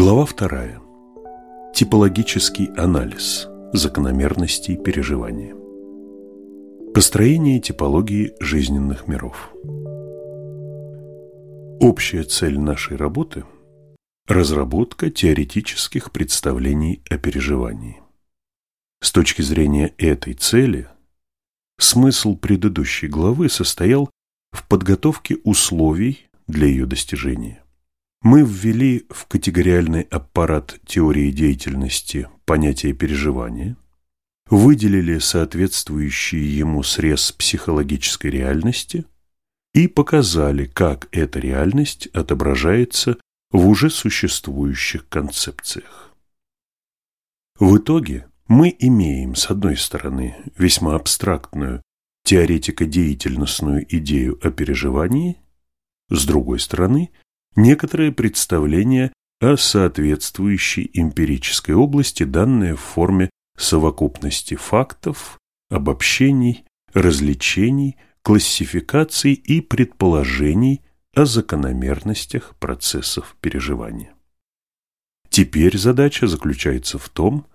Глава вторая. Типологический анализ закономерностей переживания. Построение типологии жизненных миров. Общая цель нашей работы – разработка теоретических представлений о переживании. С точки зрения этой цели, смысл предыдущей главы состоял в подготовке условий для ее достижения. Мы ввели в категориальный аппарат теории деятельности понятие переживания, выделили соответствующий ему срез психологической реальности и показали, как эта реальность отображается в уже существующих концепциях. В итоге мы имеем, с одной стороны, весьма абстрактную теоретико-деятельностную идею о переживании, с другой стороны, некоторое представление о соответствующей эмпирической области, данное в форме совокупности фактов, обобщений, развлечений, классификаций и предположений о закономерностях процессов переживания. Теперь задача заключается в том,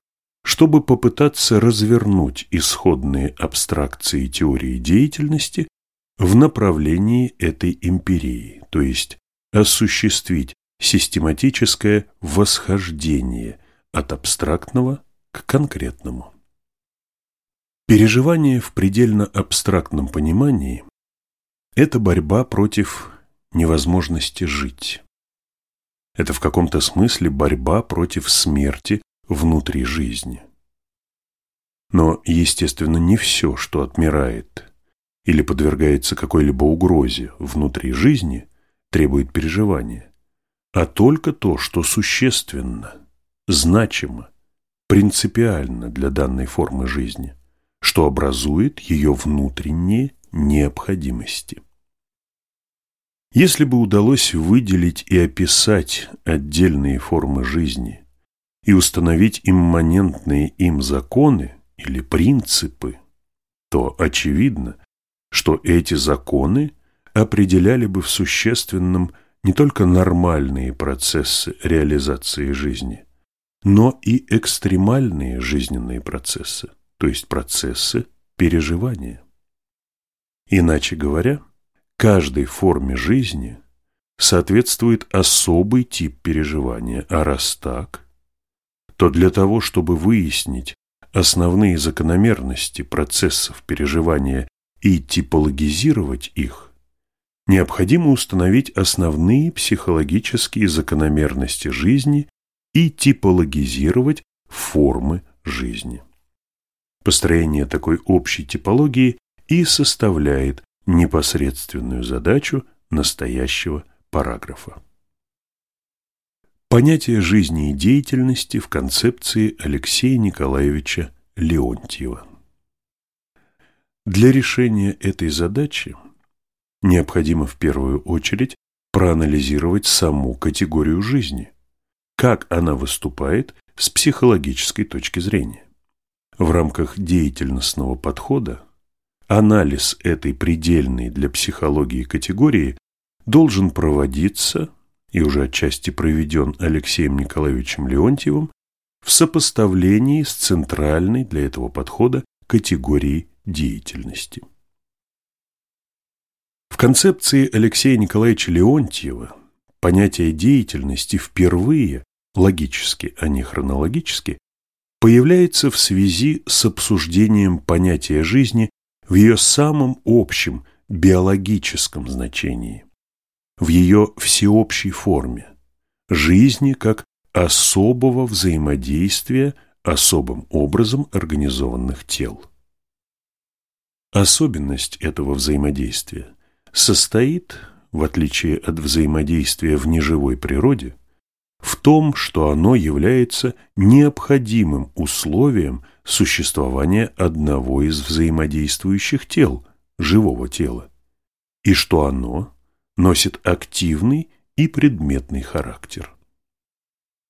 чтобы попытаться развернуть исходные абстракции теории деятельности в направлении этой эмпирии, то есть осуществить систематическое восхождение от абстрактного к конкретному. Переживание в предельно абстрактном понимании – это борьба против невозможности жить. Это в каком-то смысле борьба против смерти внутри жизни. Но, естественно, не все, что отмирает или подвергается какой-либо угрозе внутри жизни, требует переживания, а только то, что существенно, значимо, принципиально для данной формы жизни, что образует ее внутренние необходимости. Если бы удалось выделить и описать отдельные формы жизни и установить имманентные им законы или принципы, то очевидно, что эти законы определяли бы в существенном не только нормальные процессы реализации жизни, но и экстремальные жизненные процессы, то есть процессы переживания. Иначе говоря, каждой форме жизни соответствует особый тип переживания, а раз так, то для того, чтобы выяснить основные закономерности процессов переживания и типологизировать их, необходимо установить основные психологические закономерности жизни и типологизировать формы жизни. Построение такой общей типологии и составляет непосредственную задачу настоящего параграфа. Понятие жизни и деятельности в концепции Алексея Николаевича Леонтьева. Для решения этой задачи необходимо в первую очередь проанализировать саму категорию жизни, как она выступает с психологической точки зрения. В рамках деятельностного подхода анализ этой предельной для психологии категории должен проводиться и уже отчасти проведен Алексеем Николаевичем Леонтьевым в сопоставлении с центральной для этого подхода категорией деятельности. В концепции Алексея Николаевича Леонтьева понятие деятельности впервые, логически, а не хронологически, появляется в связи с обсуждением понятия жизни в ее самом общем биологическом значении в ее всеобщей форме, жизни как особого взаимодействия особым образом организованных тел. Особенность этого взаимодействия состоит, в отличие от взаимодействия в неживой природе, в том, что оно является необходимым условием существования одного из взаимодействующих тел, живого тела, и что оно носит активный и предметный характер.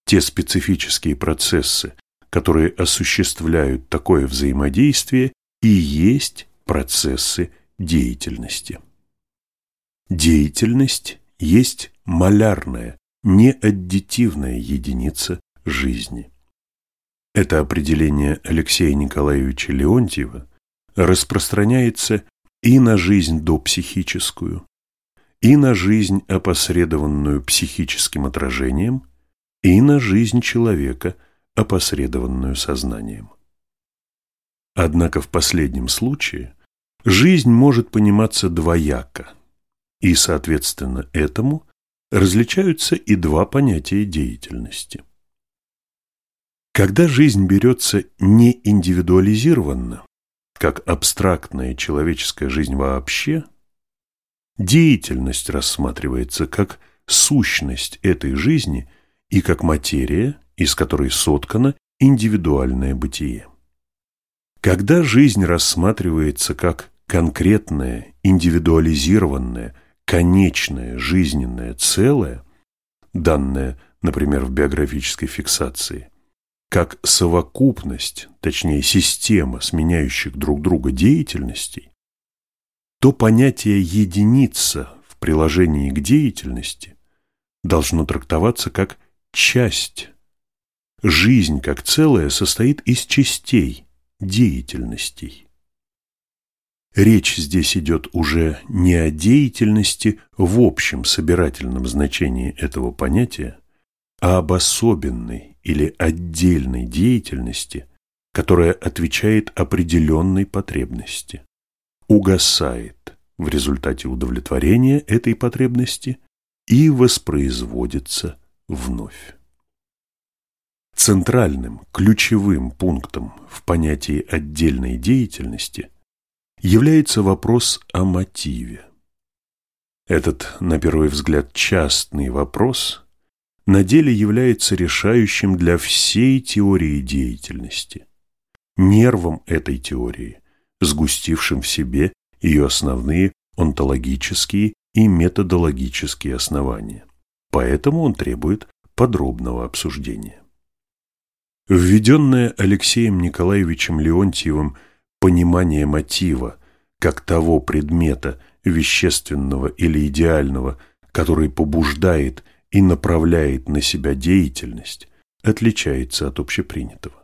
Те специфические процессы, которые осуществляют такое взаимодействие, и есть процессы деятельности. Деятельность есть малярная, неаддитивная единица жизни. Это определение Алексея Николаевича Леонтьева распространяется и на жизнь допсихическую, и на жизнь, опосредованную психическим отражением, и на жизнь человека, опосредованную сознанием. Однако в последнем случае жизнь может пониматься двояко, и, соответственно, этому различаются и два понятия деятельности. Когда жизнь берется не индивидуализированно, как абстрактная человеческая жизнь вообще, деятельность рассматривается как сущность этой жизни и как материя, из которой соткано индивидуальное бытие. Когда жизнь рассматривается как конкретное, индивидуализированное, конечное жизненное целое, данное, например, в биографической фиксации, как совокупность, точнее система сменяющих друг друга деятельностей, то понятие «единица» в приложении к деятельности должно трактоваться как часть. Жизнь как целое состоит из частей, деятельностей. Речь здесь идет уже не о деятельности в общем собирательном значении этого понятия, а об особенной или отдельной деятельности, которая отвечает определенной потребности, угасает в результате удовлетворения этой потребности и воспроизводится вновь. Центральным, ключевым пунктом в понятии отдельной деятельности является вопрос о мотиве. Этот, на первый взгляд, частный вопрос на деле является решающим для всей теории деятельности, нервом этой теории, сгустившим в себе ее основные онтологические и методологические основания. Поэтому он требует подробного обсуждения. Введенное Алексеем Николаевичем Леонтьевым понимание мотива как того предмета, вещественного или идеального, который побуждает и направляет на себя деятельность, отличается от общепринятого.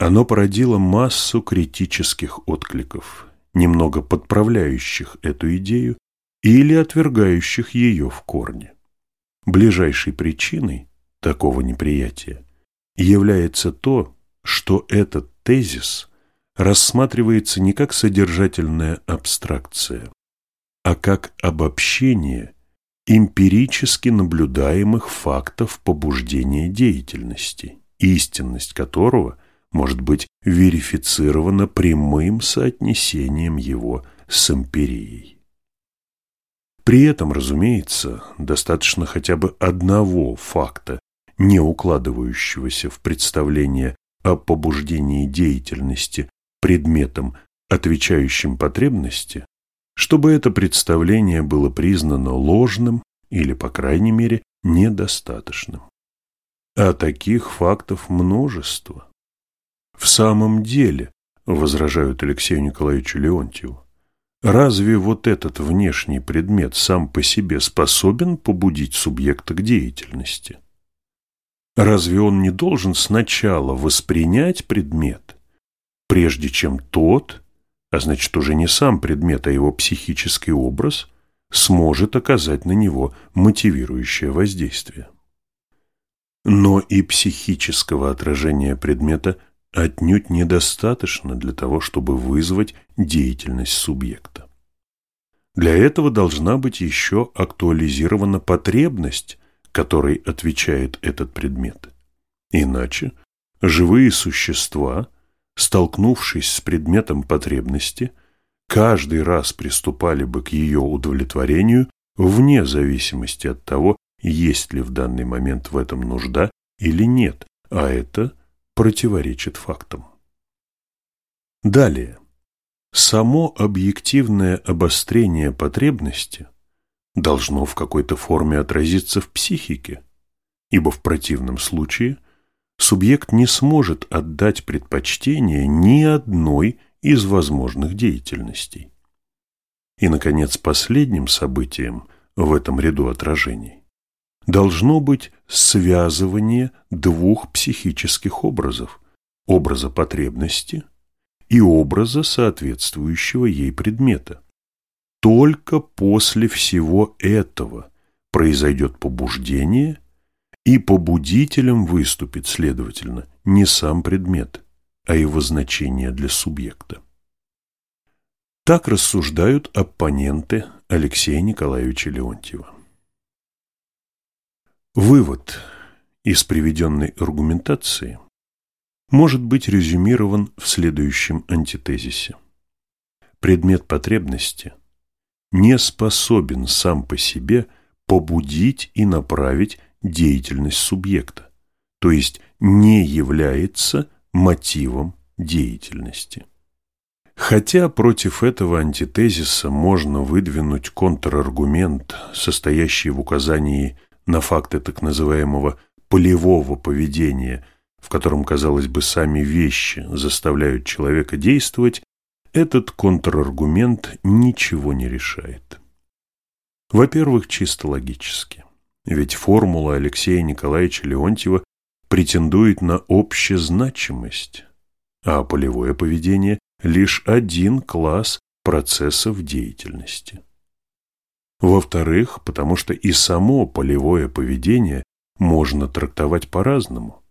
Оно породило массу критических откликов, немного подправляющих эту идею или отвергающих ее в корне. Ближайшей причиной такого неприятия является то, что этот тезис рассматривается не как содержательная абстракция, а как обобщение эмпирически наблюдаемых фактов побуждения деятельности, истинность которого может быть верифицирована прямым соотнесением его с эмпирией. При этом, разумеется, достаточно хотя бы одного факта, не укладывающегося в представление о побуждении деятельности предметом, отвечающим потребности, чтобы это представление было признано ложным или, по крайней мере, недостаточным. А таких фактов множество. В самом деле, возражают Алексею Николаевичу Леонтьеву, разве вот этот внешний предмет сам по себе способен побудить субъекта к деятельности? Разве он не должен сначала воспринять предмет, прежде чем тот а значит уже не сам предмет, а его психический образ, сможет оказать на него мотивирующее воздействие. Но и психического отражения предмета отнюдь недостаточно для того, чтобы вызвать деятельность субъекта. Для этого должна быть еще актуализирована потребность, которой отвечает этот предмет. Иначе живые существа – столкнувшись с предметом потребности, каждый раз приступали бы к ее удовлетворению вне зависимости от того, есть ли в данный момент в этом нужда или нет, а это противоречит фактам. Далее. Само объективное обострение потребности должно в какой-то форме отразиться в психике, ибо в противном случае – субъект не сможет отдать предпочтение ни одной из возможных деятельностей. И, наконец, последним событием в этом ряду отражений должно быть связывание двух психических образов – образа потребности и образа соответствующего ей предмета. Только после всего этого произойдет побуждение, и побудителем выступит, следовательно, не сам предмет, а его значение для субъекта. Так рассуждают оппоненты Алексея Николаевича Леонтьева. Вывод из приведенной аргументации может быть резюмирован в следующем антитезисе. Предмет потребности не способен сам по себе побудить и направить деятельность субъекта, то есть не является мотивом деятельности. Хотя против этого антитезиса можно выдвинуть контраргумент, состоящий в указании на факты так называемого полевого поведения, в котором, казалось бы, сами вещи заставляют человека действовать, этот контраргумент ничего не решает. Во-первых, чисто логически. Ведь формула Алексея Николаевича Леонтьева претендует на общезначимость, а полевое поведение – лишь один класс процессов деятельности. Во-вторых, потому что и само полевое поведение можно трактовать по-разному.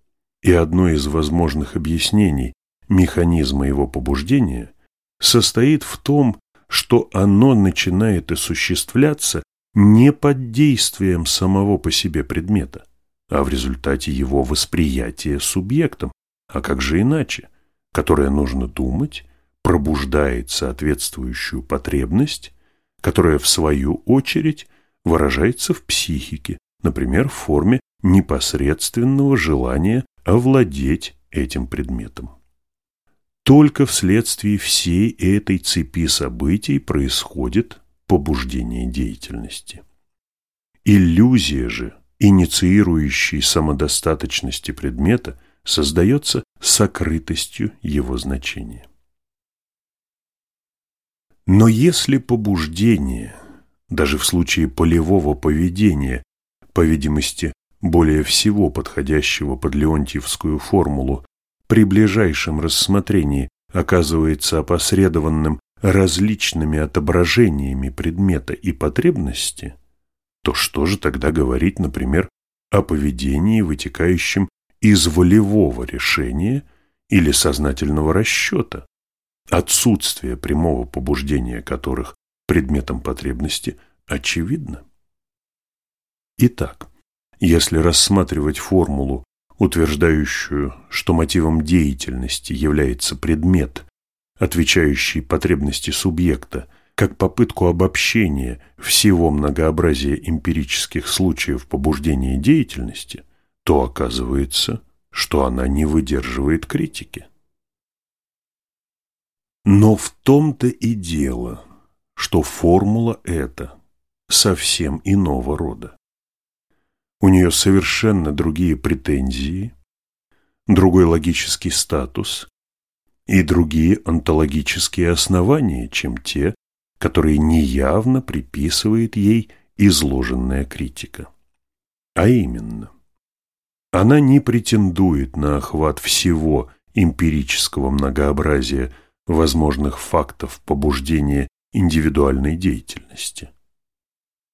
И одно из возможных объяснений механизма его побуждения состоит в том, что оно начинает осуществляться не под действием самого по себе предмета, а в результате его восприятия субъектом, а как же иначе, которое нужно думать, пробуждает соответствующую потребность которая, в свою очередь, выражается в психике, например, в форме непосредственного желания овладеть этим предметом. Только вследствие всей этой цепи событий происходит побуждение деятельности. Иллюзия же, инициирующей самодостаточности предмета, создается сокрытостью его значения. Но если побуждение, даже в случае полевого поведения, по видимости, более всего подходящего под Леонтьевскую формулу, при ближайшем рассмотрении оказывается опосредованным различными отображениями предмета и потребности, то что же тогда говорить, например, о поведении, вытекающем из волевого решения или сознательного расчета, отсутствие прямого побуждения которых предметом потребности очевидно. Итак, если рассматривать формулу, утверждающую, что мотивом деятельности является предмет, отвечающий потребности субъекта, как попытку обобщения всего многообразия эмпирических случаев побуждения деятельности, то оказывается, что она не выдерживает критики. Но в том-то и дело, что формула эта совсем иного рода. У нее совершенно другие претензии, другой логический статус и другие онтологические основания, чем те, которые неявно приписывает ей изложенная критика. А именно, она не претендует на охват всего эмпирического многообразия возможных фактов побуждения индивидуальной деятельности.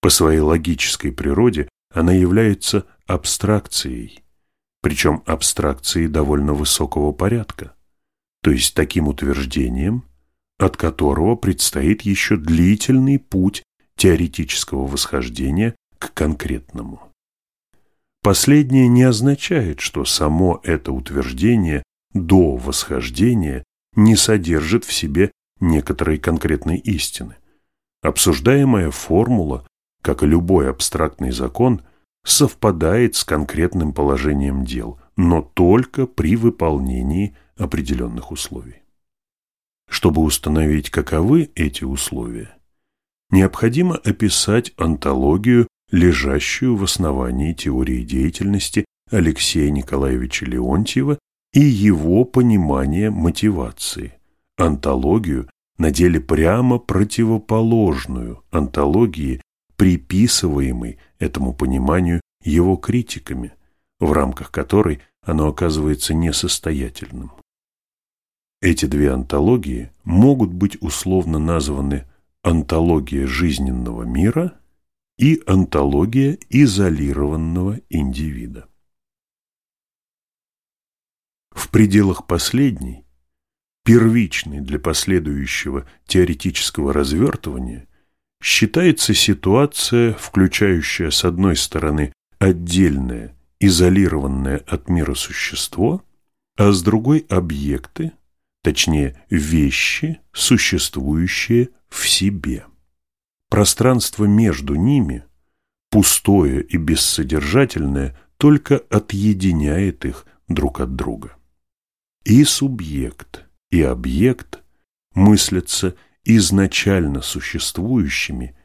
По своей логической природе она является абстракцией, причем абстракцией довольно высокого порядка, то есть таким утверждением, от которого предстоит еще длительный путь теоретического восхождения к конкретному. Последнее не означает, что само это утверждение до восхождения не содержит в себе некоторой конкретной истины. Обсуждаемая формула, как и любой абстрактный закон, совпадает с конкретным положением дел, но только при выполнении определенных условий. Чтобы установить, каковы эти условия, необходимо описать онтологию, лежащую в основании теории деятельности Алексея Николаевича Леонтьева и его понимание мотивации, антологию на деле прямо противоположную антологии, приписываемой этому пониманию его критиками, в рамках которой оно оказывается несостоятельным. Эти две антологии могут быть условно названы антология жизненного мира и антология изолированного индивида. В пределах последней, первичной для последующего теоретического развертывания, считается ситуация, включающая с одной стороны отдельное, изолированное от мира существо, а с другой объекты, точнее вещи, существующие в себе. Пространство между ними, пустое и бессодержательное, только отъединяет их друг от друга. И субъект, и объект мыслятся изначально существующими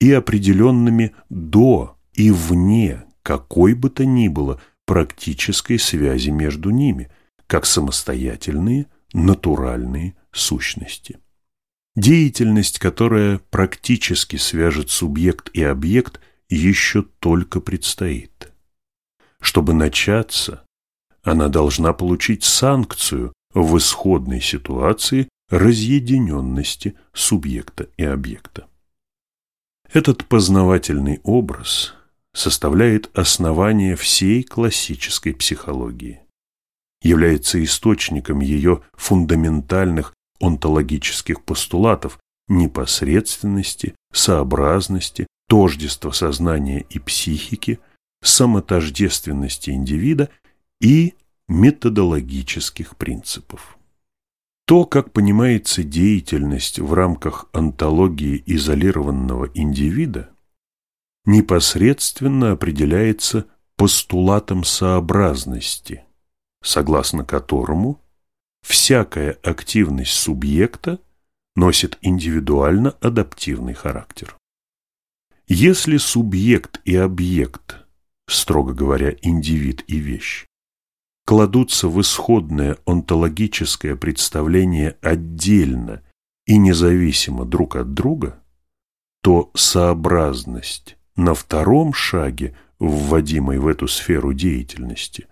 и определенными до и вне какой бы то ни было практической связи между ними, как самостоятельные, натуральные сущности. Деятельность, которая практически свяжет субъект и объект, еще только предстоит. Чтобы начаться, она должна получить санкцию в исходной ситуации разъединенности субъекта и объекта. Этот познавательный образ составляет основание всей классической психологии, является источником ее фундаментальных онтологических постулатов непосредственности, сообразности, тождества сознания и психики, самотождественности индивида и методологических принципов. То, как понимается деятельность в рамках онтологии изолированного индивида, непосредственно определяется постулатом сообразности, согласно которому всякая активность субъекта носит индивидуально адаптивный характер. Если субъект и объект, строго говоря, индивид и вещь, кладутся в исходное онтологическое представление отдельно и независимо друг от друга, то сообразность на втором шаге, вводимой в эту сферу деятельности,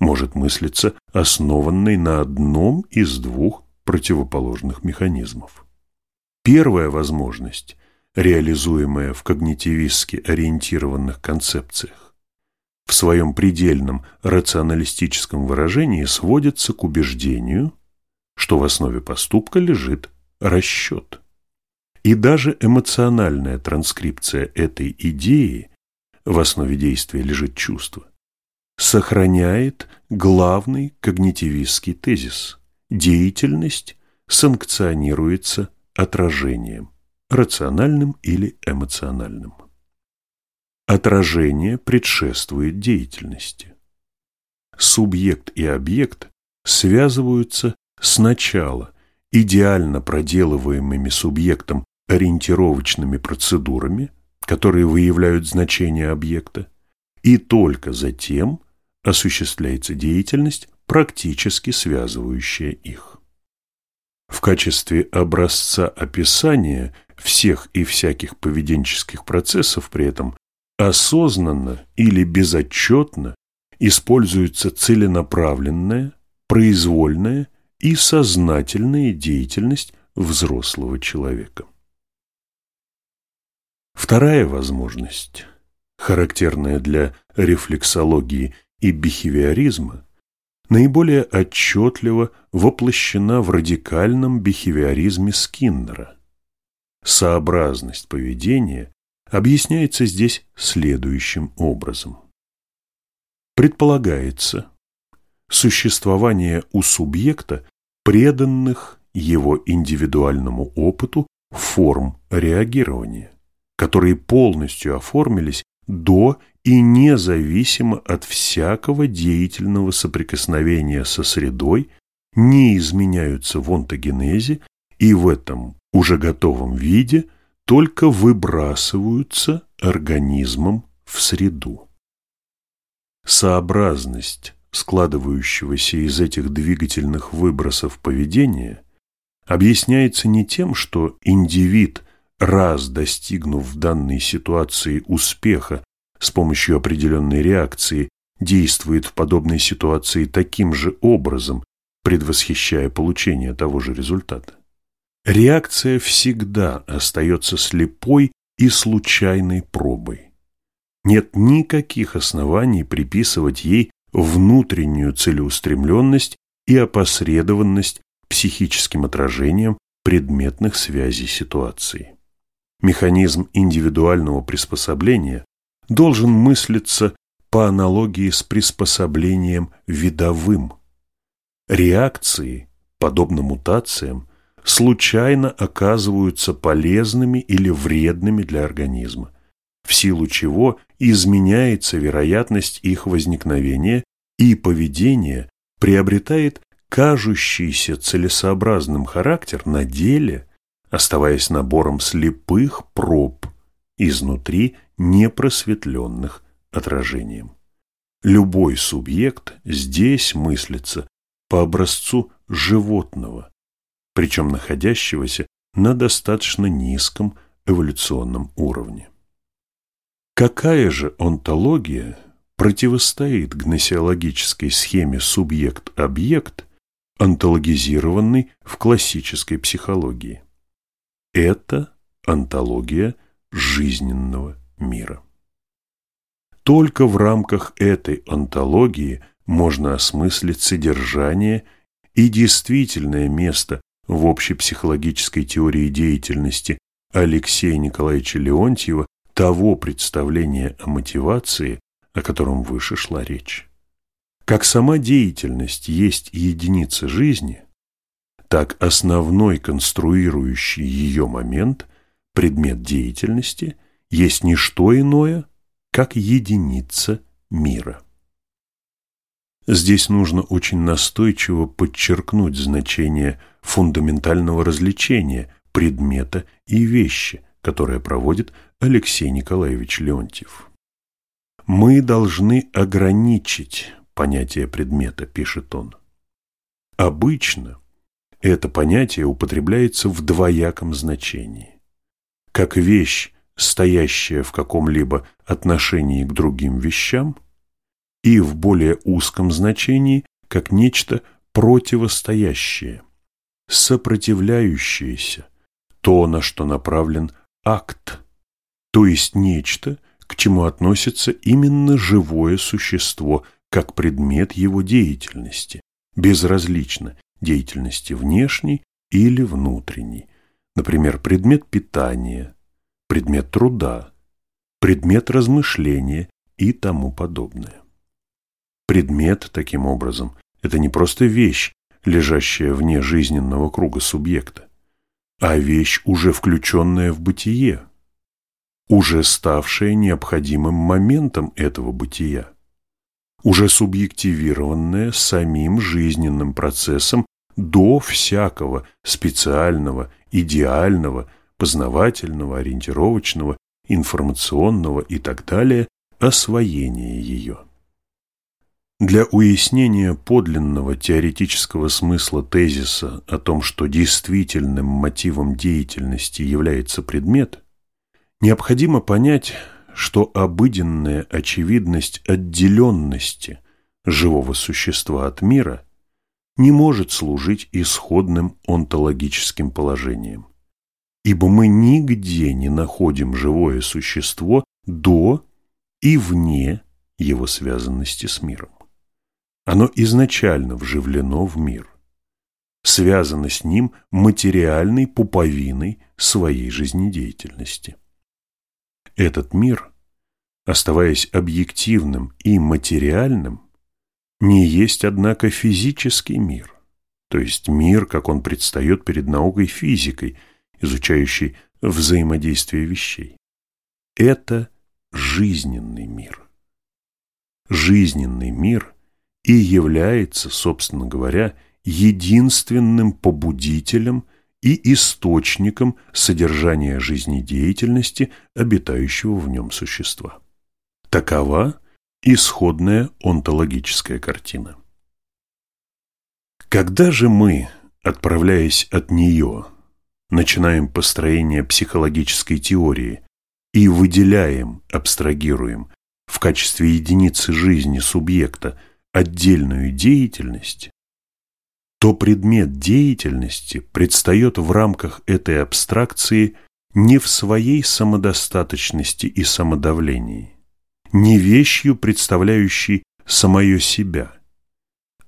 может мыслиться основанной на одном из двух противоположных механизмов. Первая возможность, реализуемая в когнитивистски ориентированных концепциях, в своем предельном рационалистическом выражении сводится к убеждению, что в основе поступка лежит расчет. И даже эмоциональная транскрипция этой идеи, в основе действия лежит чувство, сохраняет главный когнитивистский тезис – деятельность санкционируется отражением, рациональным или эмоциональным. Отражение предшествует деятельности. Субъект и объект связываются сначала идеально проделываемыми субъектом ориентировочными процедурами, которые выявляют значение объекта, и только затем осуществляется деятельность, практически связывающая их. В качестве образца описания всех и всяких поведенческих процессов при этом осознанно или безотчетно используется целенаправленная, произвольная и сознательная деятельность взрослого человека. Вторая возможность, характерная для рефлексологии и бихевиоризма, наиболее отчетливо воплощена в радикальном бихевиоризме Скиннера. Сообразность поведения объясняется здесь следующим образом. Предполагается существование у субъекта преданных его индивидуальному опыту форм реагирования которые полностью оформились до и независимо от всякого деятельного соприкосновения со средой, не изменяются в онтогенезе и в этом уже готовом виде только выбрасываются организмом в среду. Сообразность складывающегося из этих двигательных выбросов поведения объясняется не тем, что индивид раз достигнув в данной ситуации успеха, с помощью определенной реакции действует в подобной ситуации таким же образом, предвосхищая получение того же результата. Реакция всегда остается слепой и случайной пробой. Нет никаких оснований приписывать ей внутреннюю целеустремленность и опосредованность психическим отражением предметных связей ситуации. Механизм индивидуального приспособления должен мыслиться по аналогии с приспособлением видовым. Реакции, подобно мутациям, случайно оказываются полезными или вредными для организма, в силу чего изменяется вероятность их возникновения и поведение приобретает кажущийся целесообразным характер на деле, оставаясь набором слепых проб изнутри непросветленных отражением. Любой субъект здесь мыслится по образцу животного, причем находящегося на достаточно низком эволюционном уровне. Какая же онтология противостоит гносеологической схеме субъект-объект, онтологизированной в классической психологии? Это онтология жизненного мира. Только в рамках этой онтологии можно осмыслить содержание и действительное место в общей психологической теории деятельности Алексея Николаевича Леонтьева того представления о мотивации, о котором выше шла речь. Как сама деятельность есть единица жизни, так основной конструирующий ее момент, предмет деятельности, есть не что иное, как единица мира. Здесь нужно очень настойчиво подчеркнуть значение фундаментального развлечения предмета и вещи, которое проводит Алексей Николаевич Леонтьев. «Мы должны ограничить понятие предмета», – пишет он. Обычно это понятие употребляется в двояком значении. Как вещь, стоящая в каком-либо отношении к другим вещам – и в более узком значении как нечто противостоящее, сопротивляющееся, то, на что направлен акт, то есть нечто, к чему относится именно живое существо, как предмет его деятельности, безразлично деятельности внешней или внутренней, например, предмет питания, предмет труда, предмет размышления и тому подобное. Предмет, таким образом, это не просто вещь, лежащая вне жизненного круга субъекта, а вещь, уже включенная в бытие, уже ставшая необходимым моментом этого бытия, уже субъективированная самим жизненным процессом до всякого специального, идеального, познавательного, ориентировочного, информационного и так далее освоения ее. Для уяснения подлинного теоретического смысла тезиса о том, что действительным мотивом деятельности является предмет, необходимо понять, что обыденная очевидность отделенности живого существа от мира не может служить исходным онтологическим положением, ибо мы нигде не находим живое существо до и вне его связанности с миром. Оно изначально вживлено в мир, связано с ним материальной пуповиной своей жизнедеятельности. Этот мир, оставаясь объективным и материальным, не есть, однако, физический мир, то есть мир, как он предстает перед наукой физикой, изучающей взаимодействие вещей. Это жизненный мир. Жизненный мир – и является, собственно говоря, единственным побудителем и источником содержания жизнедеятельности обитающего в нем существа. Такова исходная онтологическая картина. Когда же мы, отправляясь от нее, начинаем построение психологической теории и выделяем, абстрагируем в качестве единицы жизни субъекта отдельную деятельность, то предмет деятельности предстает в рамках этой абстракции не в своей самодостаточности и самодавлении, не вещью, представляющей самое себя,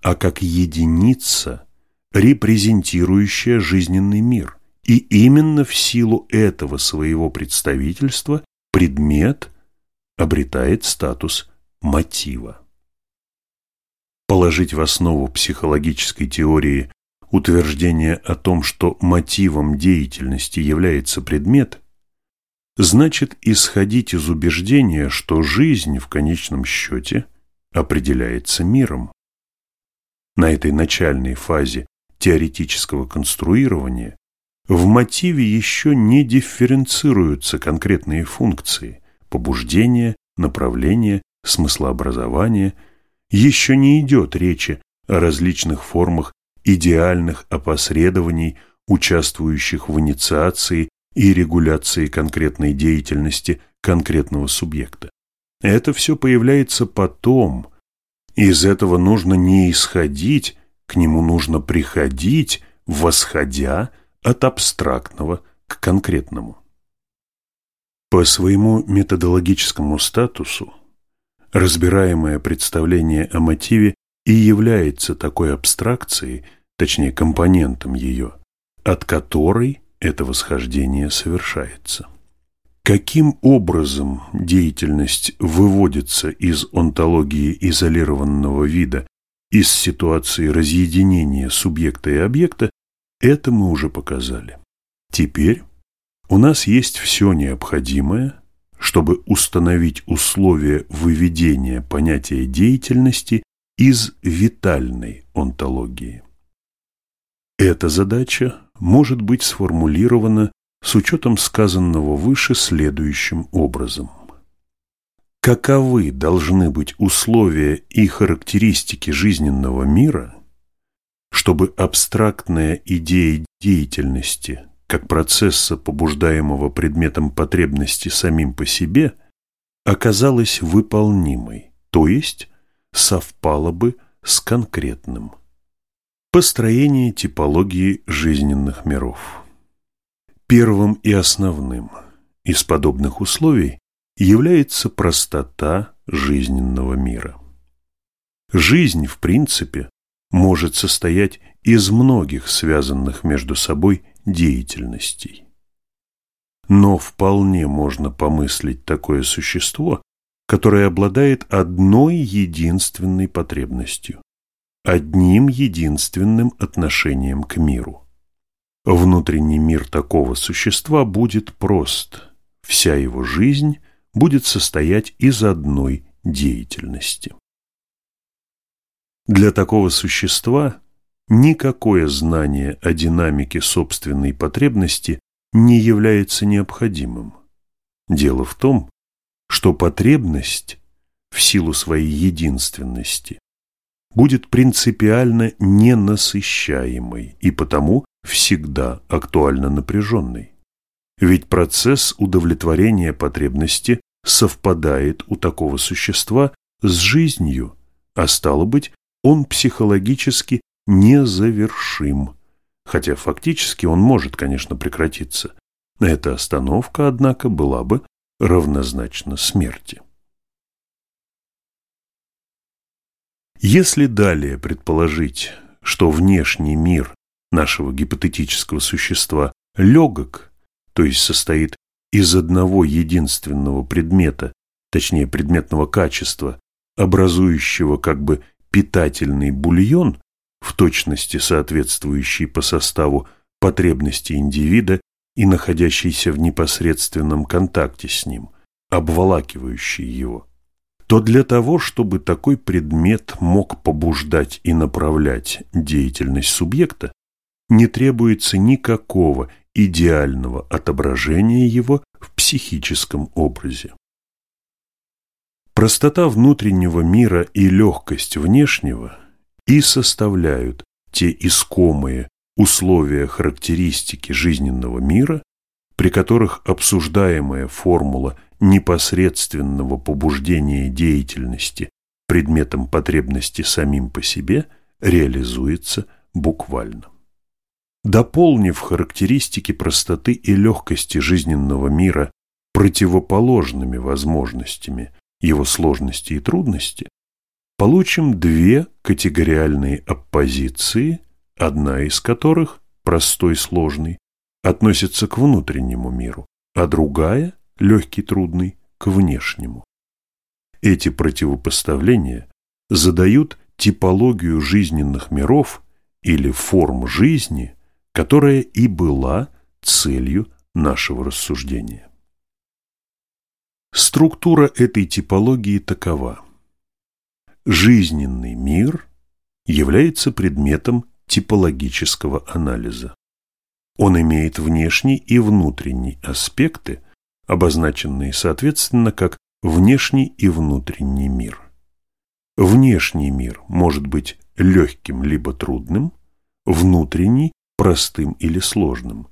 а как единица, репрезентирующая жизненный мир. И именно в силу этого своего представительства предмет обретает статус мотива. Положить в основу психологической теории утверждение о том, что мотивом деятельности является предмет, значит исходить из убеждения, что жизнь в конечном счете определяется миром. На этой начальной фазе теоретического конструирования в мотиве еще не дифференцируются конкретные функции – побуждение, направление, смыслообразование. Еще не идет речи о различных формах идеальных опосредований, участвующих в инициации и регуляции конкретной деятельности конкретного субъекта. Это все появляется потом. Из этого нужно не исходить, к нему нужно приходить, восходя от абстрактного к конкретному. По своему методологическому статусу разбираемое представление о мотиве и является такой абстракцией, точнее компонентом ее, от которой это восхождение совершается. Каким образом деятельность выводится из онтологии изолированного вида, из ситуации разъединения субъекта и объекта, это мы уже показали. Теперь у нас есть все необходимое, чтобы установить условия выведения понятия деятельности из витальной онтологии. Эта задача может быть сформулирована с учетом сказанного выше следующим образом. Каковы должны быть условия и характеристики жизненного мира, чтобы абстрактная идея деятельности как процесса, побуждаемого предметом потребности самим по себе, оказалась выполнимой, то есть совпала бы с конкретным. Построение типологии жизненных миров. Первым и основным из подобных условий является простота жизненного мира. Жизнь, в принципе, может состоять из многих связанных между собой деятельностей. Но вполне можно помыслить такое существо, которое обладает одной единственной потребностью, одним единственным отношением к миру. Внутренний мир такого существа будет прост. Вся его жизнь будет состоять из одной деятельности. Для такого существа никакое знание о динамике собственной потребности не является необходимым. Дело в том, что потребность в силу своей единственности будет принципиально ненасыщаемой и потому всегда актуально напряженной. Ведь процесс удовлетворения потребности совпадает у такого существа с жизнью, а стало быть, он психологически незавершим, хотя фактически он может, конечно, прекратиться. Эта остановка, однако, была бы равнозначна смерти. Если далее предположить, что внешний мир нашего гипотетического существа легок, то есть состоит из одного единственного предмета, точнее предметного качества, образующего как бы питательный бульон, в точности соответствующий по составу потребности индивида и находящийся в непосредственном контакте с ним, обволакивающий его, то для того, чтобы такой предмет мог побуждать и направлять деятельность субъекта, не требуется никакого идеального отображения его в психическом образе. Простота внутреннего мира и легкость внешнего и составляют те искомые условия характеристики жизненного мира, при которых обсуждаемая формула непосредственного побуждения деятельности предметом потребности самим по себе реализуется буквально. Дополнив характеристики простоты и легкости жизненного мира противоположными возможностями его сложности и трудности, получим две категориальные оппозиции, одна из которых, простой сложный, относится к внутреннему миру, а другая, легкий трудный, к внешнему. Эти противопоставления задают типологию жизненных миров или форм жизни, которая и была целью нашего рассуждения. Структура этой типологии такова. Жизненный мир является предметом типологического анализа. Он имеет внешний и внутренний аспекты, обозначенные соответственно как внешний и внутренний мир. Внешний мир может быть легким либо трудным, внутренний – простым или сложным.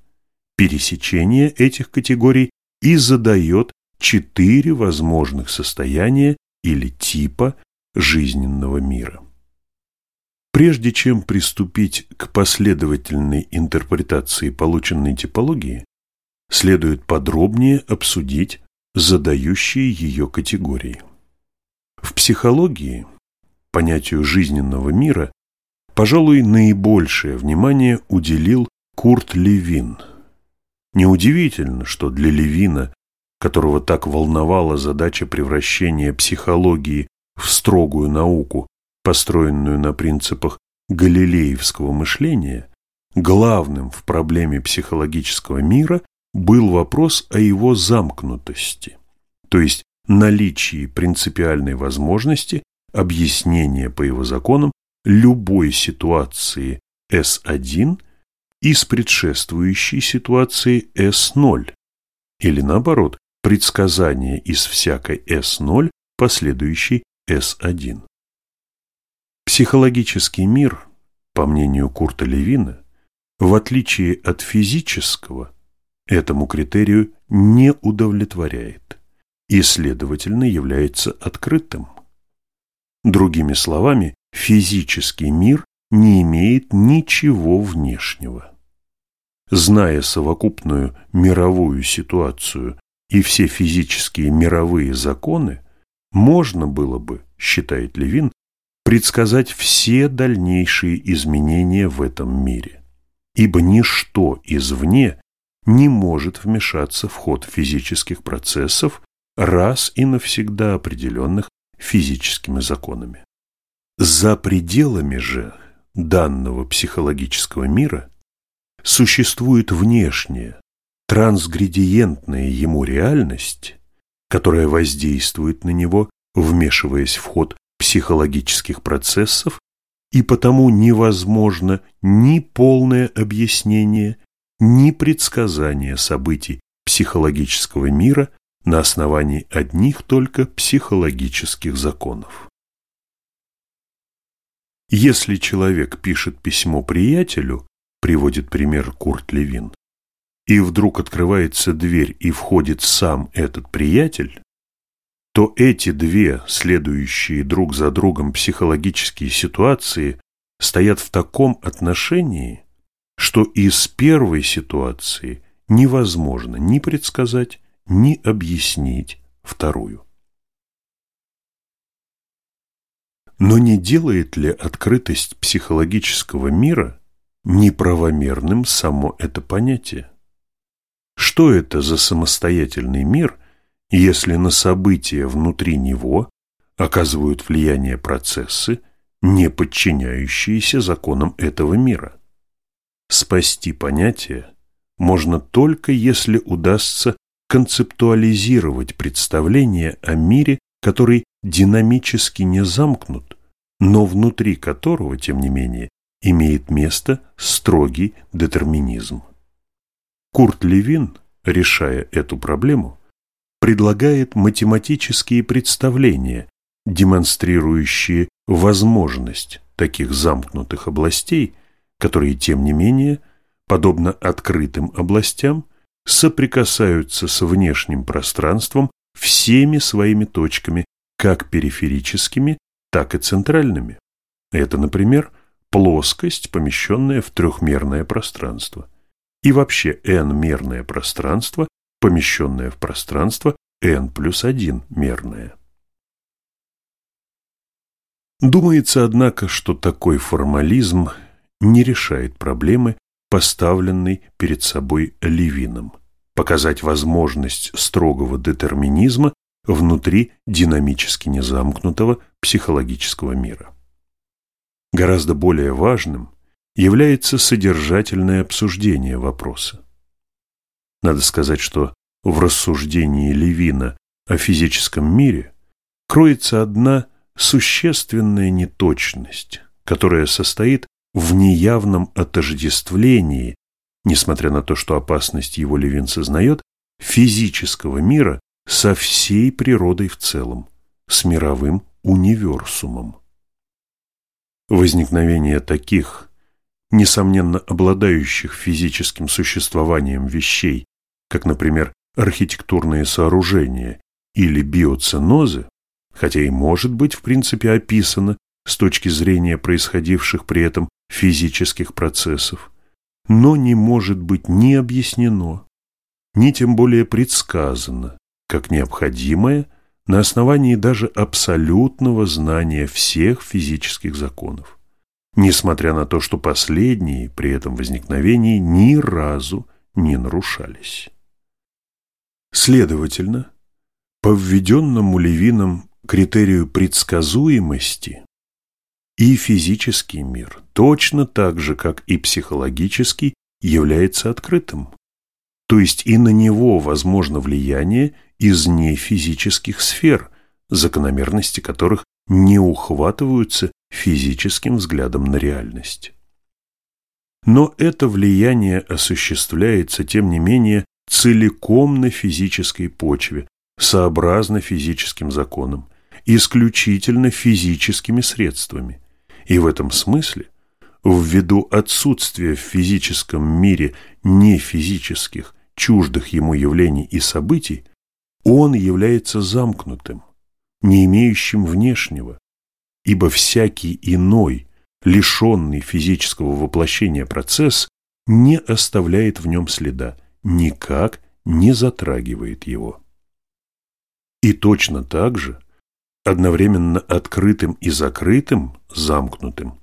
Пересечение этих категорий и задает четыре возможных состояния или типа жизненного мира. Прежде чем приступить к последовательной интерпретации полученной типологии, следует подробнее обсудить задающие ее категории. В психологии понятию жизненного мира, пожалуй, наибольшее внимание уделил Курт Левин. Неудивительно, что для Левина которого так волновала задача превращения психологии в строгую науку, построенную на принципах галилеевского мышления, главным в проблеме психологического мира был вопрос о его замкнутости, то есть наличии принципиальной возможности объяснения по его законам любой ситуации S1 из предшествующей ситуации S0, или наоборот, предсказание из всякой S0, последующей S1. Психологический мир, по мнению Курта Левина, в отличие от физического, этому критерию не удовлетворяет и, следовательно, является открытым. Другими словами, физический мир не имеет ничего внешнего. Зная совокупную мировую ситуацию и все физические мировые законы, можно было бы, считает Левин, предсказать все дальнейшие изменения в этом мире, ибо ничто извне не может вмешаться в ход физических процессов, раз и навсегда определенных физическими законами. За пределами же данного психологического мира существует внешнее, трансградиентная ему реальность, которая воздействует на него, вмешиваясь в ход психологических процессов, и потому невозможно ни полное объяснение, ни предсказание событий психологического мира на основании одних только психологических законов. Если человек пишет письмо приятелю, приводит пример Курт Левин, и вдруг открывается дверь и входит сам этот приятель, то эти две следующие друг за другом психологические ситуации стоят в таком отношении, что из первой ситуации невозможно ни предсказать, ни объяснить вторую. Но не делает ли открытость психологического мира неправомерным само это понятие? Что это за самостоятельный мир, если на события внутри него оказывают влияние процессы, не подчиняющиеся законам этого мира? Спасти понятие можно только если удастся концептуализировать представление о мире, который динамически не замкнут, но внутри которого, тем не менее, имеет место строгий детерминизм. Курт Левин, решая эту проблему, предлагает математические представления, демонстрирующие возможность таких замкнутых областей, которые, тем не менее, подобно открытым областям, соприкасаются с внешним пространством всеми своими точками, как периферическими, так и центральными. Это, например, плоскость, помещенная в трехмерное пространство. И вообще n-мерное пространство, помещенное в пространство n плюс 1 мерное. Думается, однако, что такой формализм не решает проблемы, поставленной перед собой Левином – показать возможность строгого детерминизма внутри динамически незамкнутого психологического мира. Гораздо более важным является содержательное обсуждение вопроса. Надо сказать, что в рассуждении Левина о физическом мире кроется одна существенная неточность, которая состоит в неявном отождествлении, несмотря на то, что опасность его Левин сознает, физического мира со всей природой в целом, с мировым универсумом. Возникновение таких, несомненно обладающих физическим существованием вещей, как, например, архитектурные сооружения или биоценозы, хотя и может быть в принципе описано с точки зрения происходивших при этом физических процессов, но не может быть ни объяснено, ни тем более предсказано, как необходимое на основании даже абсолютного знания всех физических законов, несмотря на то, что последние при этом возникновении ни разу не нарушались. Следовательно, по введенному Левином критерию предсказуемости и физический мир, точно так же, как и психологический, является открытым. То есть и на него возможно влияние из нефизических сфер, закономерности которых не ухватываются физическим взглядом на реальность. Но это влияние осуществляется, тем не менее, целиком на физической почве, сообразно физическим законам, исключительно физическими средствами. И в этом смысле, ввиду отсутствия в физическом мире нефизических, чуждых ему явлений и событий, он является замкнутым, не имеющим внешнего, ибо всякий иной, лишенный физического воплощения процесс не оставляет в нем следа, никак не затрагивает его. И точно так же, одновременно открытым и закрытым, замкнутым,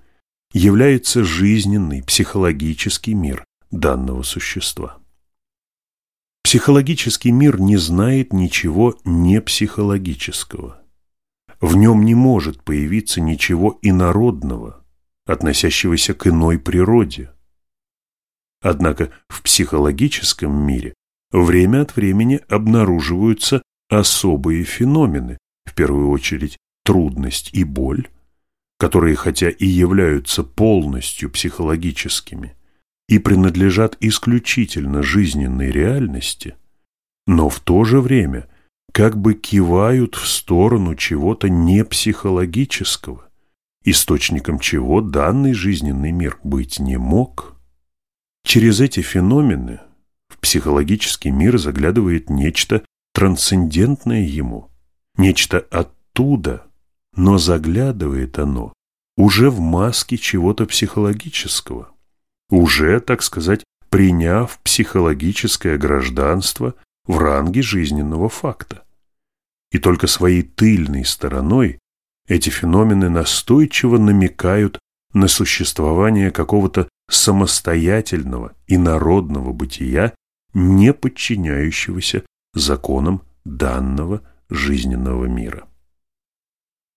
является жизненный психологический мир данного существа. Психологический мир не знает ничего непсихологического. В нем не может появиться ничего инородного, относящегося к иной природе. Однако в психологическом мире время от времени обнаруживаются особые феномены, в первую очередь трудность и боль, которые хотя и являются полностью психологическими и принадлежат исключительно жизненной реальности, но в то же время как бы кивают в сторону чего-то непсихологического, источником чего данный жизненный мир быть не мог. Через эти феномены в психологический мир заглядывает нечто трансцендентное ему, нечто оттуда, но заглядывает оно уже в маске чего-то психологического, уже, так сказать, приняв психологическое гражданство в ранге жизненного факта. И только своей тыльной стороной эти феномены настойчиво намекают на существование какого-то самостоятельного и народного бытия, не подчиняющегося законам данного жизненного мира.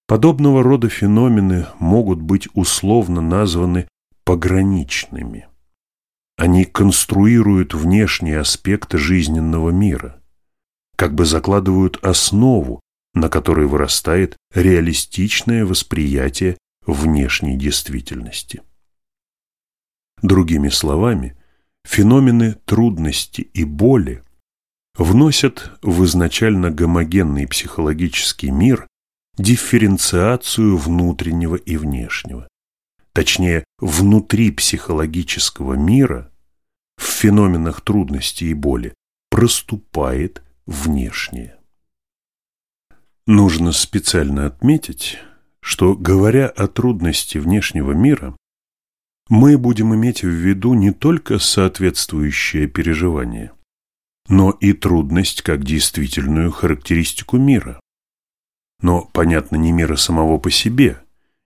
Подобного рода феномены могут быть условно названы пограничными. Они конструируют внешние аспекты жизненного мира, как бы закладывают основу, на которой вырастает реалистичное восприятие внешней действительности. Другими словами, феномены трудности и боли вносят в изначально гомогенный психологический мир дифференциацию внутреннего и внешнего. Точнее, внутри психологического мира, в феноменах трудности и боли, проступает внешнее. Нужно специально отметить, что, говоря о трудности внешнего мира, мы будем иметь в виду не только соответствующее переживание, но и трудность как действительную характеристику мира. Но, понятно, не мира самого по себе,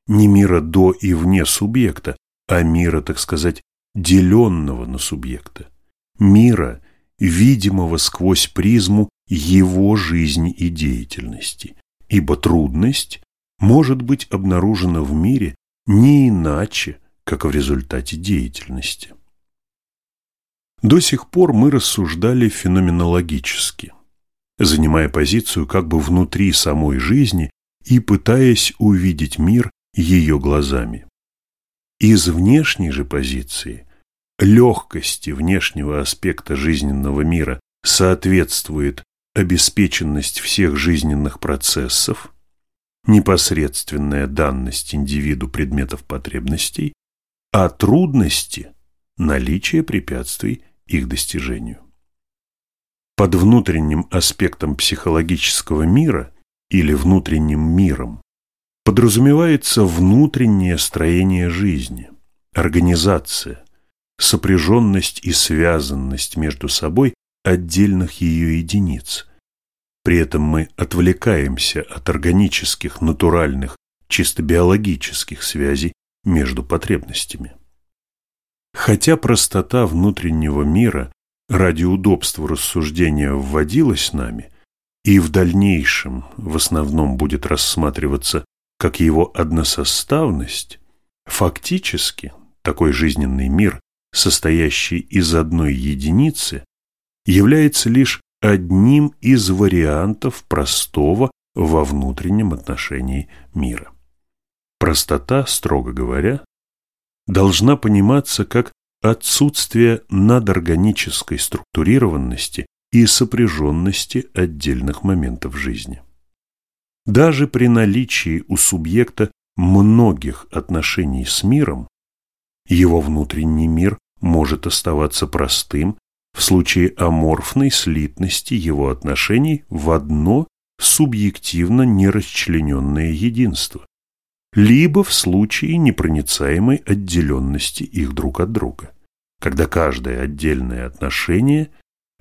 не мира до и вне субъекта, а мира, так сказать, деленного на субъекта, мира, видимого сквозь призму его жизни и деятельности, ибо трудность может быть обнаружена в мире не иначе, как в результате деятельности. До сих пор мы рассуждали феноменологически, занимая позицию как бы внутри самой жизни и пытаясь увидеть мир ее глазами. Из внешней же позиции, легкости внешнего аспекта жизненного мира соответствует обеспеченность всех жизненных процессов, непосредственная данность индивиду предметов потребностей, а трудности – наличие препятствий их достижению. Под внутренним аспектом психологического мира или внутренним миром подразумевается внутреннее строение жизни, организация, сопряженность и связанность между собой отдельных ее единиц. При этом мы отвлекаемся от органических, натуральных, чисто биологических связей между потребностями. Хотя простота внутреннего мира ради удобства рассуждения вводилась нами и в дальнейшем в основном будет рассматриваться как его односоставность, фактически такой жизненный мир, состоящий из одной единицы, является лишь одним из вариантов простого во внутреннем отношении мира. Простота, строго говоря, должна пониматься как отсутствие надорганической структурированности и сопряженности отдельных моментов жизни. Даже при наличии у субъекта многих отношений с миром, его внутренний мир может оставаться простым в случае аморфной слитности его отношений в одно субъективно нерасчлененное единство, либо в случае непроницаемой отделенности их друг от друга, когда каждое отдельное отношение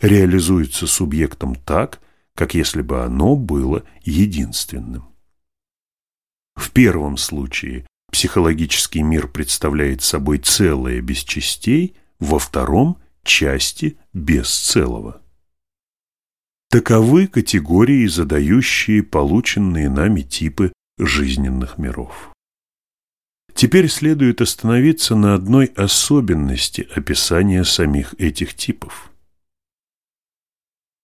реализуется субъектом так, как если бы оно было единственным. В первом случае психологический мир представляет собой целое без частей, во втором – части без целого. Таковы категории, задающие полученные нами типы жизненных миров. Теперь следует остановиться на одной особенности описания самих этих типов.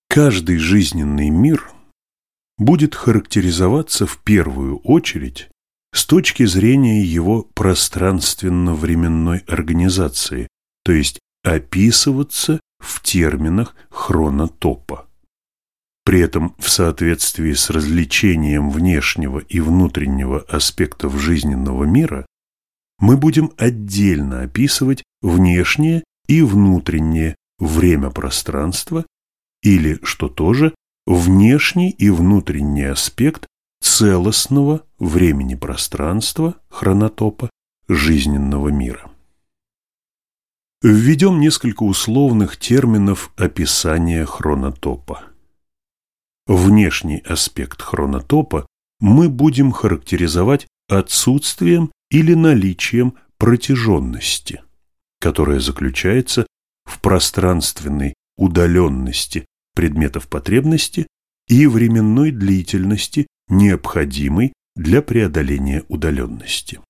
Каждый жизненный мир будет характеризоваться в первую очередь с точки зрения его пространственно-временной организации, то есть описываться в терминах хронотопа. При этом в соответствии с развлечением внешнего и внутреннего аспектов жизненного мира мы будем отдельно описывать внешнее и внутреннее время-пространство или, что тоже, внешний и внутренний аспект целостного времени-пространства, хронотопа, жизненного мира. Введем несколько условных терминов описания хронотопа. Внешний аспект хронотопа мы будем характеризовать отсутствием или наличием протяженности, которая заключается в пространственной удаленности предметов потребности и временной длительности, необходимой для преодоления удаленности.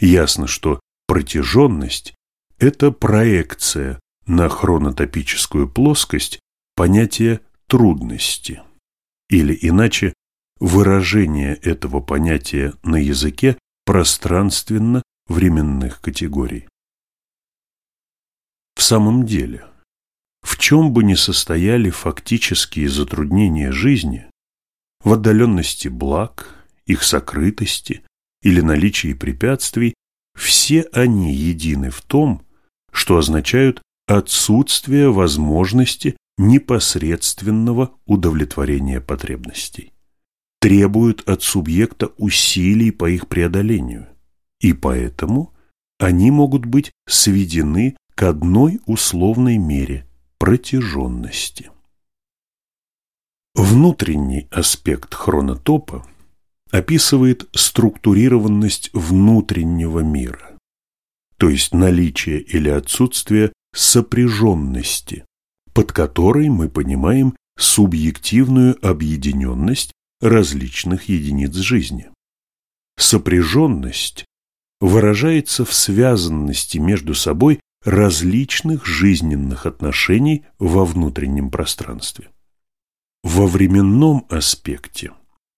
Ясно, что протяженность – это проекция на хронотопическую плоскость понятия трудности, или иначе выражение этого понятия на языке пространственно-временных категорий. В самом деле – в чем бы ни состояли фактические затруднения жизни, в отдаленности благ, их сокрытости или наличии препятствий, все они едины в том, что означают отсутствие возможности непосредственного удовлетворения потребностей, требуют от субъекта усилий по их преодолению, и поэтому они могут быть сведены к одной условной мере – протяженности. Внутренний аспект хронотопа описывает структурированность внутреннего мира, то есть наличие или отсутствие сопряженности, под которой мы понимаем субъективную объединенность различных единиц жизни. Сопряженность выражается в связанности между собой различных жизненных отношений во внутреннем пространстве. Во временном аспекте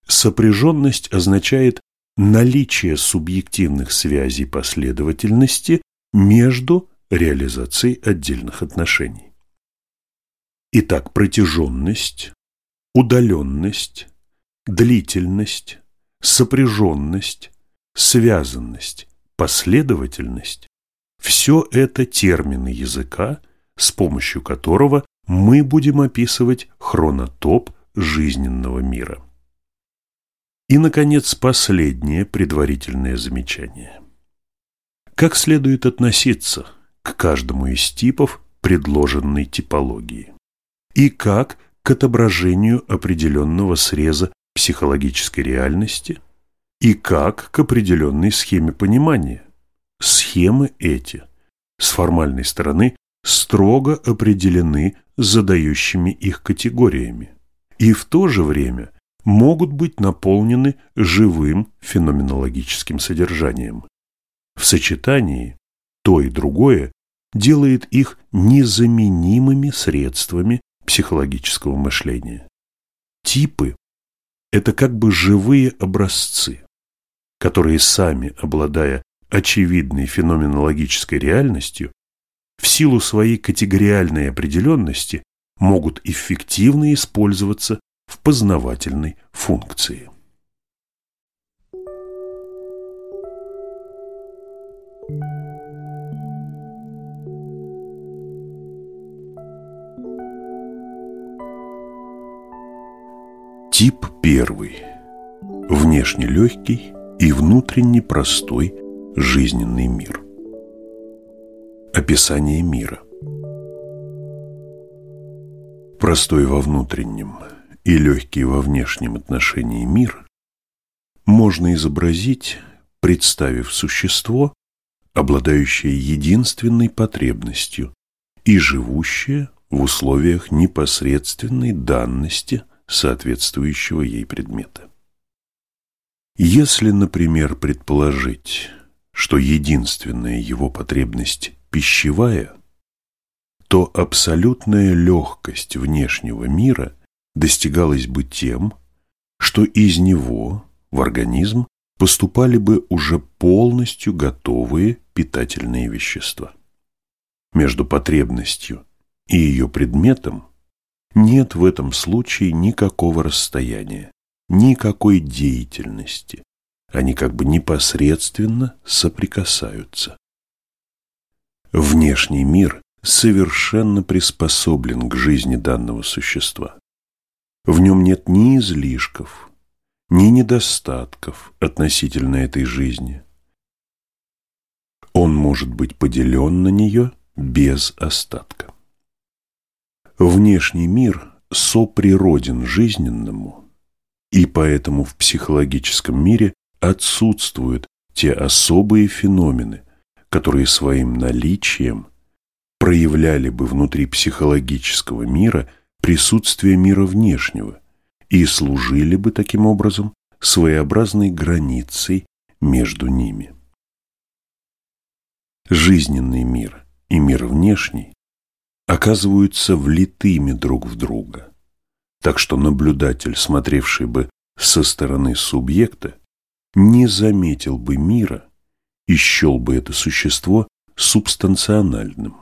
сопряженность означает наличие субъективных связей последовательности между реализацией отдельных отношений. Итак, протяженность, удаленность, длительность, сопряженность, связанность, последовательность – все это термины языка, с помощью которого мы будем описывать хронотоп жизненного мира. И, наконец, последнее предварительное замечание. Как следует относиться к каждому из типов предложенной типологии? И как к отображению определенного среза психологической реальности? И как к определенной схеме понимания? Схемы эти с формальной стороны строго определены задающими их категориями и в то же время могут быть наполнены живым феноменологическим содержанием. В сочетании то и другое делает их незаменимыми средствами психологического мышления. Типы – это как бы живые образцы, которые сами, обладая очевидной феноменологической реальностью, в силу своей категориальной определенности могут эффективно использоваться в познавательной функции. Тип первый. Внешне легкий и внутренне простой жизненный мир. Описание мира. Простой во внутреннем и легкий во внешнем отношении мир можно изобразить, представив существо, обладающее единственной потребностью и живущее в условиях непосредственной данности соответствующего ей предмета. Если, например, предположить, что единственная его потребность пищевая, то абсолютная легкость внешнего мира достигалась бы тем, что из него в организм поступали бы уже полностью готовые питательные вещества. Между потребностью и ее предметом нет в этом случае никакого расстояния, никакой деятельности. Они как бы непосредственно соприкасаются. Внешний мир совершенно приспособлен к жизни данного существа. В нем нет ни излишков, ни недостатков относительно этой жизни. Он может быть поделен на нее без остатка. Внешний мир соприроден жизненному, и поэтому в психологическом мире отсутствуют те особые феномены, которые своим наличием проявляли бы внутри психологического мира присутствие мира внешнего и служили бы таким образом своеобразной границей между ними. Жизненный мир и мир внешний оказываются влитыми друг в друга, так что наблюдатель, смотревший бы со стороны субъекта, не заметил бы мира и счел бы это существо субстанциональным,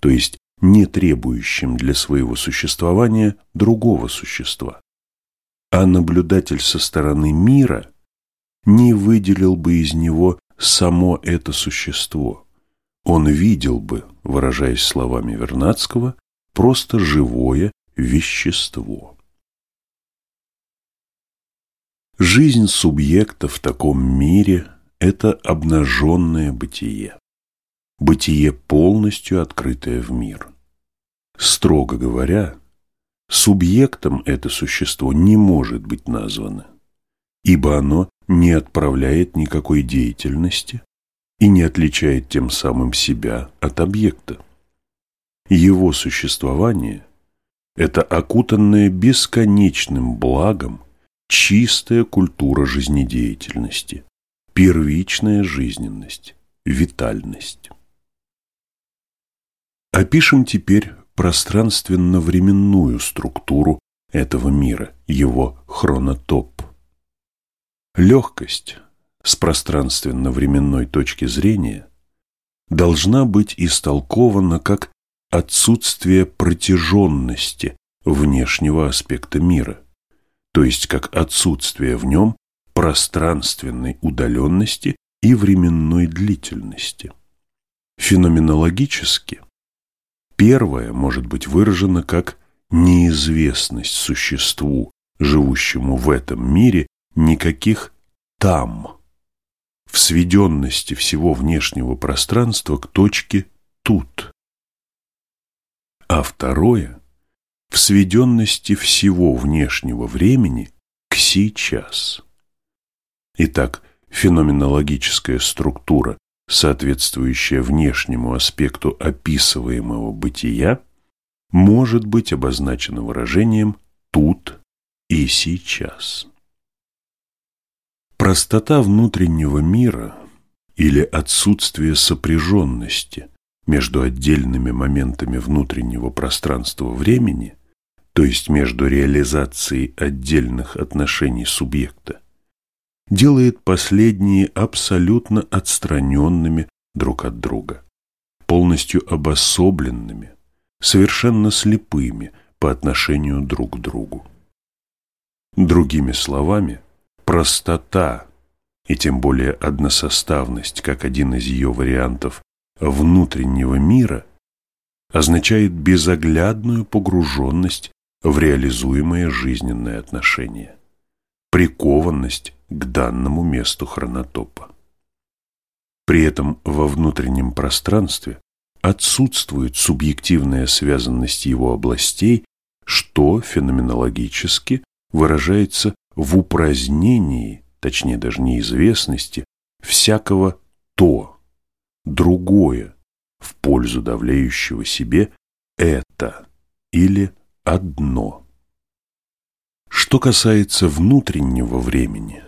то есть не требующим для своего существования другого существа. А наблюдатель со стороны мира не выделил бы из него само это существо. Он видел бы, выражаясь словами Вернадского, просто живое вещество. Жизнь субъекта в таком мире – это обнаженное бытие. Бытие, полностью открытое в мир. Строго говоря, субъектом это существо не может быть названо, ибо оно не отправляет никакой деятельности и не отличает тем самым себя от объекта. Его существование – это окутанное бесконечным благом чистая культура жизнедеятельности, первичная жизненность, витальность. Опишем теперь пространственно-временную структуру этого мира, его хронотоп. Легкость с пространственно-временной точки зрения должна быть истолкована как отсутствие протяженности внешнего аспекта мира, то есть как отсутствие в нем пространственной удаленности и временной длительности. Феноменологически первое может быть выражено как неизвестность существу, живущему в этом мире, никаких «там», в сведенности всего внешнего пространства к точке «тут». А второе – в сведенности всего внешнего времени к сейчас. Итак, феноменологическая структура, соответствующая внешнему аспекту описываемого бытия, может быть обозначена выражением «тут и сейчас». Простота внутреннего мира или отсутствие сопряженности между отдельными моментами внутреннего пространства-времени, то есть между реализацией отдельных отношений субъекта, делает последние абсолютно отстраненными друг от друга, полностью обособленными, совершенно слепыми по отношению друг к другу. Другими словами – простота и тем более односоставность, как один из ее вариантов внутреннего мира, означает безоглядную погруженность в реализуемое жизненное отношение, прикованность к данному месту хронотопа. При этом во внутреннем пространстве отсутствует субъективная связанность его областей, что феноменологически выражается в упразднении, точнее даже неизвестности, всякого «то», другое, в пользу давлеющего себе «это» или «одно». Что касается внутреннего времени,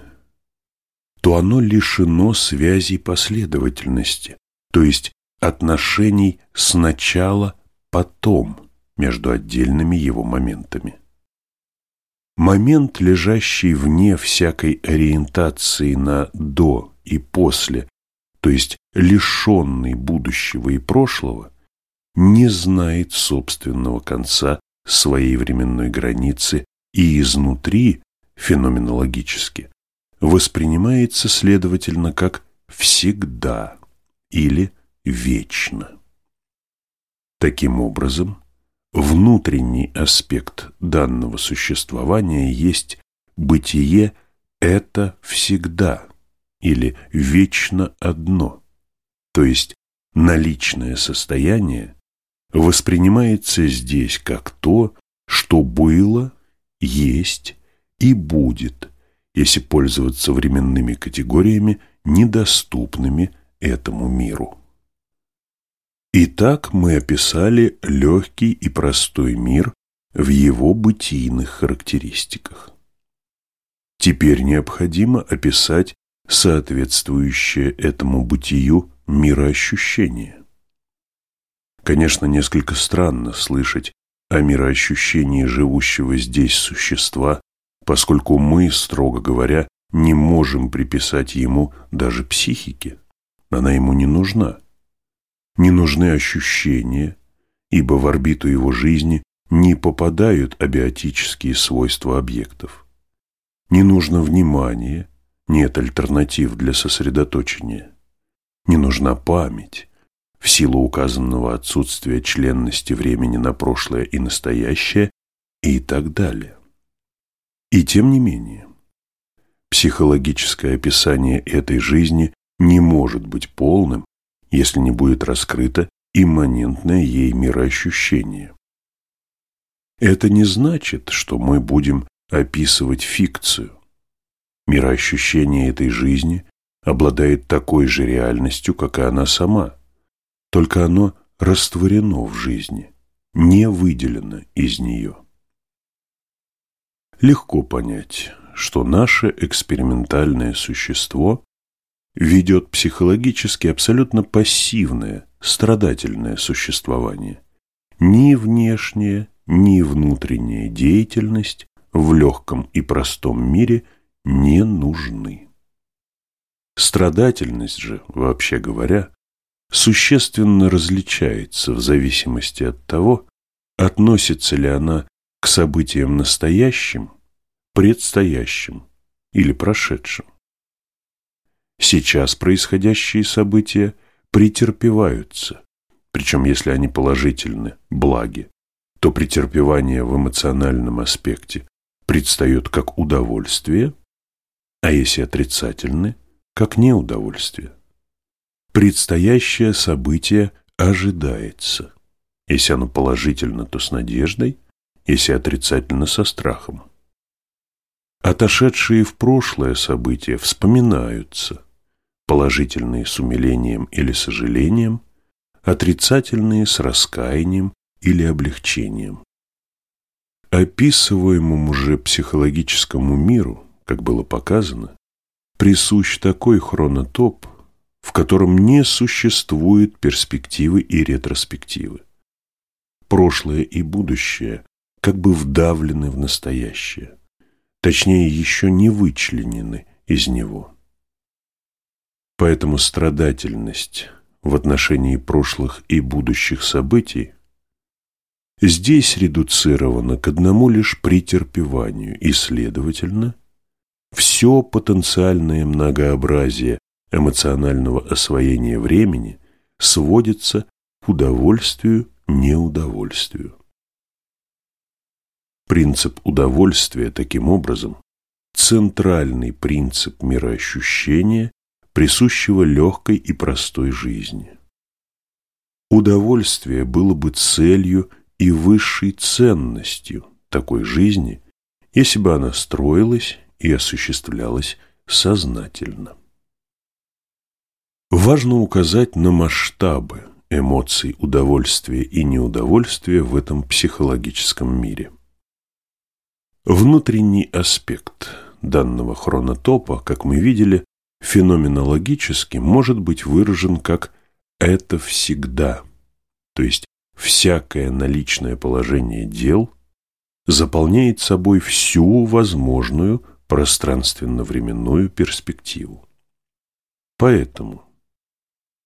то оно лишено связей последовательности, то есть отношений сначала-потом между отдельными его моментами. Момент, лежащий вне всякой ориентации на «до» и «после», то есть лишенный будущего и прошлого, не знает собственного конца своей временной границы и изнутри, феноменологически, воспринимается, следовательно, как «всегда» или «вечно». Таким образом, Внутренний аспект данного существования есть бытие «это всегда» или «вечно одно», то есть наличное состояние воспринимается здесь как то, что было, есть и будет, если пользоваться временными категориями, недоступными этому миру. Итак, мы описали легкий и простой мир в его бытийных характеристиках. Теперь необходимо описать соответствующее этому бытию мироощущение. Конечно, несколько странно слышать о мироощущении живущего здесь существа, поскольку мы, строго говоря, не можем приписать ему даже психики. Она ему не нужна не нужны ощущения, ибо в орбиту его жизни не попадают абиотические свойства объектов. Не нужно внимание, нет альтернатив для сосредоточения. Не нужна память, в силу указанного отсутствия членности времени на прошлое и настоящее, и так далее. И тем не менее, психологическое описание этой жизни не может быть полным, если не будет раскрыто имманентное ей мироощущение. Это не значит, что мы будем описывать фикцию. Мироощущение этой жизни обладает такой же реальностью, как и она сама, только оно растворено в жизни, не выделено из нее. Легко понять, что наше экспериментальное существо ведет психологически абсолютно пассивное, страдательное существование. Ни внешняя, ни внутренняя деятельность в легком и простом мире не нужны. Страдательность же, вообще говоря, существенно различается в зависимости от того, относится ли она к событиям настоящим, предстоящим или прошедшим. Сейчас происходящие события претерпеваются, причем если они положительны, благи, то претерпевание в эмоциональном аспекте предстает как удовольствие, а если отрицательны, как неудовольствие. Предстоящее событие ожидается. Если оно положительно, то с надеждой, если отрицательно, со страхом. Отошедшие в прошлое события вспоминаются, положительные с умилением или сожалением, отрицательные с раскаянием или облегчением. Описываемому же психологическому миру, как было показано, присущ такой хронотоп, в котором не существует перспективы и ретроспективы. Прошлое и будущее как бы вдавлены в настоящее, точнее еще не вычленены из него. Поэтому страдательность в отношении прошлых и будущих событий здесь редуцирована к одному лишь претерпеванию и, следовательно, все потенциальное многообразие эмоционального освоения времени сводится к удовольствию-неудовольствию. Принцип удовольствия, таким образом, центральный принцип мироощущения, присущего легкой и простой жизни. Удовольствие было бы целью и высшей ценностью такой жизни, если бы она строилась и осуществлялась сознательно. Важно указать на масштабы эмоций удовольствия и неудовольствия в этом психологическом мире. Внутренний аспект данного хронотопа, как мы видели, феноменологически может быть выражен как «это всегда», то есть всякое наличное положение дел заполняет собой всю возможную пространственно-временную перспективу. Поэтому,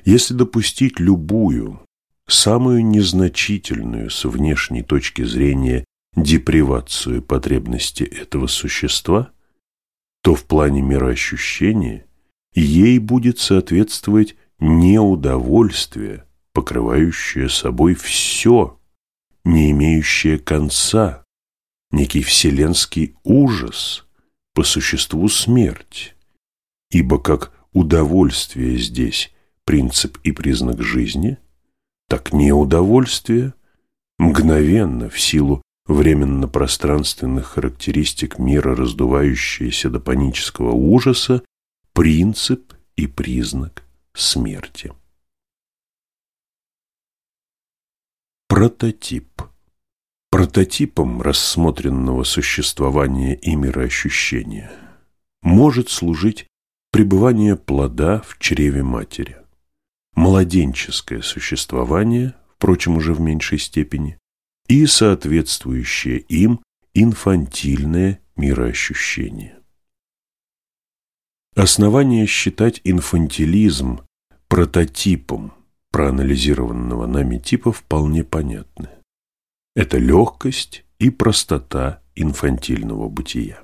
если допустить любую, самую незначительную с внешней точки зрения депривацию потребности этого существа, то в плане мироощущения ей будет соответствовать неудовольствие, покрывающее собой все, не имеющее конца, некий вселенский ужас, по существу смерть, ибо как удовольствие здесь принцип и признак жизни, так неудовольствие мгновенно в силу временно-пространственных характеристик мира, раздувающееся до панического ужаса, принцип и признак смерти. Прототип Прототипом рассмотренного существования и мироощущения может служить пребывание плода в чреве матери, младенческое существование, впрочем, уже в меньшей степени, и соответствующее им инфантильное мироощущение. Основание считать инфантилизм прототипом проанализированного нами типа вполне понятны. Это легкость и простота инфантильного бытия.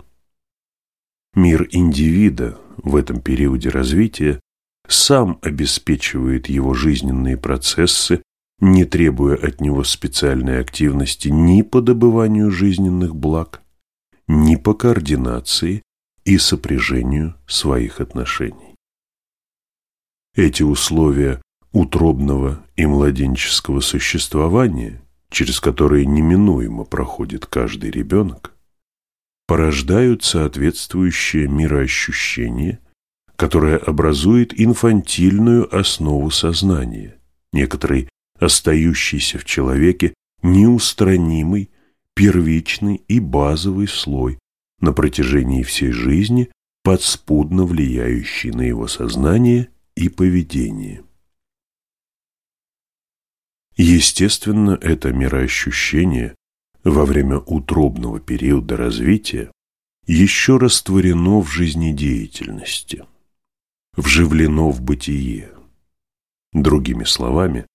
Мир индивида в этом периоде развития сам обеспечивает его жизненные процессы не требуя от него специальной активности ни по добыванию жизненных благ, ни по координации и сопряжению своих отношений. Эти условия утробного и младенческого существования, через которые неминуемо проходит каждый ребенок, порождают соответствующее мироощущение, которое образует инфантильную основу сознания, некоторый остающийся в человеке неустранимый, первичный и базовый слой на протяжении всей жизни, подспудно влияющий на его сознание и поведение. Естественно, это мироощущение во время утробного периода развития еще растворено в жизнедеятельности, вживлено в бытие. Другими словами,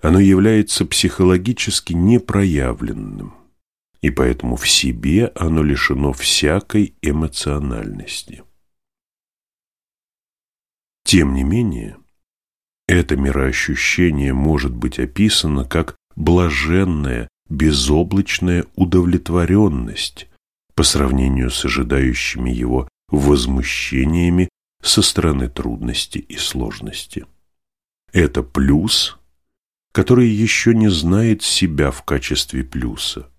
оно является психологически непроявленным, и поэтому в себе оно лишено всякой эмоциональности. Тем не менее, это мироощущение может быть описано как блаженная безоблачная удовлетворенность по сравнению с ожидающими его возмущениями со стороны трудности и сложности. Это плюс, который еще не знает себя в качестве плюса,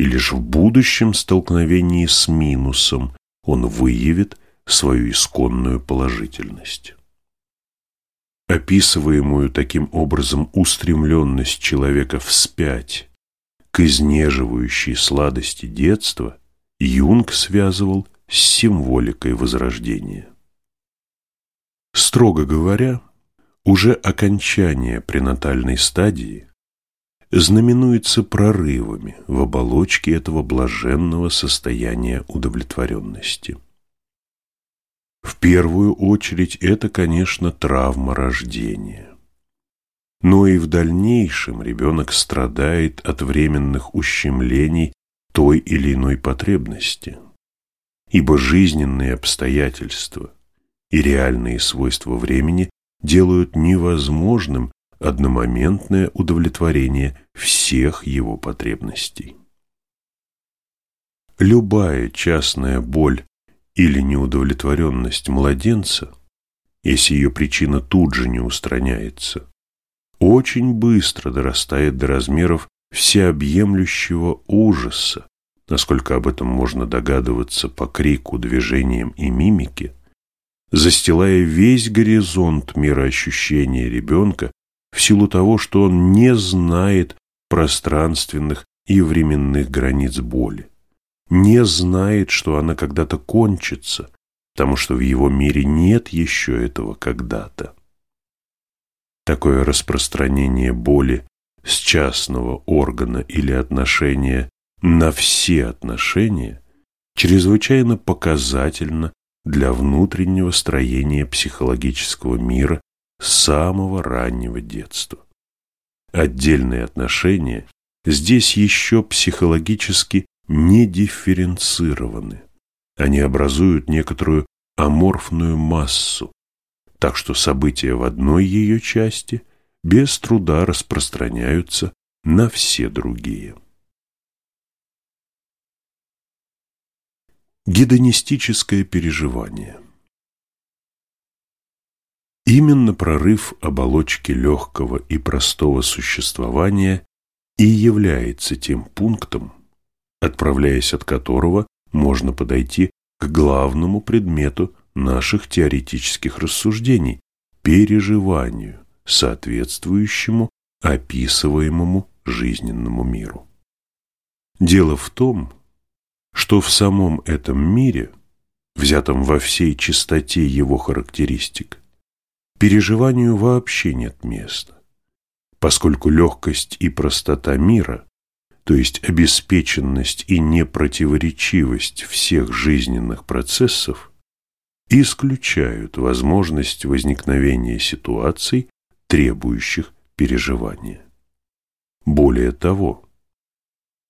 и лишь в будущем столкновении с минусом он выявит свою исконную положительность. Описываемую таким образом устремленность человека вспять к изнеживающей сладости детства Юнг связывал с символикой возрождения. Строго говоря, уже окончание пренатальной стадии знаменуется прорывами в оболочке этого блаженного состояния удовлетворенности. В первую очередь это, конечно, травма рождения но и в дальнейшем ребенок страдает от временных ущемлений той или иной потребности, ибо жизненные обстоятельства и реальные свойства времени делают невозможным одномоментное удовлетворение всех его потребностей. Любая частная боль или неудовлетворенность младенца, если ее причина тут же не устраняется, очень быстро дорастает до размеров всеобъемлющего ужаса, насколько об этом можно догадываться по крику, движениям и мимике, застилая весь горизонт мироощущения ребенка в силу того, что он не знает пространственных и временных границ боли, не знает, что она когда-то кончится, потому что в его мире нет еще этого когда-то. Такое распространение боли с частного органа или отношения на все отношения чрезвычайно показательно для внутреннего строения психологического мира с самого раннего детства. Отдельные отношения здесь еще психологически не дифференцированы. Они образуют некоторую аморфную массу, так что события в одной ее части без труда распространяются на все другие. Гедонистическое переживание Именно прорыв оболочки легкого и простого существования и является тем пунктом, отправляясь от которого можно подойти к главному предмету наших теоретических рассуждений, переживанию, соответствующему описываемому жизненному миру. Дело в том, что в самом этом мире, взятом во всей чистоте его характеристик, переживанию вообще нет места, поскольку легкость и простота мира, то есть обеспеченность и непротиворечивость всех жизненных процессов, исключают возможность возникновения ситуаций, требующих переживания. Более того,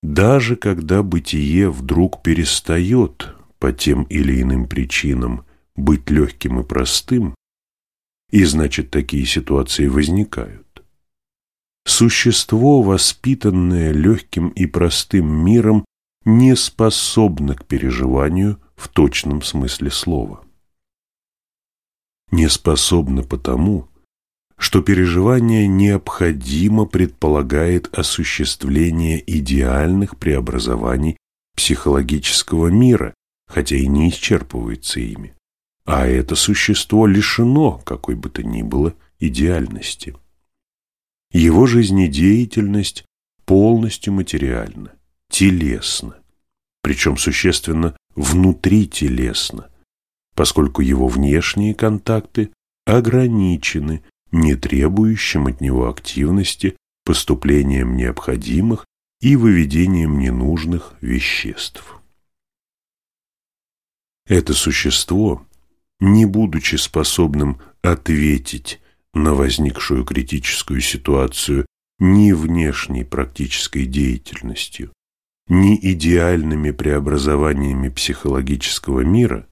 даже когда бытие вдруг перестает по тем или иным причинам быть легким и простым, и значит такие ситуации возникают, существо, воспитанное легким и простым миром, не способно к переживанию в точном смысле слова. Не способно потому, что переживание необходимо предполагает осуществление идеальных преобразований психологического мира, хотя и не исчерпывается ими. А это существо лишено какой бы то ни было идеальности. Его жизнедеятельность полностью материальна, телесна, причем существенно внутрителесно, поскольку его внешние контакты ограничены не требующим от него активности поступлением необходимых и выведением ненужных веществ. Это существо, не будучи способным ответить на возникшую критическую ситуацию ни внешней практической деятельностью, ни идеальными преобразованиями психологического мира,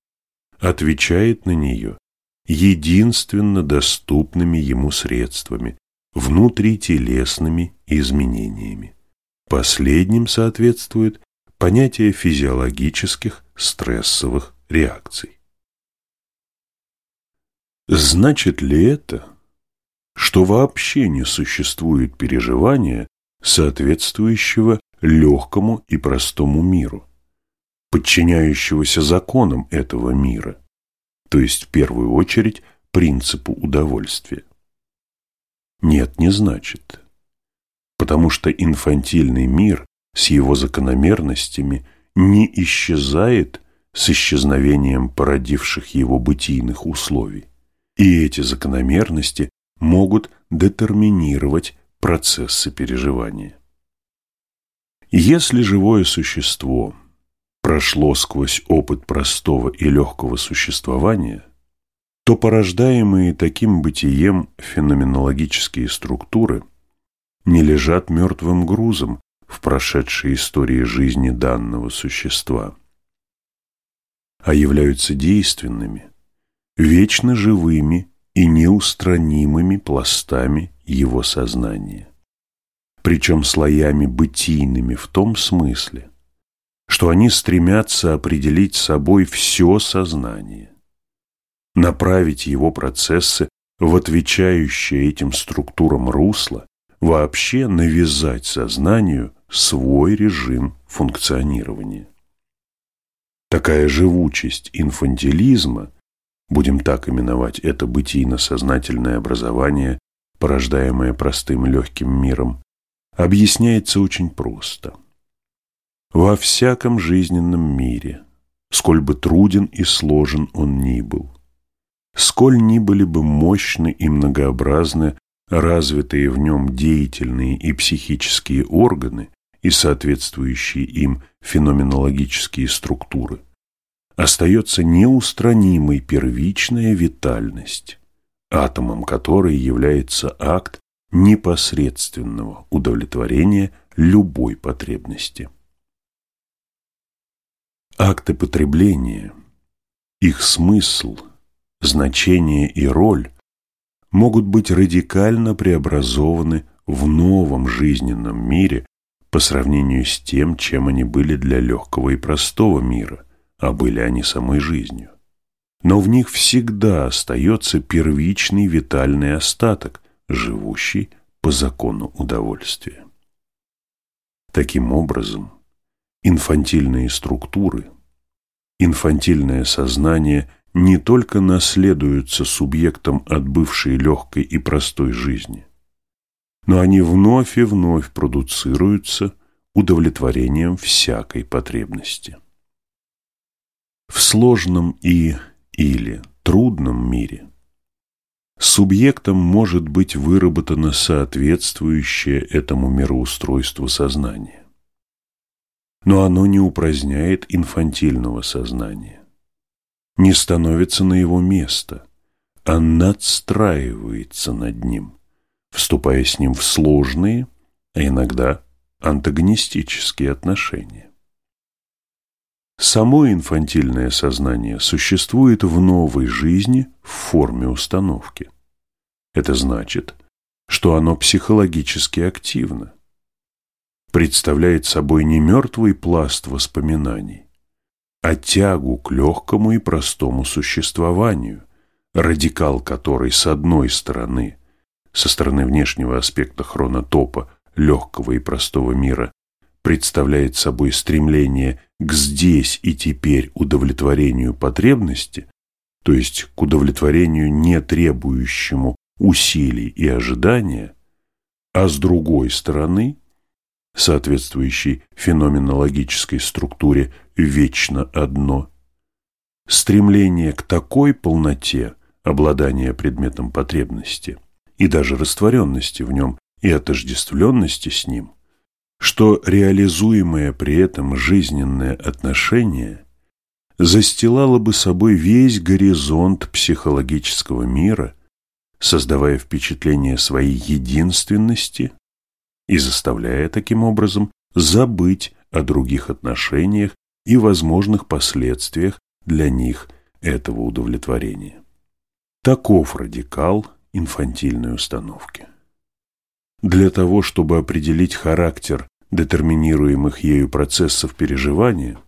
отвечает на нее единственно доступными ему средствами, внутрителесными изменениями. Последним соответствует понятие физиологических стрессовых реакций. Значит ли это, что вообще не существует переживания, соответствующего легкому и простому миру, подчиняющегося законам этого мира, то есть в первую очередь принципу удовольствия? Нет, не значит. Потому что инфантильный мир с его закономерностями не исчезает с исчезновением породивших его бытийных условий. И эти закономерности могут детерминировать процессы переживания. Если живое существо прошло сквозь опыт простого и легкого существования, то порождаемые таким бытием феноменологические структуры не лежат мертвым грузом в прошедшей истории жизни данного существа, а являются действенными, вечно живыми и неустранимыми пластами его сознания. Причем слоями бытийными в том смысле, что они стремятся определить собой все сознание, направить его процессы в отвечающее этим структурам русло, вообще навязать сознанию свой режим функционирования. Такая живучесть инфантилизма будем так именовать это бытийно-сознательное образование, порождаемое простым легким миром, объясняется очень просто. Во всяком жизненном мире, сколь бы труден и сложен он ни был, сколь ни были бы мощны и многообразны развитые в нем деятельные и психические органы и соответствующие им феноменологические структуры, остается неустранимой первичная витальность, атомом которой является акт непосредственного удовлетворения любой потребности. Акты потребления, их смысл, значение и роль могут быть радикально преобразованы в новом жизненном мире по сравнению с тем, чем они были для легкого и простого мира, а были они самой жизнью. Но в них всегда остается первичный витальный остаток, живущий по закону удовольствия. Таким образом, инфантильные структуры, инфантильное сознание не только наследуются субъектом от бывшей легкой и простой жизни, но они вновь и вновь продуцируются удовлетворением всякой потребности. В сложном и или трудном мире субъектом может быть выработано соответствующее этому мироустройству сознание. Но оно не упраздняет инфантильного сознания, не становится на его место, а надстраивается над ним, вступая с ним в сложные, а иногда антагонистические отношения. Само инфантильное сознание существует в новой жизни в форме установки. Это значит, что оно психологически активно, представляет собой не мертвый пласт воспоминаний, а тягу к легкому и простому существованию, радикал которой с одной стороны, со стороны внешнего аспекта хронотопа, легкого и простого мира, представляет собой стремление к здесь и теперь удовлетворению потребности, то есть к удовлетворению не требующему усилий и ожидания, а с другой стороны, соответствующей феноменологической структуре «вечно одно», стремление к такой полноте обладания предметом потребности и даже растворенности в нем и отождествленности с ним, что реализуемое при этом жизненное отношение застилало бы собой весь горизонт психологического мира, создавая впечатление своей единственности и заставляя таким образом забыть о других отношениях и возможных последствиях для них этого удовлетворения. Таков радикал инфантильной установки. Для того, чтобы определить характер детерминируемых ею процессов переживания,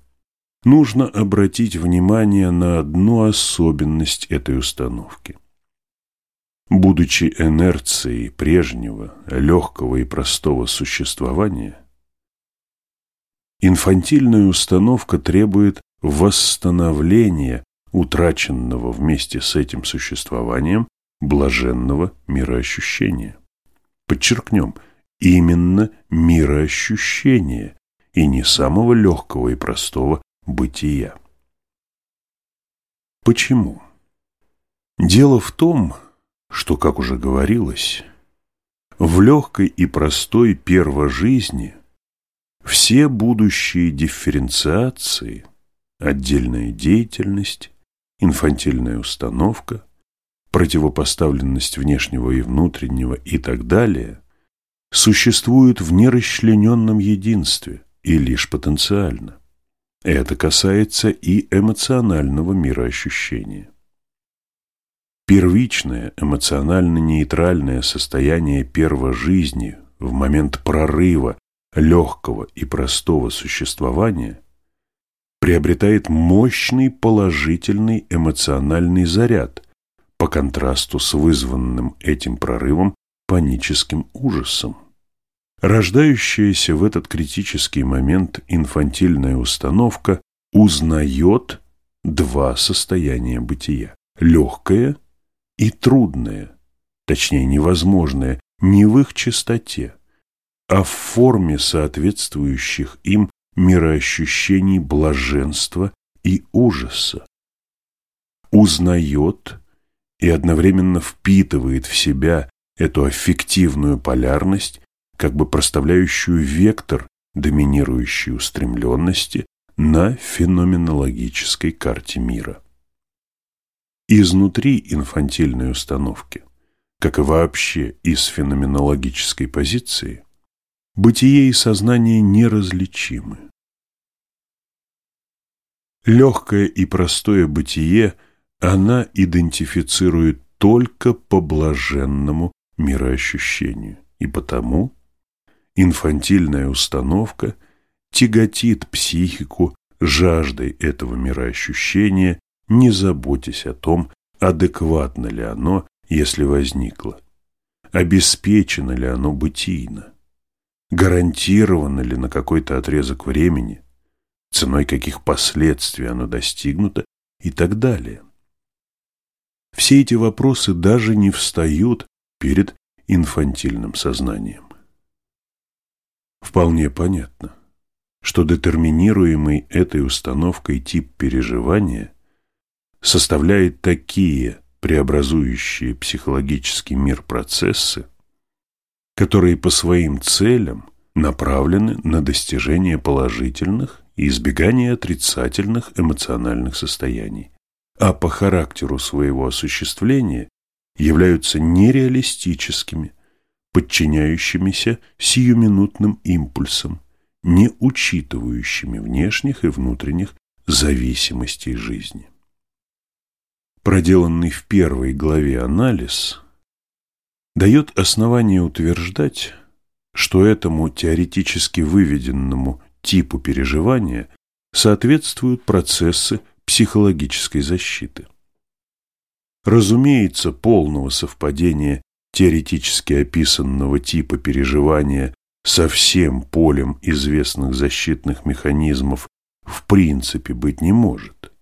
нужно обратить внимание на одну особенность этой установки. Будучи инерцией прежнего, легкого и простого существования, инфантильная установка требует восстановления утраченного вместе с этим существованием блаженного мироощущения. Подчеркнем, именно мироощущения и не самого легкого и простого бытия. Почему? Дело в том, что, как уже говорилось, в легкой и простой первожизни все будущие дифференциации, отдельная деятельность, инфантильная установка, противопоставленность внешнего и внутреннего и так далее, существуют в нерасчлененном единстве и лишь потенциально. Это касается и эмоционального мироощущения. Первичное эмоционально-нейтральное состояние первожизни в момент прорыва легкого и простого существования приобретает мощный положительный эмоциональный заряд – по контрасту с вызванным этим прорывом паническим ужасом. Рождающаяся в этот критический момент инфантильная установка узнает два состояния бытия – легкое и трудное, точнее невозможное, не в их чистоте, а в форме соответствующих им мироощущений блаженства и ужаса. Узнает и одновременно впитывает в себя эту аффективную полярность, как бы проставляющую вектор доминирующей устремленности на феноменологической карте мира. Изнутри инфантильной установки, как и вообще из феноменологической позиции, бытие и сознание неразличимы. Легкое и простое бытие – она идентифицирует только по блаженному мироощущению, и потому инфантильная установка тяготит психику жаждой этого мироощущения, не заботясь о том, адекватно ли оно, если возникло, обеспечено ли оно бытийно, гарантировано ли на какой-то отрезок времени, ценой каких последствий оно достигнуто и так далее. Все эти вопросы даже не встают перед инфантильным сознанием. Вполне понятно, что детерминируемый этой установкой тип переживания составляет такие преобразующие психологический мир процессы, которые по своим целям направлены на достижение положительных и избегание отрицательных эмоциональных состояний, а по характеру своего осуществления являются нереалистическими, подчиняющимися сиюминутным импульсам, не учитывающими внешних и внутренних зависимостей жизни. Проделанный в первой главе анализ дает основание утверждать, что этому теоретически выведенному типу переживания соответствуют процессы психологической защиты. Разумеется, полного совпадения теоретически описанного типа переживания со всем полем известных защитных механизмов в принципе быть не может.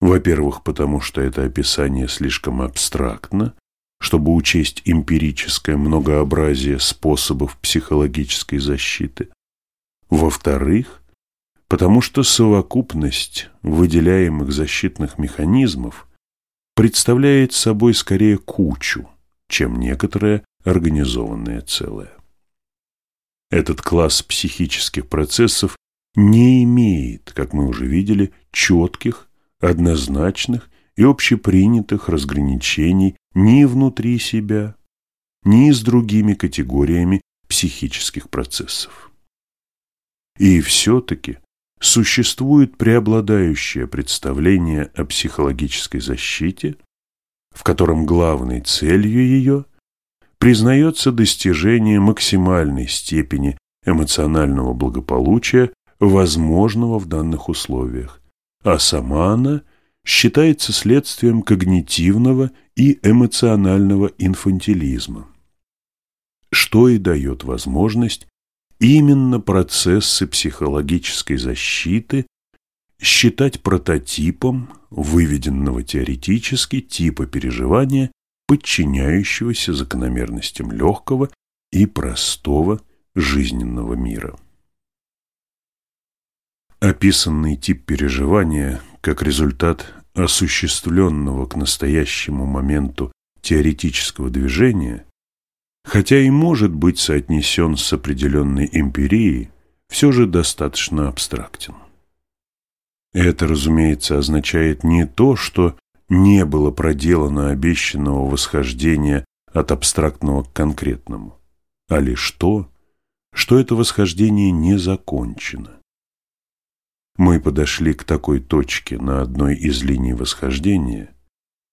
Во-первых, потому что это описание слишком абстрактно, чтобы учесть эмпирическое многообразие способов психологической защиты. Во-вторых, потому что совокупность выделяемых защитных механизмов представляет собой скорее кучу, чем некоторое организованное целое. Этот класс психических процессов не имеет, как мы уже видели, четких, однозначных и общепринятых разграничений ни внутри себя, ни с другими категориями психических процессов. И все-таки существует преобладающее представление о психологической защите, в котором главной целью ее признается достижение максимальной степени эмоционального благополучия, возможного в данных условиях, а сама она считается следствием когнитивного и эмоционального инфантилизма, что и дает возможность именно процессы психологической защиты считать прототипом выведенного теоретически типа переживания, подчиняющегося закономерностям легкого и простого жизненного мира. Описанный тип переживания как результат осуществленного к настоящему моменту теоретического движения, хотя и может быть соотнесен с определенной эмпирией, все же достаточно абстрактен. Это, разумеется, означает не то, что не было проделано обещанного восхождения от абстрактного к конкретному, а лишь то, что это восхождение не закончено. Мы подошли к такой точке на одной из линий восхождения,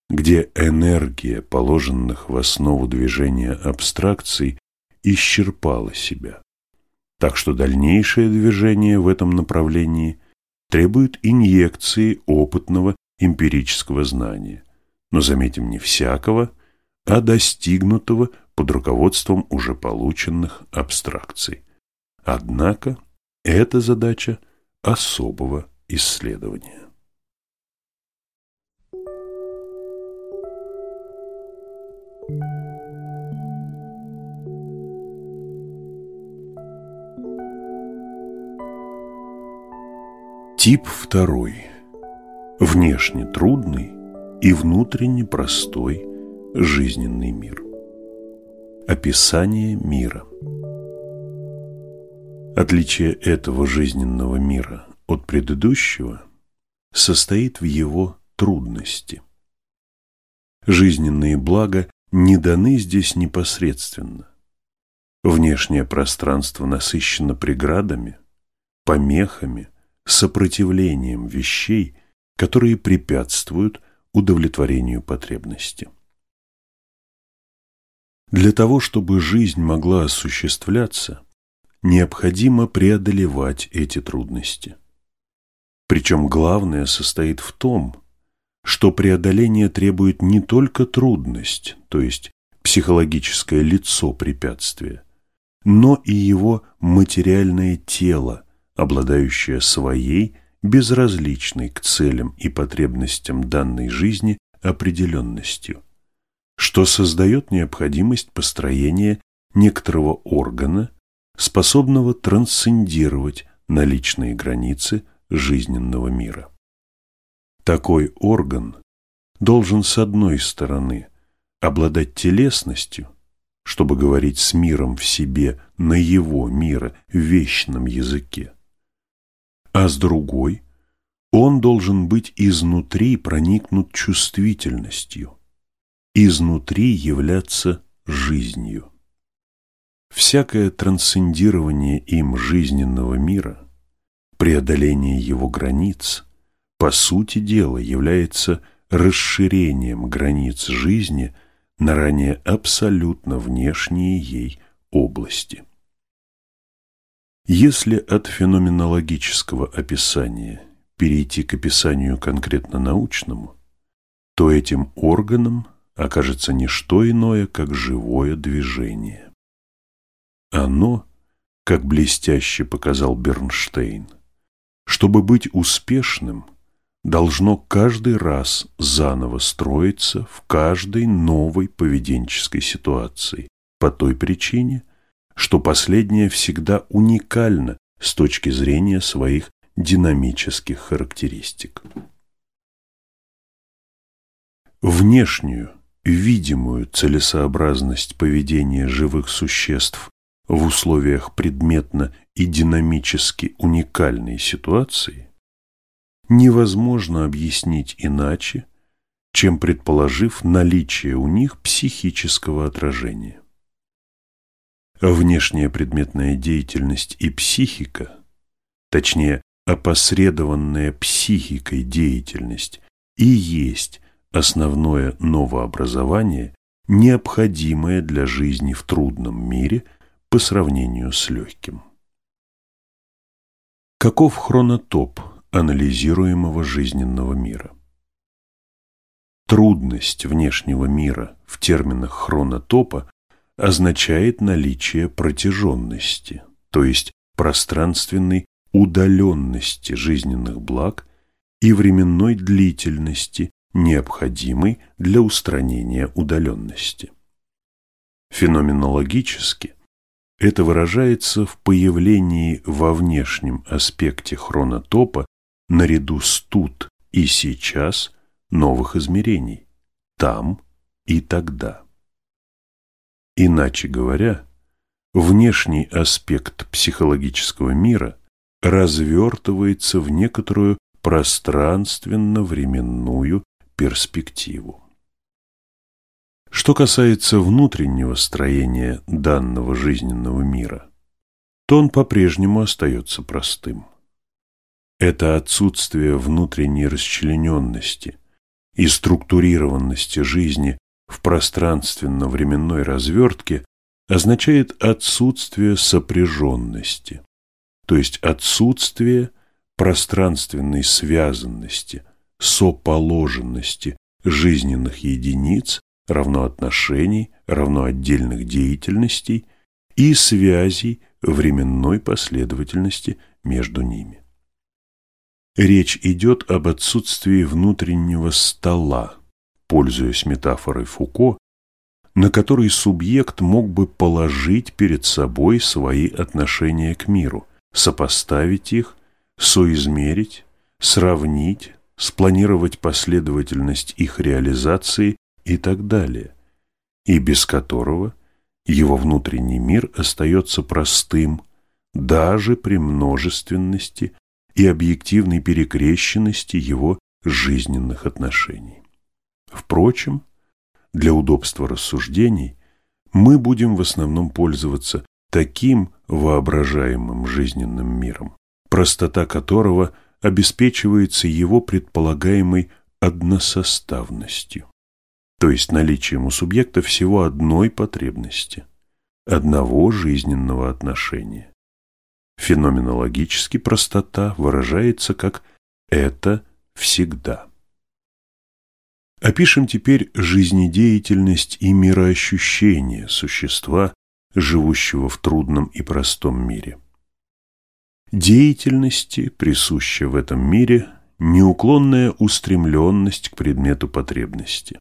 где энергия, положенных в основу движения абстракций, исчерпала себя. Так что дальнейшее движение в этом направлении требует инъекции опытного эмпирического знания, но, заметим, не всякого, а достигнутого под руководством уже полученных абстракций. Однако эта задача особого исследования. Тип второй. Внешне трудный и внутренне простой жизненный мир. Описание мира. Отличие этого жизненного мира от предыдущего состоит в его трудности. Жизненные блага не даны здесь непосредственно. Внешнее пространство насыщено преградами, помехами, сопротивлением вещей, которые препятствуют удовлетворению потребности. Для того, чтобы жизнь могла осуществляться, необходимо преодолевать эти трудности. Причем главное состоит в том, что преодоление требует не только трудность, то есть психологическое лицо препятствия, но и его материальное тело, обладающее своей, безразличной к целям и потребностям данной жизни определенностью, что создает необходимость построения некоторого органа, способного трансцендировать наличные границы жизненного мира. Такой орган должен с одной стороны обладать телесностью, чтобы говорить с миром в себе на его мира вечном языке, а с другой он должен быть изнутри проникнут чувствительностью, изнутри являться жизнью. Всякое трансцендирование им жизненного мира, преодоление его границ, по сути дела является расширением границ жизни на ранее абсолютно внешние ей области. Если от феноменологического описания перейти к описанию конкретно научному, то этим органом окажется не что иное, как живое движение. Оно, как блестяще показал Бернштейн, чтобы быть успешным, должно каждый раз заново строиться в каждой новой поведенческой ситуации по той причине, что последнее всегда уникально с точки зрения своих динамических характеристик. Внешнюю, видимую целесообразность поведения живых существ в условиях предметно и динамически уникальной ситуации невозможно объяснить иначе, чем предположив наличие у них психического отражения. Внешняя предметная деятельность и психика, точнее, опосредованная психикой деятельность, и есть основное новообразование, необходимое для жизни в трудном мире по сравнению с легким. Каков хронотоп анализируемого жизненного мира? Трудность внешнего мира в терминах хронотопа означает наличие протяженности, то есть пространственной удаленности жизненных благ и временной длительности, необходимой для устранения удаленности. Феноменологически это выражается в появлении во внешнем аспекте хронотопа наряду с тут и сейчас новых измерений, там и тогда. Иначе говоря, внешний аспект психологического мира развертывается в некоторую пространственно-временную перспективу. Что касается внутреннего строения данного жизненного мира, то он по-прежнему остается простым. Это отсутствие внутренней расчлененности и структурированности жизни в пространственно-временной развертке означает отсутствие сопряженности, то есть отсутствие пространственной связанности, соположенности жизненных единиц, равно отношений, равно отдельных деятельностей и связей временной последовательности между ними. Речь идет об отсутствии внутреннего стола, пользуясь метафорой Фуко, на который субъект мог бы положить перед собой свои отношения к миру, сопоставить их, соизмерить, сравнить, спланировать последовательность их реализации и так далее, и без которого его внутренний мир остается простым даже при множественности и объективной перекрещенности его жизненных отношений. Впрочем, для удобства рассуждений мы будем в основном пользоваться таким воображаемым жизненным миром, простота которого обеспечивается его предполагаемой односоставностью, то есть наличием у субъекта всего одной потребности, одного жизненного отношения. Феноменологически простота выражается как «это всегда». Опишем теперь жизнедеятельность и мироощущение существа, живущего в трудном и простом мире. Деятельности, присуща в этом мире, неуклонная устремленность к предмету потребности.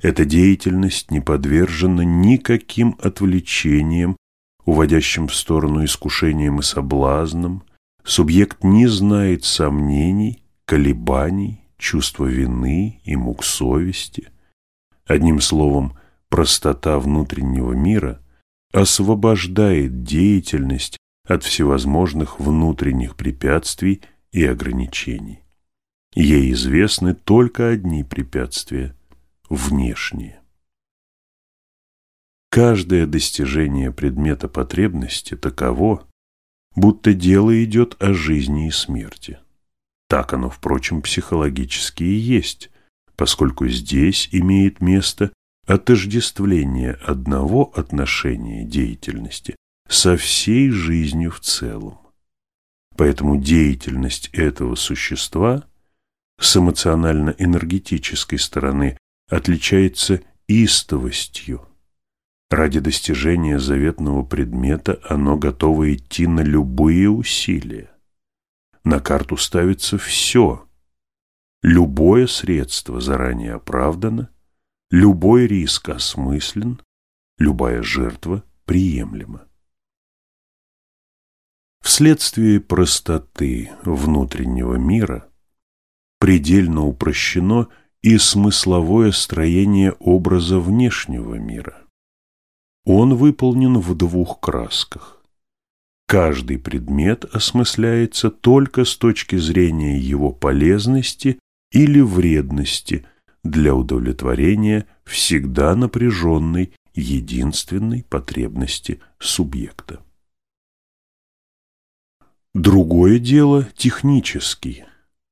Эта деятельность не подвержена никаким отвлечениям, уводящим в сторону искушениям и соблазнам, субъект не знает сомнений, колебаний, чувство вины и мук совести. Одним словом, простота внутреннего мира освобождает деятельность от всевозможных внутренних препятствий и ограничений. Ей известны только одни препятствия – внешние. Каждое достижение предмета потребности таково, будто дело идет о жизни и смерти. Так оно, впрочем, психологически и есть, поскольку здесь имеет место отождествление одного отношения деятельности со всей жизнью в целом. Поэтому деятельность этого существа с эмоционально-энергетической стороны отличается истовостью. Ради достижения заветного предмета оно готово идти на любые усилия. На карту ставится все. Любое средство заранее оправдано, любой риск осмыслен, любая жертва приемлема. Вследствие простоты внутреннего мира предельно упрощено и смысловое строение образа внешнего мира. Он выполнен в двух красках. Каждый предмет осмысляется только с точки зрения его полезности или вредности для удовлетворения всегда напряженной единственной потребности субъекта. Другое дело – технический,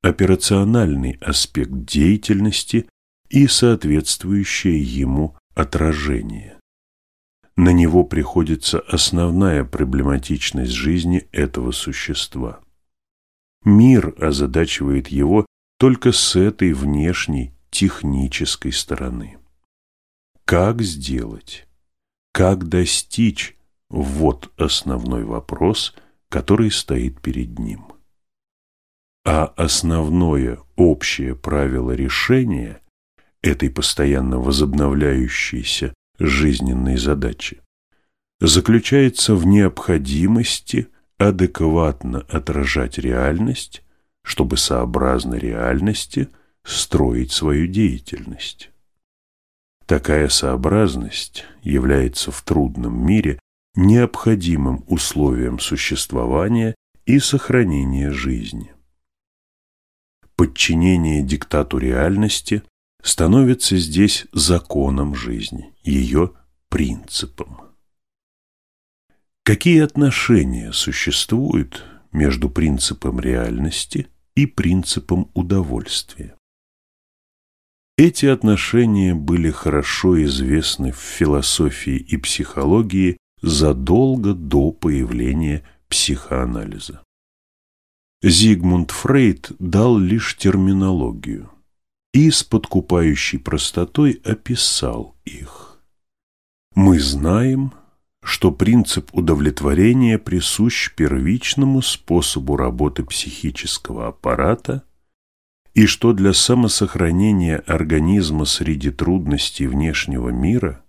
операциональный аспект деятельности и соответствующее ему отражение. На него приходится основная проблематичность жизни этого существа. Мир озадачивает его только с этой внешней технической стороны. Как сделать? Как достичь? Вот основной вопрос – который стоит перед ним. А основное общее правило решения этой постоянно возобновляющейся жизненной задачи заключается в необходимости адекватно отражать реальность, чтобы сообразно реальности строить свою деятельность. Такая сообразность является в трудном мире необходимым условием существования и сохранения жизни. Подчинение диктату реальности становится здесь законом жизни, ее принципом. Какие отношения существуют между принципом реальности и принципом удовольствия? Эти отношения были хорошо известны в философии и психологии задолго до появления психоанализа. Зигмунд Фрейд дал лишь терминологию и с подкупающей простотой описал их. Мы знаем, что принцип удовлетворения присущ первичному способу работы психического аппарата и что для самосохранения организма среди трудностей внешнего мира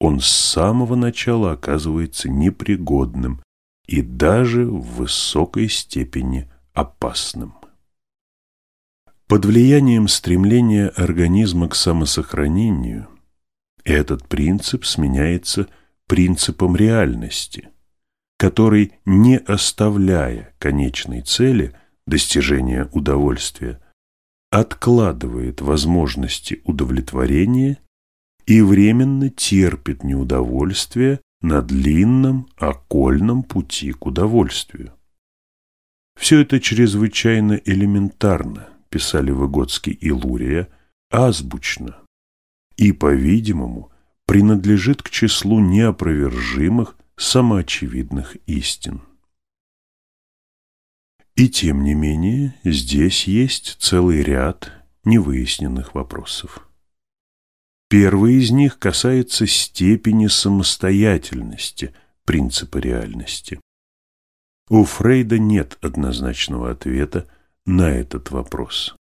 он с самого начала оказывается непригодным и даже в высокой степени опасным. Под влиянием стремления организма к самосохранению этот принцип сменяется принципом реальности, который, не оставляя конечной цели достижения удовольствия, откладывает возможности удовлетворения и временно терпит неудовольствие на длинном окольном пути к удовольствию. Все это чрезвычайно элементарно, писали Выгодский и Лурия, азбучно и, по-видимому, принадлежит к числу неопровержимых самоочевидных истин. И тем не менее, здесь есть целый ряд невыясненных вопросов. Первый из них касается степени самостоятельности принципа реальности. У Фрейда нет однозначного ответа на этот вопрос.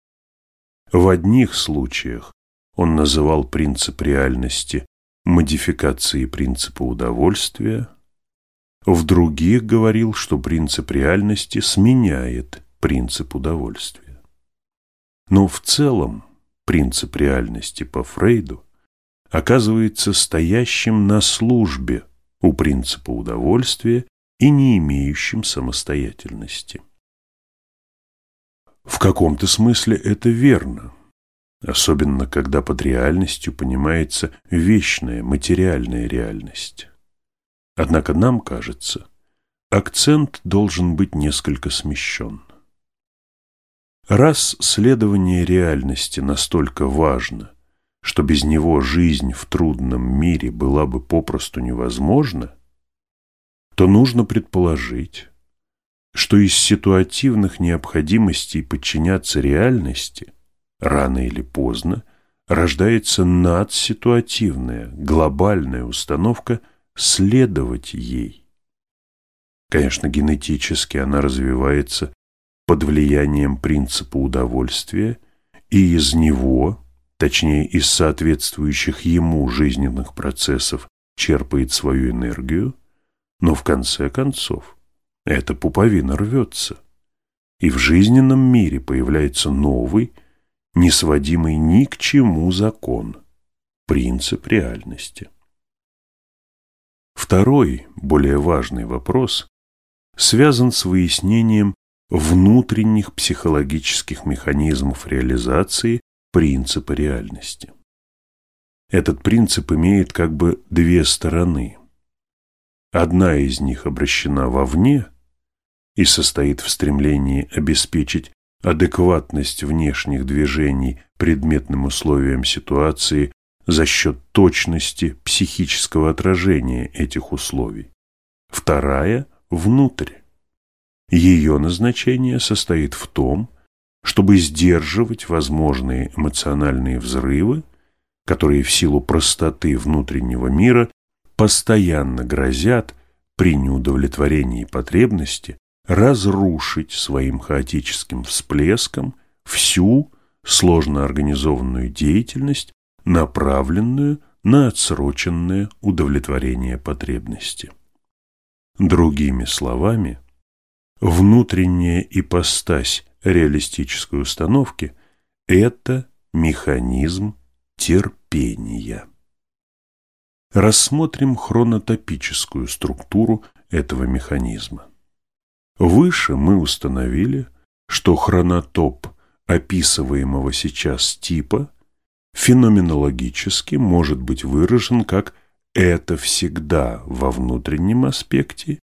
В одних случаях он называл принцип реальности модификацией принципа удовольствия, в других говорил, что принцип реальности сменяет принцип удовольствия. Но в целом принцип реальности по Фрейду оказывается стоящим на службе у принципа удовольствия и не имеющим самостоятельности. В каком-то смысле это верно, особенно когда под реальностью понимается вечная материальная реальность. Однако нам кажется, акцент должен быть несколько смещен. Раз следование реальности настолько важно – что без него жизнь в трудном мире была бы попросту невозможна, то нужно предположить, что из ситуативных необходимостей подчиняться реальности рано или поздно рождается надситуативная, глобальная установка следовать ей. Конечно, генетически она развивается под влиянием принципа удовольствия, и из него, точнее из соответствующих ему жизненных процессов, черпает свою энергию, но в конце концов эта пуповина рвется, и в жизненном мире появляется новый, не сводимый ни к чему закон, принцип реальности. Второй, более важный вопрос связан с выяснением внутренних психологических механизмов реализации принципа реальности. Этот принцип имеет как бы две стороны. Одна из них обращена вовне и состоит в стремлении обеспечить адекватность внешних движений предметным условиям ситуации за счет точности психического отражения этих условий. Вторая – внутрь. Ее назначение состоит в том, чтобы сдерживать возможные эмоциональные взрывы, которые в силу простоты внутреннего мира постоянно грозят при неудовлетворении потребности разрушить своим хаотическим всплеском всю сложно организованную деятельность, направленную на отсроченное удовлетворение потребности. Другими словами, внутренняя ипостась реалистической установки – это механизм терпения. Рассмотрим хронотопическую структуру этого механизма. Выше мы установили, что хронотоп описываемого сейчас типа феноменологически может быть выражен как «это всегда во внутреннем аспекте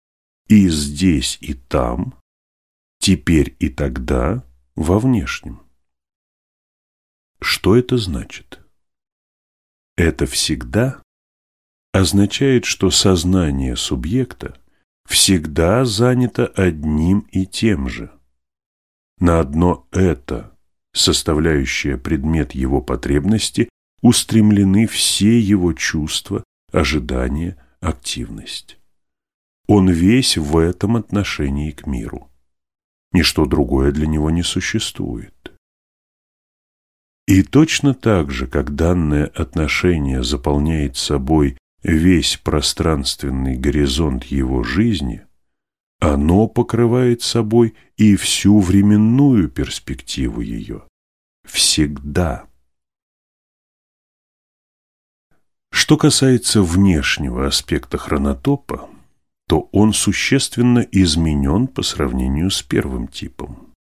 и здесь и там, теперь и тогда во внешнем». Что это значит? Это всегда означает, что сознание субъекта всегда занято одним и тем же. На одно это, составляющее предмет его потребности, устремлены все его чувства, ожидания, активность. Он весь в этом отношении к миру. Ничто другое для него не существует. И точно так же, как данное отношение заполняет собой весь пространственный горизонт его жизни, оно покрывает собой и всю временную перспективу ее. Всегда. Что касается внешнего аспекта хронотопа, то он существенно изменен по сравнению с первым типом.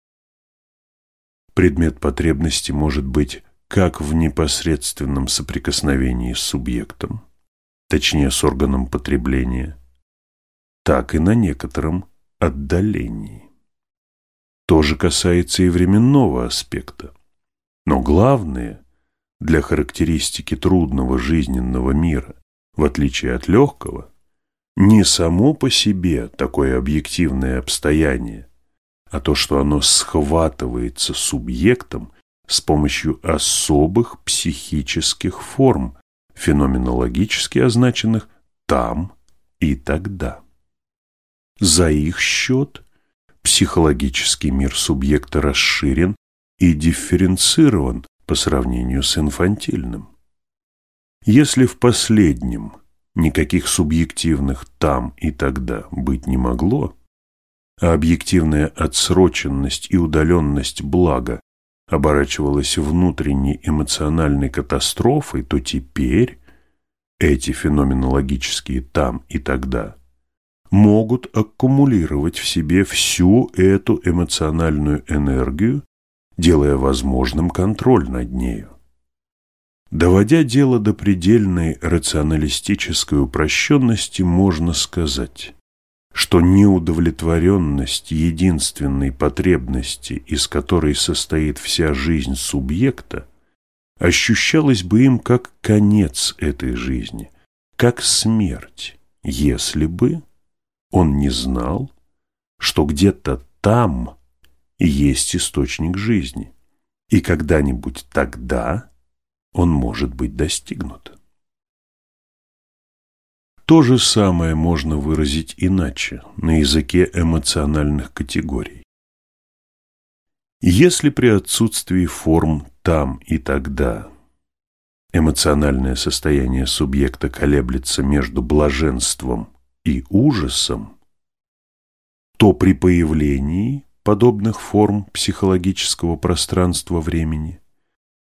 Предмет потребности может быть как в непосредственном соприкосновении с субъектом, точнее с органом потребления, так и на некотором отдалении. То же касается и временного аспекта. Но главное для характеристики трудного жизненного мира, в отличие от легкого, не само по себе такое объективное обстояние, а то, что оно схватывается субъектом с помощью особых психических форм, феноменологически означенных там и тогда. За их счет психологический мир субъекта расширен и дифференцирован по сравнению с инфантильным. Если в последнем никаких субъективных «там» и «тогда» быть не могло, а объективная отсроченность и удаленность блага оборачивалась внутренней эмоциональной катастрофой, то теперь эти феноменологические «там» и «тогда» могут аккумулировать в себе всю эту эмоциональную энергию, делая возможным контроль над нею. Доводя дело до предельной рационалистической упрощенности, можно сказать, что неудовлетворенность единственной потребности, из которой состоит вся жизнь субъекта, ощущалось бы им как конец этой жизни, как смерть, если бы он не знал, что где-то там есть источник жизни, и когда-нибудь тогда он может быть достигнут. То же самое можно выразить иначе, на языке эмоциональных категорий. Если при отсутствии форм там и тогда эмоциональное состояние субъекта колеблется между блаженством и ужасом, то при появлении подобных форм психологического пространства-времени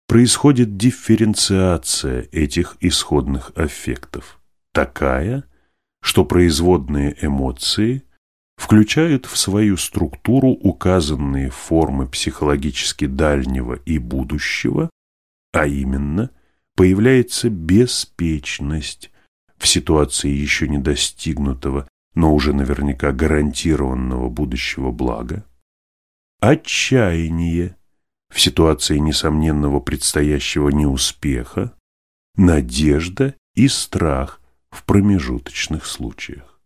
происходит дифференциация этих исходных аффектов, такая, что производные эмоции включают в свою структуру указанные формы психологически дальнего и будущего, а именно появляется беспечность в ситуации еще не достигнутого, но уже наверняка гарантированного будущего блага, отчаяние в ситуации несомненного предстоящего неуспеха, надежда и страх в промежуточных случаях.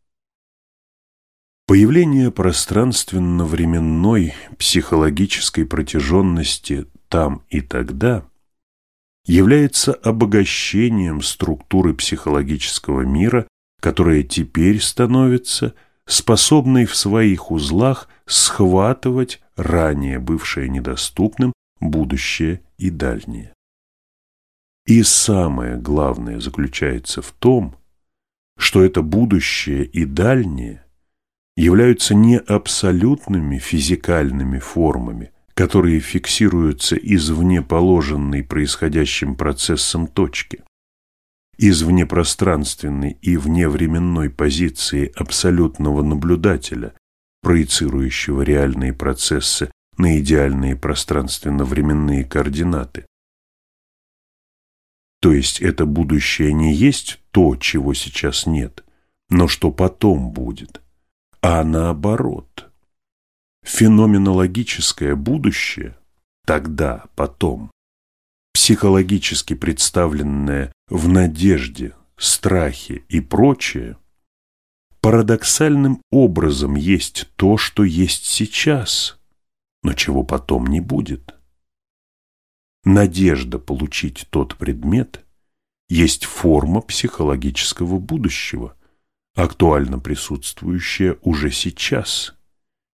Появление пространственно-временной психологической протяженности там и тогда является обогащением структуры психологического мира, которая теперь становится способной в своих узлах схватывать ранее бывшее недоступным будущее и дальнее. И самое главное заключается в том, что это будущее и дальнее являются не абсолютными физикальными формами, которые фиксируются извне положенной происходящим процессом точки, из внепространственной и вневременной позиции абсолютного наблюдателя, проецирующего реальные процессы на идеальные пространственно-временные координаты. То есть это будущее не есть то, чего сейчас нет, но что потом будет, а наоборот. Феноменологическое будущее тогда, потом, психологически представленное в надежде, страхе и прочее, парадоксальным образом есть то, что есть сейчас, но чего потом не будет. Надежда получить тот предмет есть форма психологического будущего, актуально присутствующая уже сейчас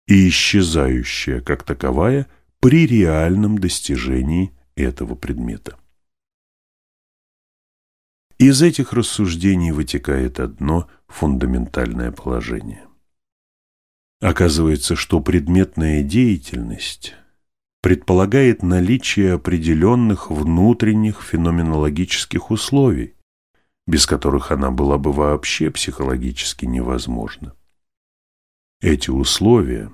и исчезающая как таковая при реальном достижении этого предмета. Из этих рассуждений вытекает одно фундаментальное положение. Оказывается, что предметная деятельность предполагает наличие определенных внутренних феноменологических условий, без которых она была бы вообще психологически невозможна. Эти условия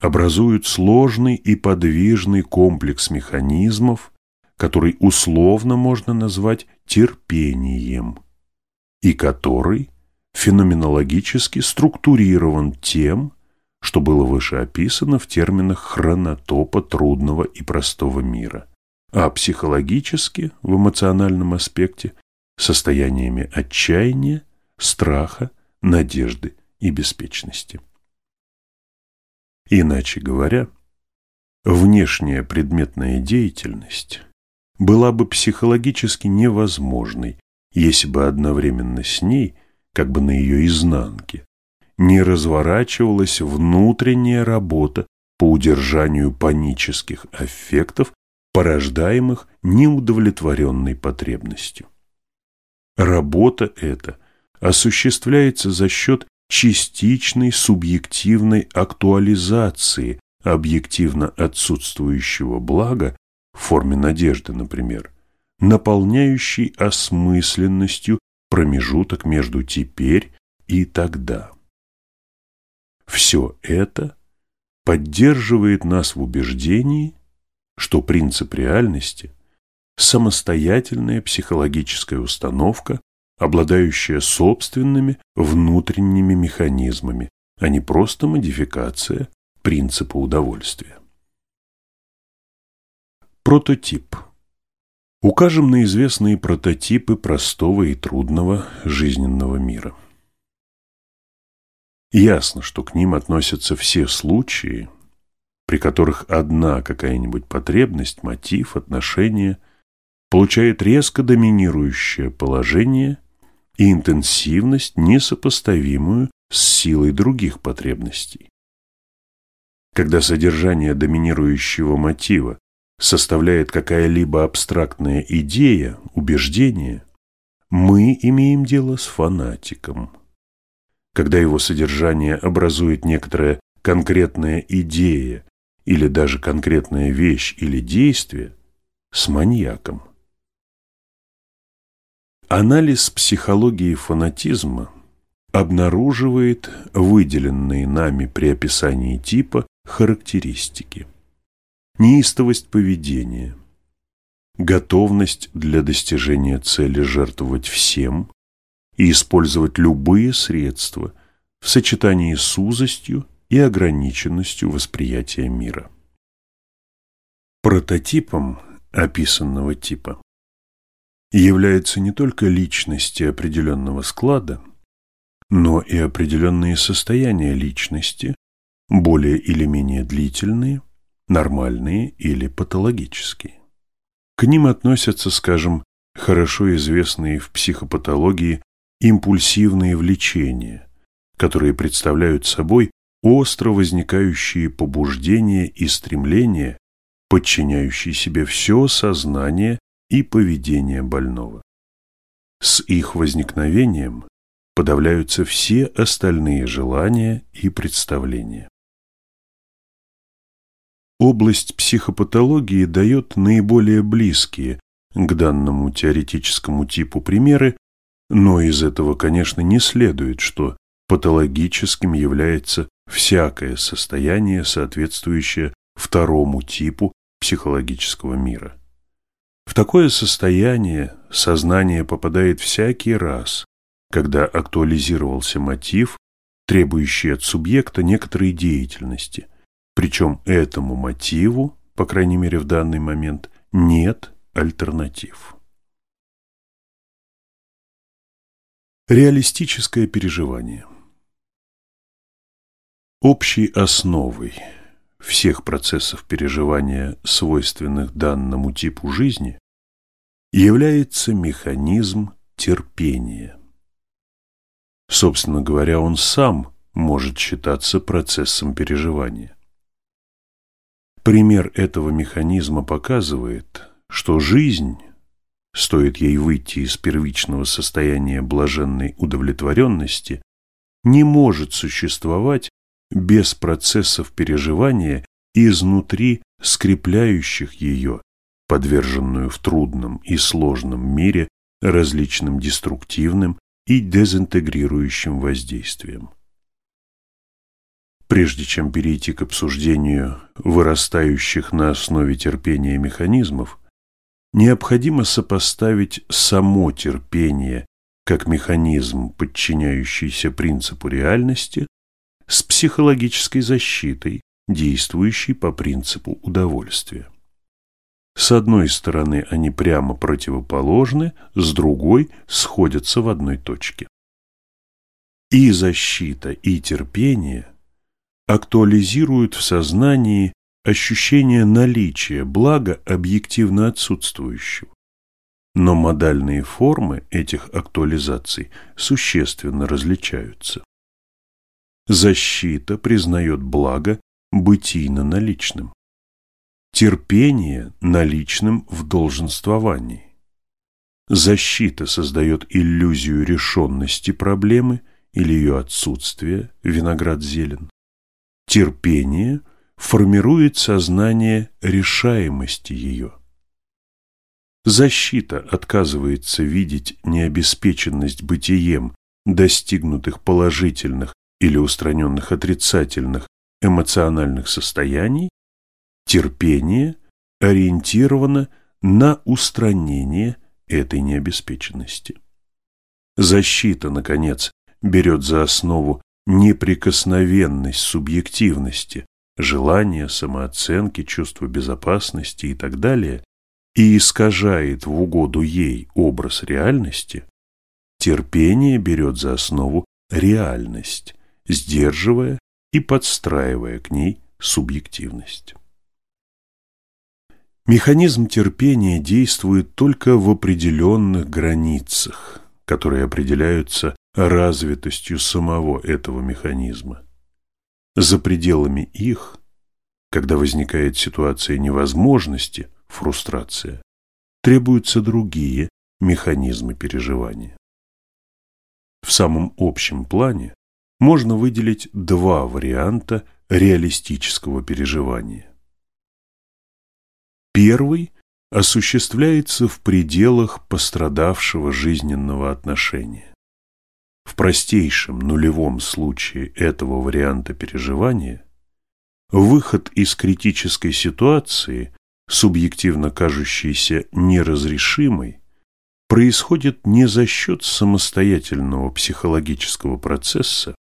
образуют сложный и подвижный комплекс механизмов, который условно можно назвать терпением, и который феноменологически структурирован тем, что было выше описано в терминах хронотопа трудного и простого мира, а психологически, в эмоциональном аспекте, состояниями отчаяния, страха, надежды и беспечности. Иначе говоря, внешняя предметная деятельность была бы психологически невозможной, если бы одновременно с ней, как бы на ее изнанке, не разворачивалась внутренняя работа по удержанию панических аффектов, порождаемых неудовлетворенной потребностью. Работа эта осуществляется за счет частичной субъективной актуализации объективно отсутствующего блага в форме надежды, например, наполняющий осмысленностью промежуток между теперь и тогда. Все это поддерживает нас в убеждении, что принцип реальности – самостоятельная психологическая установка, обладающая собственными внутренними механизмами, а не просто модификация принципа удовольствия. Прототип. Укажем на известные прототипы простого и трудного жизненного мира. Ясно, что к ним относятся все случаи, при которых одна какая-нибудь потребность, мотив, отношение получает резко доминирующее положение и интенсивность, несопоставимую с силой других потребностей. Когда содержание доминирующего мотива составляет какая-либо абстрактная идея, убеждение, мы имеем дело с фанатиком. Когда его содержание образует некоторая конкретная идея или даже конкретная вещь или действие, с маньяком. Анализ психологии фанатизма обнаруживает выделенные нами при описании типа характеристики. Неистовость поведения, готовность для достижения цели жертвовать всем и использовать любые средства в сочетании с узостью и ограниченностью восприятия мира. Прототипом описанного типа являются не только личности определенного склада, но и определенные состояния личности, более или менее длительные, нормальные или патологические. К ним относятся, скажем, хорошо известные в психопатологии импульсивные влечения, которые представляют собой остро возникающие побуждения и стремления, подчиняющие себе все сознание и поведение больного. С их возникновением подавляются все остальные желания и представления. Область психопатологии дает наиболее близкие к данному теоретическому типу примеры, но из этого, конечно, не следует, что патологическим является всякое состояние, соответствующее второму типу психологического мира. В такое состояние сознание попадает всякий раз, когда актуализировался мотив, требующий от субъекта некоторой деятельности, причем этому мотиву, по крайней мере в данный момент, нет альтернатив. Реалистическое переживание Общей основой – всех процессов переживания, свойственных данному типу жизни, является механизм терпения. Собственно говоря, он сам может считаться процессом переживания. Пример этого механизма показывает, что жизнь, стоит ей выйти из первичного состояния блаженной удовлетворенности, не может существовать без процессов переживания изнутри скрепляющих ее, подверженную в трудном и сложном мире различным деструктивным и дезинтегрирующим воздействиям. Прежде чем перейти к обсуждению вырастающих на основе терпения механизмов, необходимо сопоставить само терпение как механизм, подчиняющийся принципу реальности, с психологической защитой, действующей по принципу удовольствия. С одной стороны они прямо противоположны, с другой сходятся в одной точке. И защита, и терпение актуализируют в сознании ощущение наличия блага объективно отсутствующего. Но модальные формы этих актуализаций существенно различаются. Защита признает благо бытийно наличным. Терпение наличным в долженствовании. Защита создает иллюзию решенности проблемы или ее отсутствия, виноград зелен. Терпение формирует сознание решаемости ее. Защита отказывается видеть необеспеченность бытием достигнутых положительных или устраненных отрицательных эмоциональных состояний, терпение ориентировано на устранение этой необеспеченности. Защита, наконец, берет за основу неприкосновенность субъективности, желания, самооценки, чувство безопасности и так далее, и искажает в угоду ей образ реальности, терпение берет за основу реальность, сдерживая и подстраивая к ней субъективность. Механизм терпения действует только в определенных границах, которые определяются развитостью самого этого механизма. За пределами их, когда возникает ситуация невозможности, фрустрация, требуются другие механизмы переживания. В самом общем плане можно выделить два варианта реалистического переживания. Первый осуществляется в пределах пострадавшего жизненного отношения. В простейшем нулевом случае этого варианта переживания выход из критической ситуации, субъективно кажущейся неразрешимой, происходит не за счет самостоятельного психологического процесса,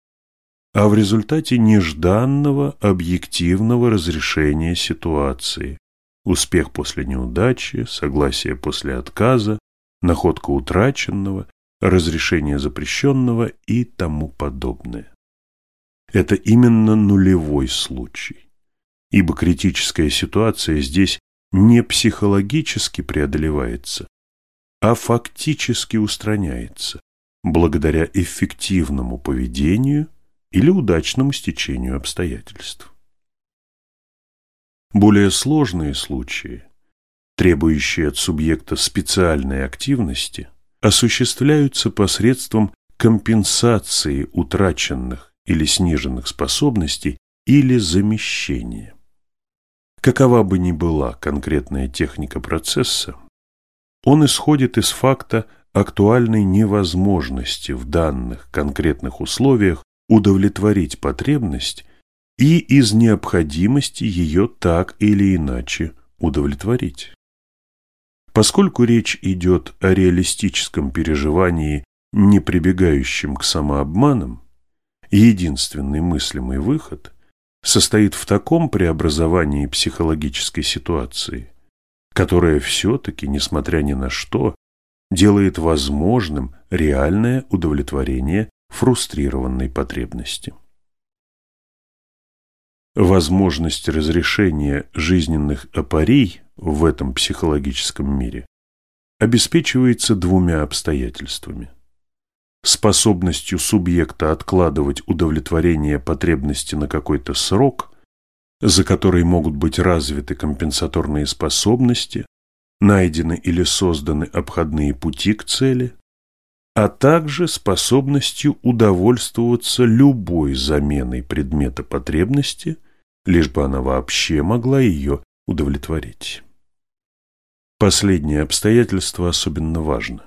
а в результате нежданного объективного разрешения ситуации, успех после неудачи, согласие после отказа, находка утраченного, разрешение запрещенного и тому подобное. Это именно нулевой случай, ибо критическая ситуация здесь не психологически преодолевается, а фактически устраняется благодаря эффективному поведению или удачному стечению обстоятельств. Более сложные случаи, требующие от субъекта специальной активности, осуществляются посредством компенсации утраченных или сниженных способностей или замещения. Какова бы ни была конкретная техника процесса, он исходит из факта актуальной невозможности в данных конкретных условиях удовлетворить потребность и из необходимости ее так или иначе удовлетворить. Поскольку речь идет о реалистическом переживании, не прибегающем к самообманам, единственный мыслимый выход состоит в таком преобразовании психологической ситуации, которое все-таки, несмотря ни на что, делает возможным реальное удовлетворение фрустрированной потребности. Возможность разрешения жизненных апарий в этом психологическом мире обеспечивается двумя обстоятельствами. Способностью субъекта откладывать удовлетворение потребности на какой-то срок, за который могут быть развиты компенсаторные способности, найдены или созданы обходные пути к цели, а также способностью удовольствоваться любой заменой предмета потребности – лишь бы она вообще могла ее удовлетворить. Последнее обстоятельство особенно важно.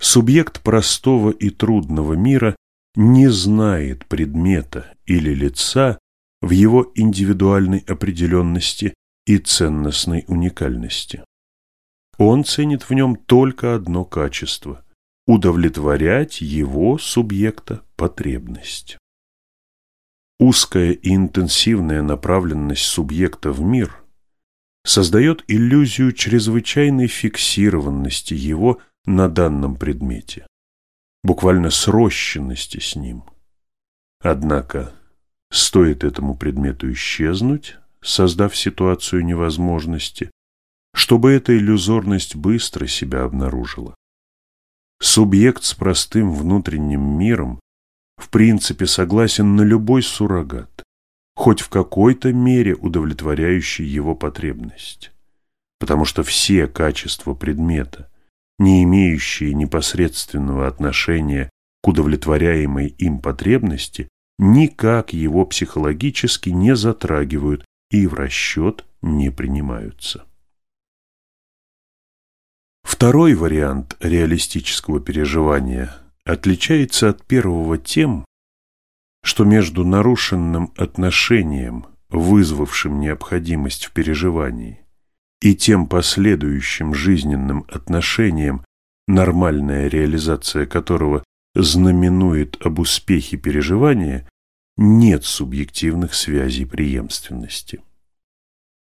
Субъект простого и трудного мира не знает предмета или лица в его индивидуальной определенности и ценностной уникальности. Он ценит в нем только одно качество – удовлетворять его субъекта потребность. Узкая и интенсивная направленность субъекта в мир создает иллюзию чрезвычайной фиксированности его на данном предмете, буквально срощенности с ним. Однако, стоит этому предмету исчезнуть, создав ситуацию невозможности, чтобы эта иллюзорность быстро себя обнаружила. Субъект с простым внутренним миром в принципе согласен на любой суррогат, хоть в какой-то мере удовлетворяющий его потребность. Потому что все качества предмета, не имеющие непосредственного отношения к удовлетворяемой им потребности, никак его психологически не затрагивают и в расчет не принимаются. Второй вариант реалистического переживания – отличается от первого тем, что между нарушенным отношением, вызвавшим необходимость в переживании, и тем последующим жизненным отношением, нормальная реализация которого знаменует об успехе переживания, нет субъективных связей преемственности.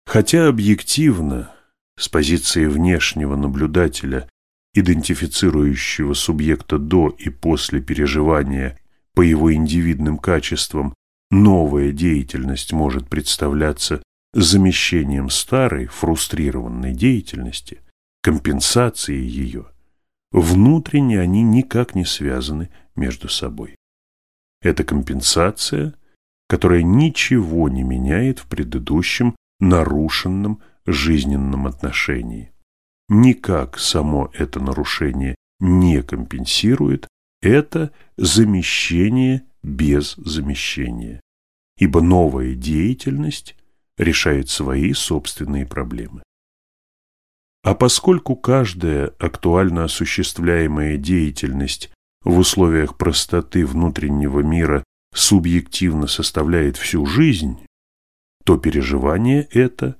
Хотя объективно с позиции внешнего наблюдателя, идентифицирующего субъекта до и после переживания по его индивидным качествам, новая деятельность может представляться замещением старой, фрустрированной деятельности, компенсацией ее, внутренне они никак не связаны между собой. Это компенсация, которая ничего не меняет в предыдущем нарушенном жизненном отношении. Никак само это нарушение не компенсирует это замещение без замещения, ибо новая деятельность решает свои собственные проблемы. А поскольку каждая актуально осуществляемая деятельность в условиях простоты внутреннего мира субъективно составляет всю жизнь, то переживание это,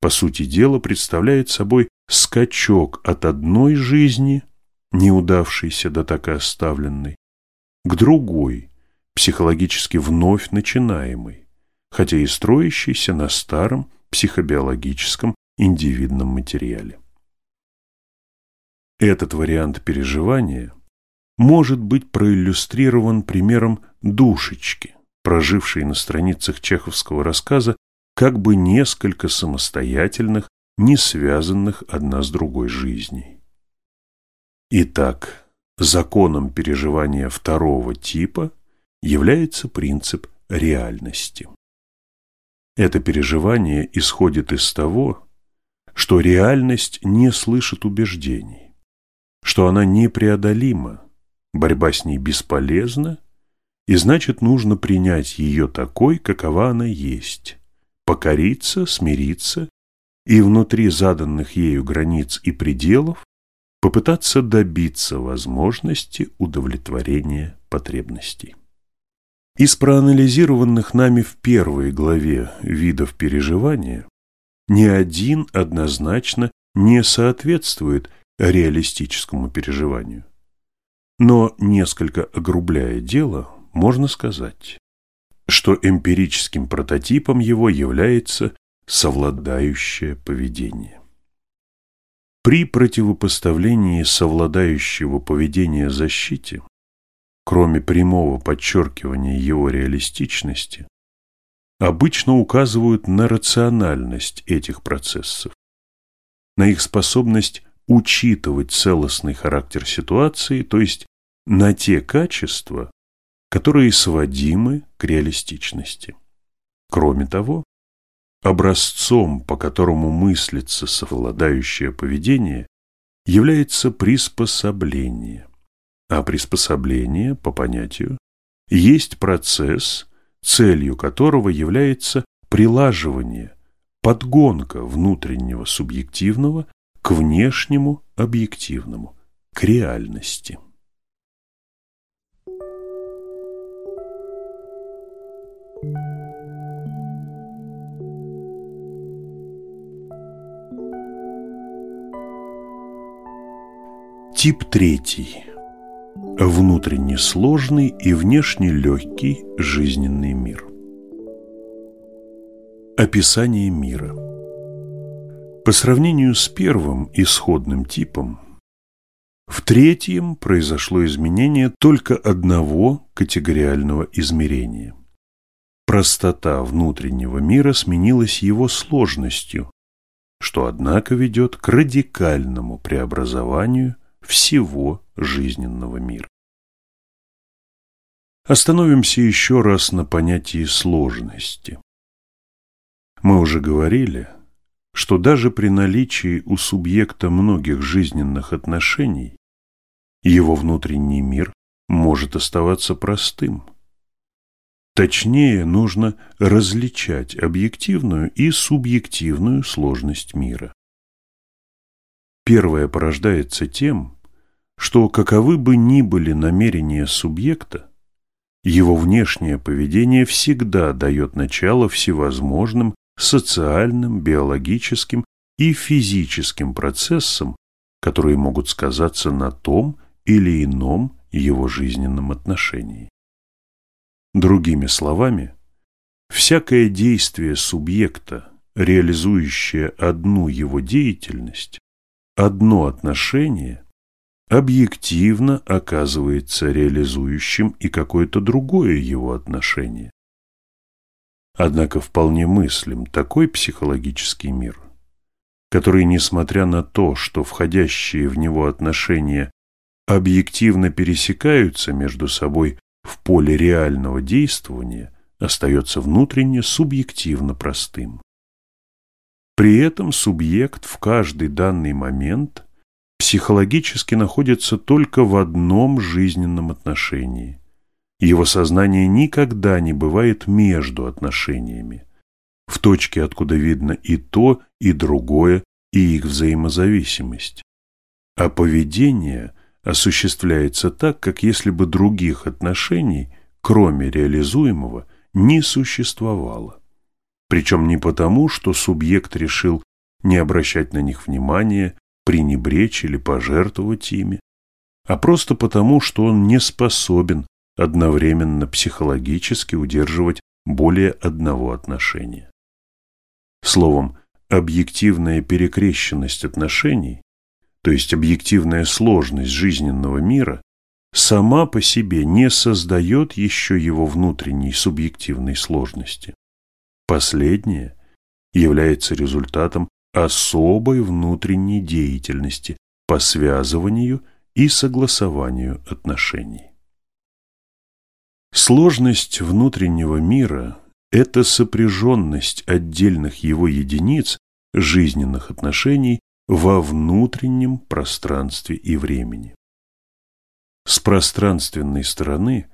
по сути дела, представляет собой скачок от одной жизни, неудавшейся да так и оставленной, к другой, психологически вновь начинаемой, хотя и строящейся на старом психобиологическом индивидном материале. Этот вариант переживания может быть проиллюстрирован примером душечки, прожившей на страницах чеховского рассказа как бы несколько самостоятельных, не связанных одна с другой жизней. Итак, законом переживания второго типа является принцип реальности. Это переживание исходит из того, что реальность не слышит убеждений, что она непреодолима, борьба с ней бесполезна, и значит нужно принять ее такой, какова она есть, покориться, смириться и внутри заданных ею границ и пределов попытаться добиться возможности удовлетворения потребностей. Из проанализированных нами в первой главе видов переживания ни один однозначно не соответствует реалистическому переживанию. Но, несколько огрубляя дело, можно сказать, что эмпирическим прототипом его является совладающее поведение. При противопоставлении совладающего поведения защите, кроме прямого подчеркивания его реалистичности, обычно указывают на рациональность этих процессов, на их способность учитывать целостный характер ситуации, то есть на те качества, которые сводимы к реалистичности. Кроме того, образцом, по которому мыслится совладающее поведение, является приспособление. А приспособление, по понятию, есть процесс, целью которого является прилаживание, подгонка внутреннего субъективного к внешнему объективному, к реальности. Тип третий. Внутренне сложный и внешне легкий жизненный мир. Описание мира. По сравнению с первым исходным типом, в третьем произошло изменение только одного категориального измерения. Простота внутреннего мира сменилась его сложностью, что, однако, ведет к радикальному преобразованию всего жизненного мира. Остановимся еще раз на понятии сложности. Мы уже говорили, что даже при наличии у субъекта многих жизненных отношений его внутренний мир может оставаться простым. Точнее, нужно различать объективную и субъективную сложность мира. Первое порождается тем, что каковы бы ни были намерения субъекта, его внешнее поведение всегда дает начало всевозможным социальным, биологическим и физическим процессам, которые могут сказаться на том или ином его жизненном отношении. Другими словами, всякое действие субъекта реализующее одну его деятельность, одно отношение, объективно оказывается реализующим и какое-то другое его отношение. Однако вполне мыслим такой психологический мир, который, несмотря на то, что входящие в него отношения объективно пересекаются между собой в поле реального действования, остается внутренне субъективно простым. При этом субъект в каждый данный момент психологически находится только в одном жизненном отношении. Его сознание никогда не бывает между отношениями, в точке, откуда видно и то, и другое, и их взаимозависимость. А поведение осуществляется так, как если бы других отношений, кроме реализуемого, не существовало. Причем не потому, что субъект решил не обращать на них внимания, пренебречь или пожертвовать ими, а просто потому, что он не способен одновременно психологически удерживать более одного отношения. Словом, объективная перекрещенность отношений, то есть объективная сложность жизненного мира, сама по себе не создает еще его внутренней субъективной сложности. Последнее является результатом особой внутренней деятельности по связыванию и согласованию отношений. Сложность внутреннего мира – это сопряженность отдельных его единиц жизненных отношений во внутреннем пространстве и времени. С пространственной стороны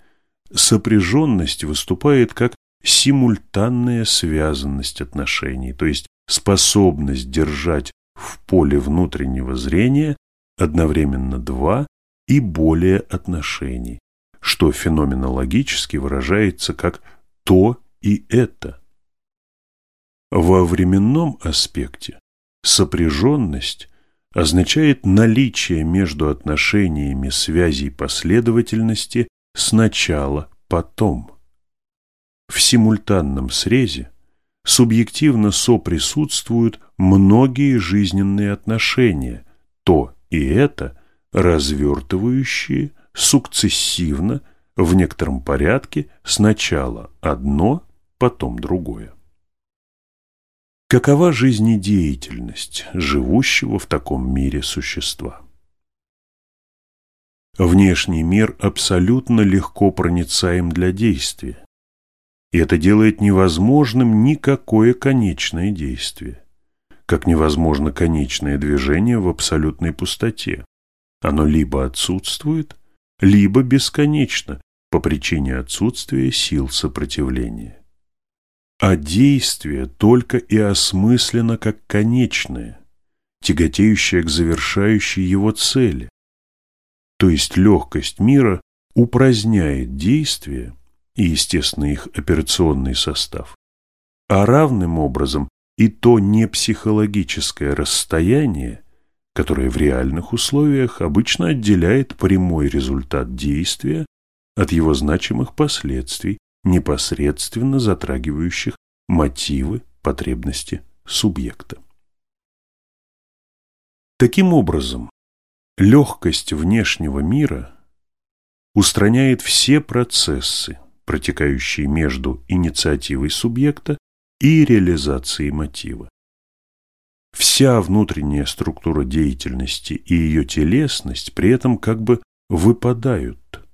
сопряженность выступает как симультанная связанность отношений, то есть способность держать в поле внутреннего зрения одновременно два и более отношений, что феноменологически выражается как «то и это». Во временном аспекте сопряженность означает наличие между отношениями связей последовательности сначала-потом. В симультанном срезе субъективно соприсутствуют многие жизненные отношения, то и это развертывающие сукцессивно в некотором порядке сначала одно, потом другое. Какова жизнедеятельность живущего в таком мире существа? Внешний мир абсолютно легко проницаем для действия, и это делает невозможным никакое конечное действие, как невозможно конечное движение в абсолютной пустоте. Оно либо отсутствует, либо бесконечно по причине отсутствия сил сопротивления. А действие только и осмысленно как конечное, тяготеющее к завершающей его цели. То есть легкость мира упраздняет действие и, естественно, их операционный состав, а равным образом и то не психологическое расстояние, которое в реальных условиях обычно отделяет прямой результат действия от его значимых последствий, непосредственно затрагивающих мотивы, потребности субъекта. Таким образом, легкость внешнего мира устраняет все процессы, протекающие между инициативой субъекта и реализацией мотива. Вся внутренняя структура деятельности и ее телесность при этом как бы выпадают.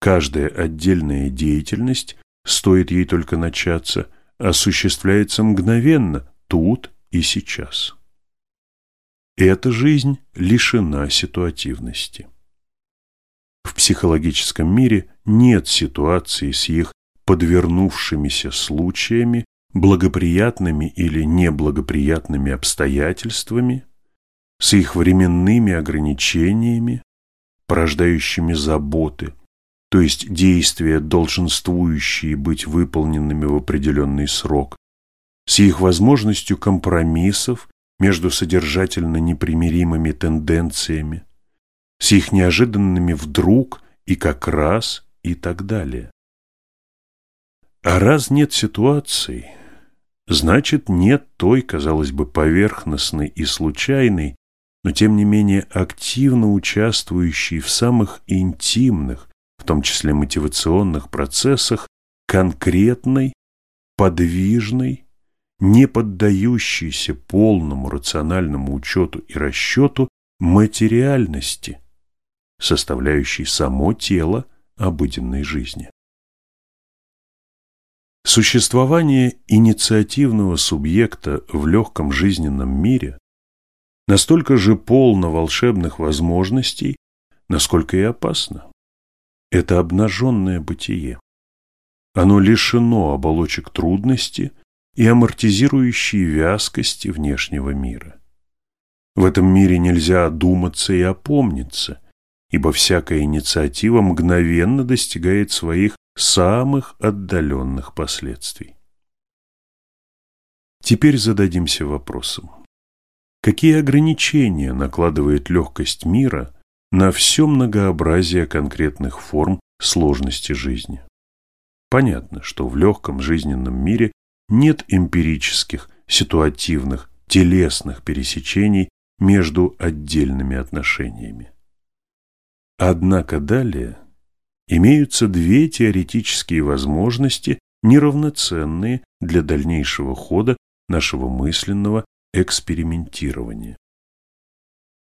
Каждая отдельная деятельность, стоит ей только начаться, осуществляется мгновенно, тут и сейчас. Эта жизнь лишена ситуативности. В психологическом мире нет ситуации с их подвернувшимися случаями, благоприятными или неблагоприятными обстоятельствами, с их временными ограничениями, порождающими заботы, то есть действия, долженствующие быть выполненными в определенный срок, с их возможностью компромиссов между содержательно непримиримыми тенденциями, с их неожиданными вдруг и как раз и так далее. А раз нет ситуаций, значит нет той, казалось бы, поверхностной и случайной, но тем не менее активно участвующей в самых интимных, в том числе мотивационных процессах, конкретной, подвижной, не поддающейся полному рациональному учету и расчету материальности, составляющей само тело обыденной жизни. Существование инициативного субъекта в легком жизненном мире настолько же полно волшебных возможностей, насколько и опасно. Это обнаженное бытие. Оно лишено оболочек трудности и амортизирующей вязкости внешнего мира. В этом мире нельзя одуматься и опомниться, ибо всякая инициатива мгновенно достигает своих самых отдаленных последствий. Теперь зададимся вопросом. Какие ограничения накладывает легкость мира на все многообразие конкретных форм сложности жизни? Понятно, что в легком жизненном мире нет эмпирических, ситуативных, телесных пересечений между отдельными отношениями. Однако далее имеются две теоретические возможности, неравноценные для дальнейшего хода нашего мысленного экспериментирования.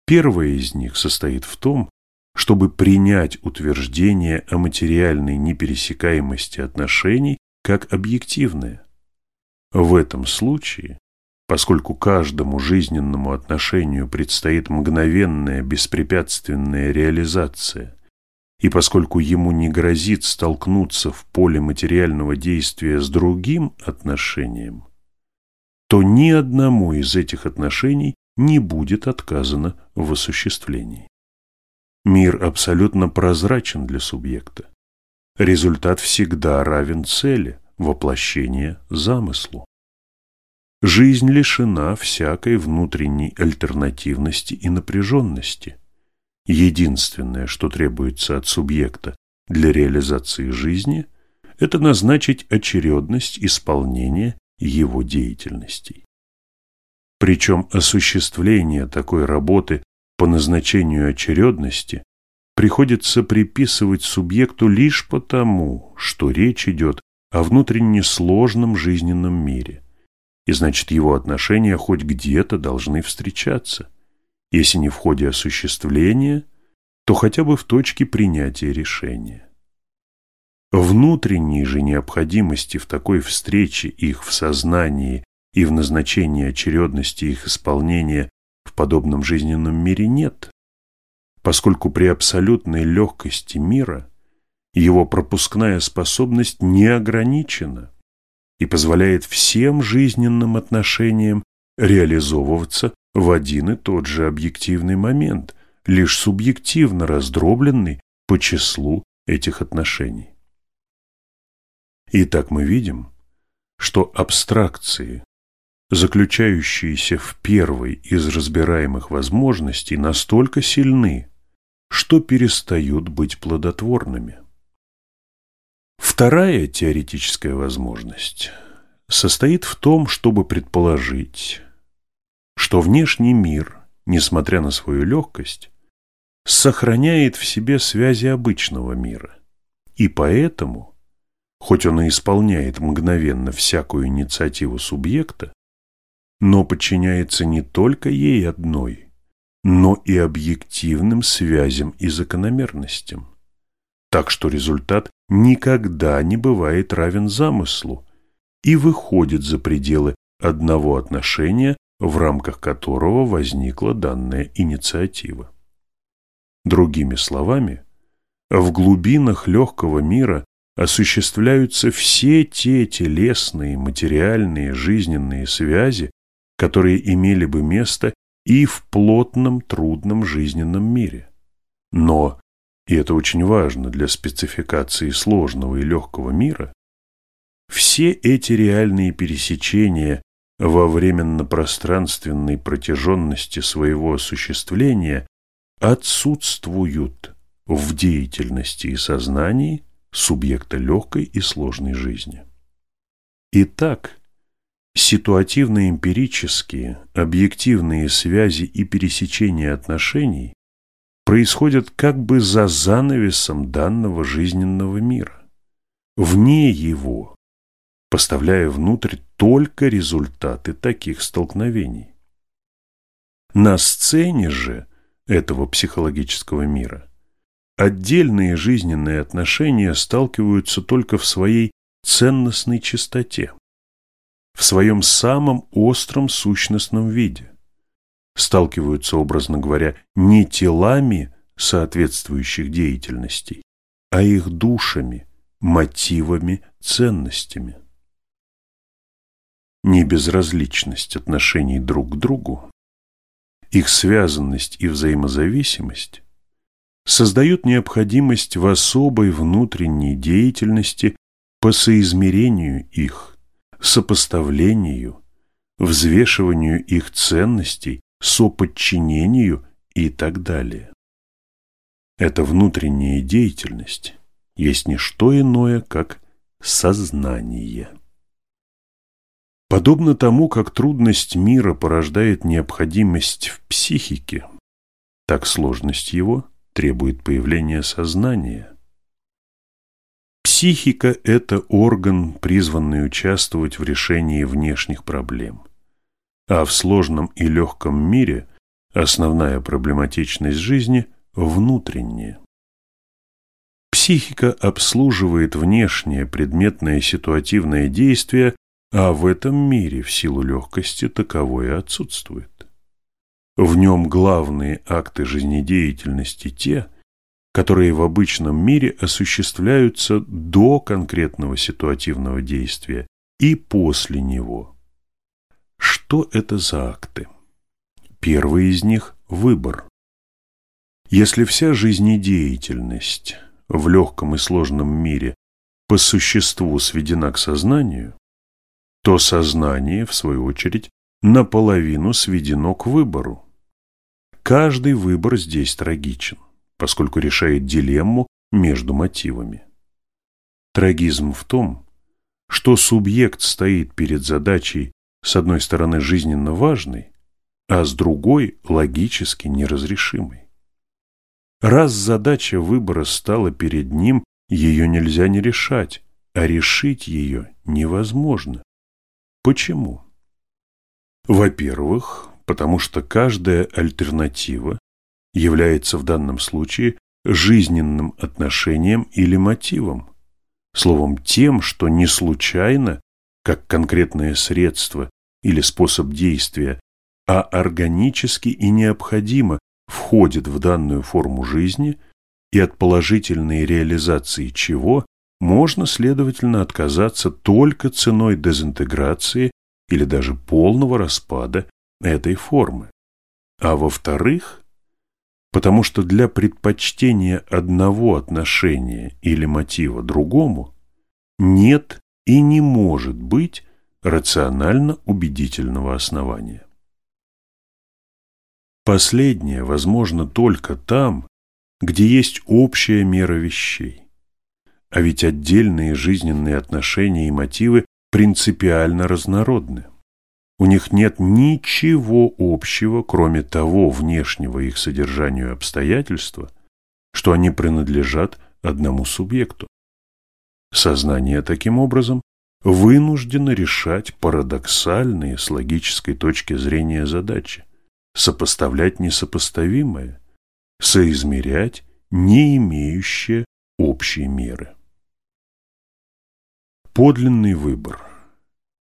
Первая из них состоит в том, чтобы принять утверждение о материальной непересекаемости отношений как объективное. В этом случае, поскольку каждому жизненному отношению предстоит мгновенная беспрепятственная реализация, и поскольку ему не грозит столкнуться в поле материального действия с другим отношением, то ни одному из этих отношений не будет отказано в осуществлении. Мир абсолютно прозрачен для субъекта. Результат всегда равен цели, воплощение замыслу. Жизнь лишена всякой внутренней альтернативности и напряженности. Единственное, что требуется от субъекта для реализации жизни, это назначить очередность исполнения его деятельностей. Причем осуществление такой работы по назначению очередности приходится приписывать субъекту лишь потому, что речь идет о внутренне сложном жизненном мире, и значит его отношения хоть где-то должны встречаться, если не в ходе осуществления, то хотя бы в точке принятия решения. Внутренней же необходимости в такой встрече их в сознании и в назначении очередности их исполнения в подобном жизненном мире нет, поскольку при абсолютной легкости мира его пропускная способность не ограничена и позволяет всем жизненным отношениям реализовываться в один и тот же объективный момент, лишь субъективно раздробленный по числу этих отношений. Итак, мы видим, что абстракции, заключающиеся в первой из разбираемых возможностей, настолько сильны, что перестают быть плодотворными. Вторая теоретическая возможность состоит в том, чтобы предположить, что внешний мир, несмотря на свою легкость, сохраняет в себе связи обычного мира, и поэтому – хоть он и исполняет мгновенно всякую инициативу субъекта, но подчиняется не только ей одной, но и объективным связям и закономерностям. Так что результат никогда не бывает равен замыслу и выходит за пределы одного отношения, в рамках которого возникла данная инициатива. Другими словами, в глубинах легкого мира осуществляются все те телесные, материальные, жизненные связи, которые имели бы место и в плотном, трудном жизненном мире. Но, и это очень важно для спецификации сложного и легкого мира, все эти реальные пересечения во временно-пространственной протяженности своего осуществления отсутствуют в деятельности и сознании, субъекта легкой и сложной жизни. Итак, Ситуативно-эмпирические, объективные связи и пересечения отношений происходят как бы за занавесом данного жизненного мира, вне его, поставляя внутрь только результаты таких столкновений. На сцене же этого психологического мира отдельные жизненные отношения сталкиваются только в своей ценностной чистоте в своем самом остром сущностном виде. Сталкиваются, образно говоря, не телами соответствующих деятельностей, а их душами, мотивами, ценностями. Небезразличность отношений друг к другу, их связанность и взаимозависимость создают необходимость в особой внутренней деятельности по соизмерению их, сопоставлению, взвешиванию их ценностей, соподчинению и так далее. Эта внутренняя деятельность есть не что иное, как сознание. Подобно тому, как трудность мира порождает необходимость в психике, так сложность его требует появления сознания, Психика – это орган, призванный участвовать в решении внешних проблем. А в сложном и легком мире основная проблематичность жизни – внутренняя. Психика обслуживает внешнее предметное ситуативное действие, а в этом мире в силу легкости таковое отсутствует. В нем главные акты жизнедеятельности те, которые в обычном мире осуществляются до конкретного ситуативного действия и после него. Что это за акты? Первый из них – выбор. Если вся жизнедеятельность в легком и сложном мире по существу сведена к сознанию, то сознание, в свою очередь, наполовину сведено к выбору. Каждый выбор здесь трагичен поскольку решает дилемму между мотивами. Трагизм в том, что субъект стоит перед задачей с одной стороны жизненно важной, а с другой логически неразрешимой. Раз задача выбора стала перед ним, ее нельзя не решать, а решить ее невозможно. Почему? Во-первых, потому что каждая альтернатива является в данном случае жизненным отношением или мотивом, словом, тем, что не случайно, как конкретное средство или способ действия, а органически и необходимо входит в данную форму жизни и от положительной реализации чего можно, следовательно, отказаться только ценой дезинтеграции или даже полного распада этой формы. А во-вторых, потому что для предпочтения одного отношения или мотива другому нет и не может быть рационально убедительного основания. Последнее возможно только там, где есть общая мера вещей. А ведь отдельные жизненные отношения и мотивы принципиально разнородны. У них нет ничего общего, кроме того внешнего их содержанию обстоятельства, что они принадлежат одному субъекту. Сознание таким образом вынуждено решать парадоксальные с логической точки зрения задачи, сопоставлять несопоставимое, соизмерять не имеющие общей меры. Подлинный выбор –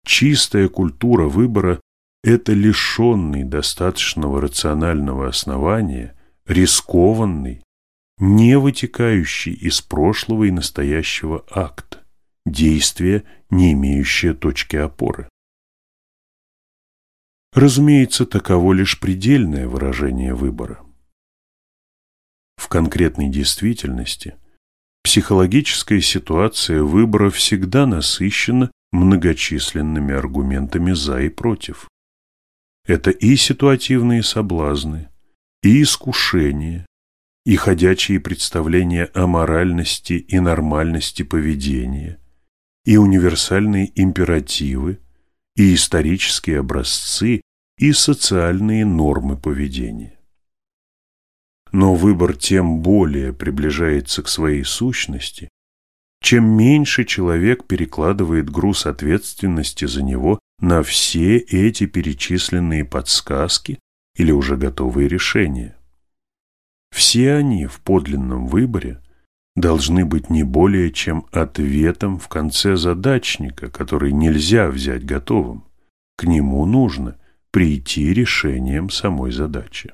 Чистая культура выбора – это лишенный достаточного рационального основания, рискованный, не вытекающий из прошлого и настоящего акт, действие, не имеющее точки опоры. Разумеется, таково лишь предельное выражение выбора. В конкретной действительности психологическая ситуация выбора всегда насыщена многочисленными аргументами «за» и «против». Это и ситуативные соблазны, и искушения, и ходячие представления о моральности и нормальности поведения, и универсальные императивы, и исторические образцы, и социальные нормы поведения. Но выбор тем более приближается к своей сущности, чем меньше человек перекладывает груз ответственности за него на все эти перечисленные подсказки или уже готовые решения. Все они в подлинном выборе должны быть не более чем ответом в конце задачника, который нельзя взять готовым. К нему нужно прийти решением самой задачи.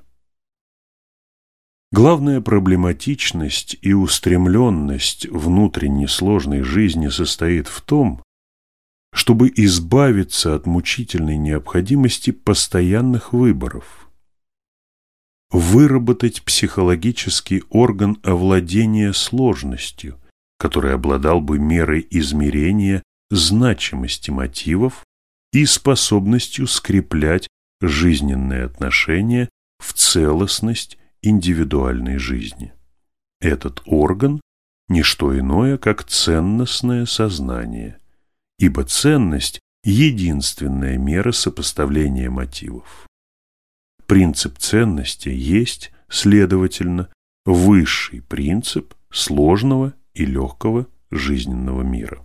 Главная проблематичность и устремленность внутренней сложной жизни состоит в том, чтобы избавиться от мучительной необходимости постоянных выборов, выработать психологический орган овладения сложностью, который обладал бы мерой измерения значимости мотивов и способностью скреплять жизненные отношения в целостность индивидуальной жизни. Этот орган – не что иное, как ценностное сознание, ибо ценность – единственная мера сопоставления мотивов. Принцип ценности есть, следовательно, высший принцип сложного и легкого жизненного мира.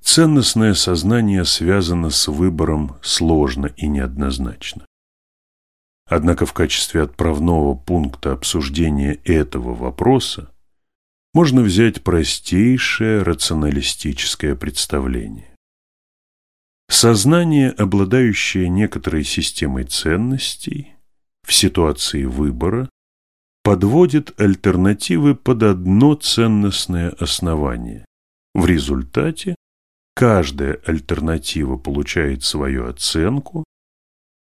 Ценностное сознание связано с выбором сложно и неоднозначно. Однако в качестве отправного пункта обсуждения этого вопроса можно взять простейшее рационалистическое представление. Сознание, обладающее некоторой системой ценностей, в ситуации выбора подводит альтернативы под одно ценностное основание. В результате каждая альтернатива получает свою оценку,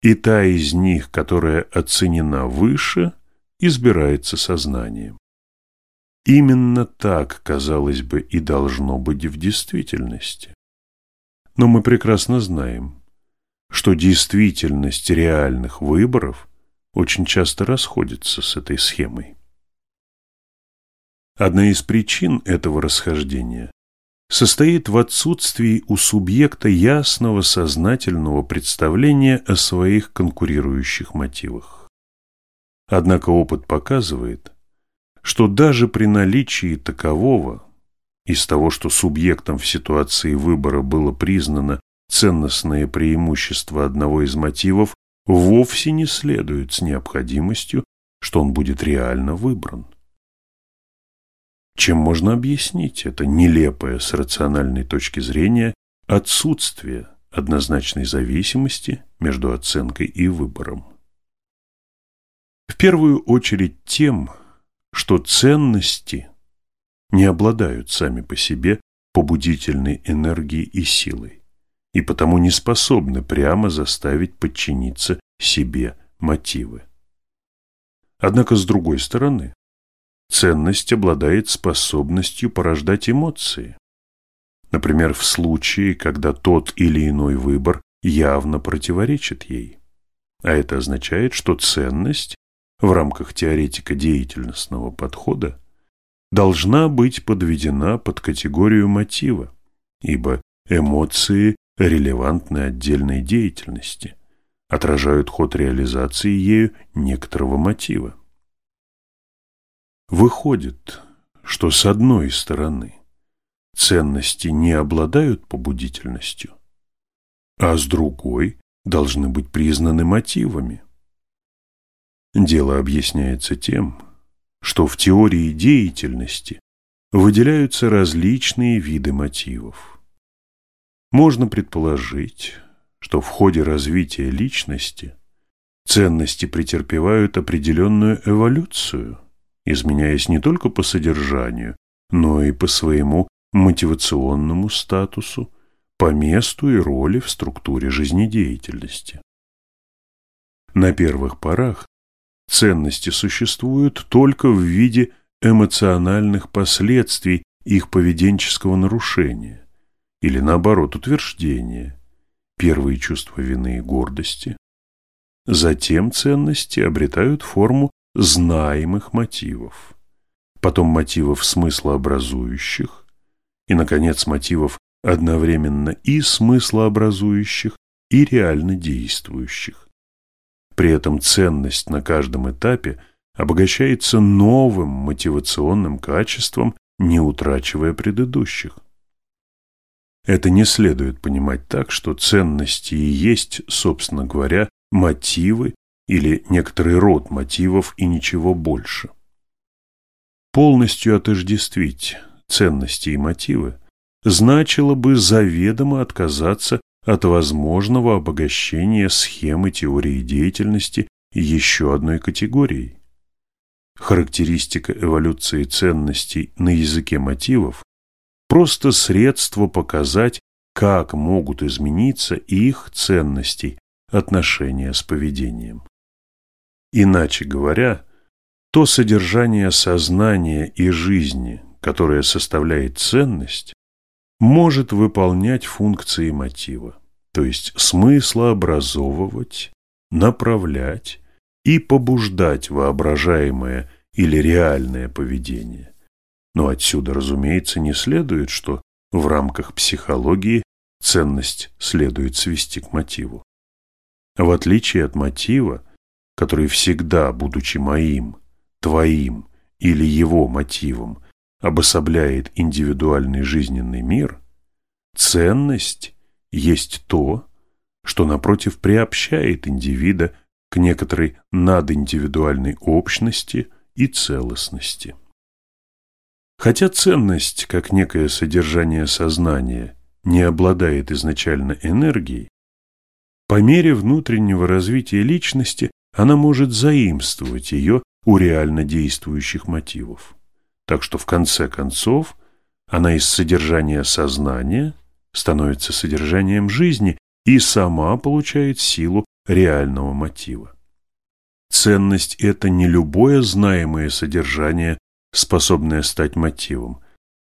и та из них, которая оценена выше, избирается сознанием. Именно так, казалось бы, и должно быть в действительности. Но мы прекрасно знаем, что действительность реальных выборов очень часто расходится с этой схемой. Одна из причин этого расхождения состоит в отсутствии у субъекта ясного сознательного представления о своих конкурирующих мотивах. Однако опыт показывает, что даже при наличии такового, из того, что субъектом в ситуации выбора было признано ценностное преимущество одного из мотивов, вовсе не следует с необходимостью, что он будет реально выбран. Чем можно объяснить это нелепое с рациональной точки зрения отсутствие однозначной зависимости между оценкой и выбором? В первую очередь тем, что ценности не обладают сами по себе побудительной энергией и силой, и потому не способны прямо заставить подчиниться себе мотивы. Однако, с другой стороны, Ценность обладает способностью порождать эмоции. Например, в случае, когда тот или иной выбор явно противоречит ей. А это означает, что ценность в рамках теоретика деятельностного подхода должна быть подведена под категорию мотива, ибо эмоции релевантны отдельной деятельности, отражают ход реализации ею некоторого мотива. Выходит, что с одной стороны ценности не обладают побудительностью, а с другой должны быть признаны мотивами. Дело объясняется тем, что в теории деятельности выделяются различные виды мотивов. Можно предположить, что в ходе развития личности ценности претерпевают определенную эволюцию – изменяясь не только по содержанию, но и по своему мотивационному статусу, по месту и роли в структуре жизнедеятельности. На первых порах ценности существуют только в виде эмоциональных последствий их поведенческого нарушения или, наоборот, утверждения, первые чувства вины и гордости. Затем ценности обретают форму знаемых мотивов, потом мотивов смыслообразующих и, наконец, мотивов одновременно и смыслообразующих, и реально действующих. При этом ценность на каждом этапе обогащается новым мотивационным качеством, не утрачивая предыдущих. Это не следует понимать так, что ценности и есть, собственно говоря, мотивы или некоторый род мотивов и ничего больше. Полностью отождествить ценности и мотивы значило бы заведомо отказаться от возможного обогащения схемы теории деятельности еще одной категорией. Характеристика эволюции ценностей на языке мотивов – просто средство показать, как могут измениться их ценностей отношения с поведением. Иначе говоря, то содержание сознания и жизни, которое составляет ценность, может выполнять функции мотива, то есть смысла образовывать, направлять и побуждать воображаемое или реальное поведение. Но отсюда, разумеется, не следует, что в рамках психологии ценность следует свести к мотиву. В отличие от мотива, который всегда, будучи моим, твоим или его мотивом, обособляет индивидуальный жизненный мир, ценность есть то, что, напротив, приобщает индивида к некоторой надиндивидуальной общности и целостности. Хотя ценность, как некое содержание сознания, не обладает изначально энергией, по мере внутреннего развития личности она может заимствовать ее у реально действующих мотивов. Так что в конце концов она из содержания сознания становится содержанием жизни и сама получает силу реального мотива. Ценность – это не любое знаемое содержание, способное стать мотивом,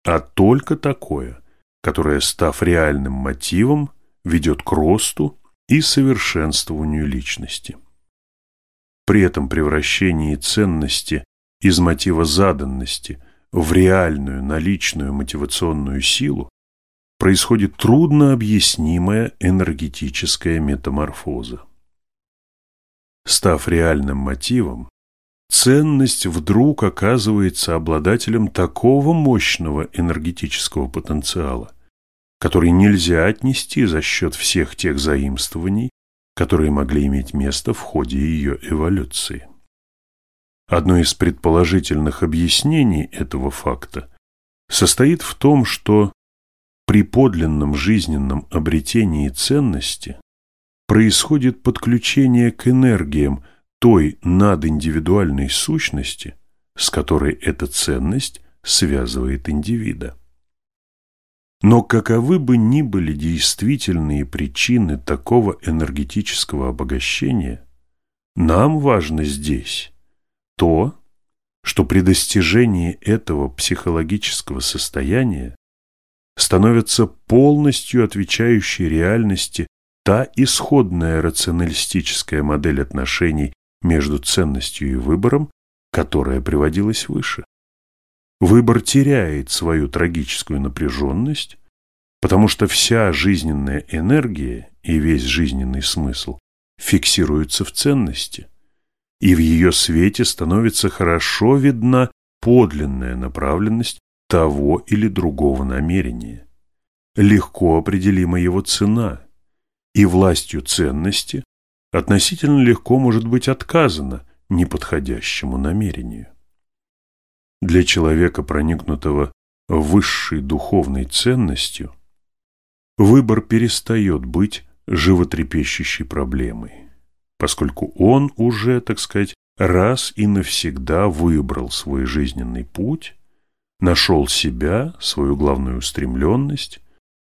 а только такое, которое, став реальным мотивом, ведет к росту и совершенствованию личности. При этом превращении ценности из мотива заданности в реальную наличную мотивационную силу происходит трудно объяснимая энергетическая метаморфоза. Став реальным мотивом, ценность вдруг оказывается обладателем такого мощного энергетического потенциала, который нельзя отнести за счет всех тех заимствований, которые могли иметь место в ходе ее эволюции. Одно из предположительных объяснений этого факта состоит в том, что при подлинном жизненном обретении ценности происходит подключение к энергиям той надиндивидуальной сущности, с которой эта ценность связывает индивида. Но каковы бы ни были действительные причины такого энергетического обогащения, нам важно здесь то, что при достижении этого психологического состояния становится полностью отвечающей реальности та исходная рационалистическая модель отношений между ценностью и выбором, которая приводилась выше. Выбор теряет свою трагическую напряженность, потому что вся жизненная энергия и весь жизненный смысл фиксируются в ценности – и в ее свете становится хорошо видна подлинная направленность того или другого намерения. Легко определима его цена, и властью ценности относительно легко может быть отказано неподходящему намерению. Для человека, проникнутого высшей духовной ценностью, выбор перестает быть животрепещущей проблемой поскольку он уже, так сказать, раз и навсегда выбрал свой жизненный путь, нашел себя, свою главную устремленность,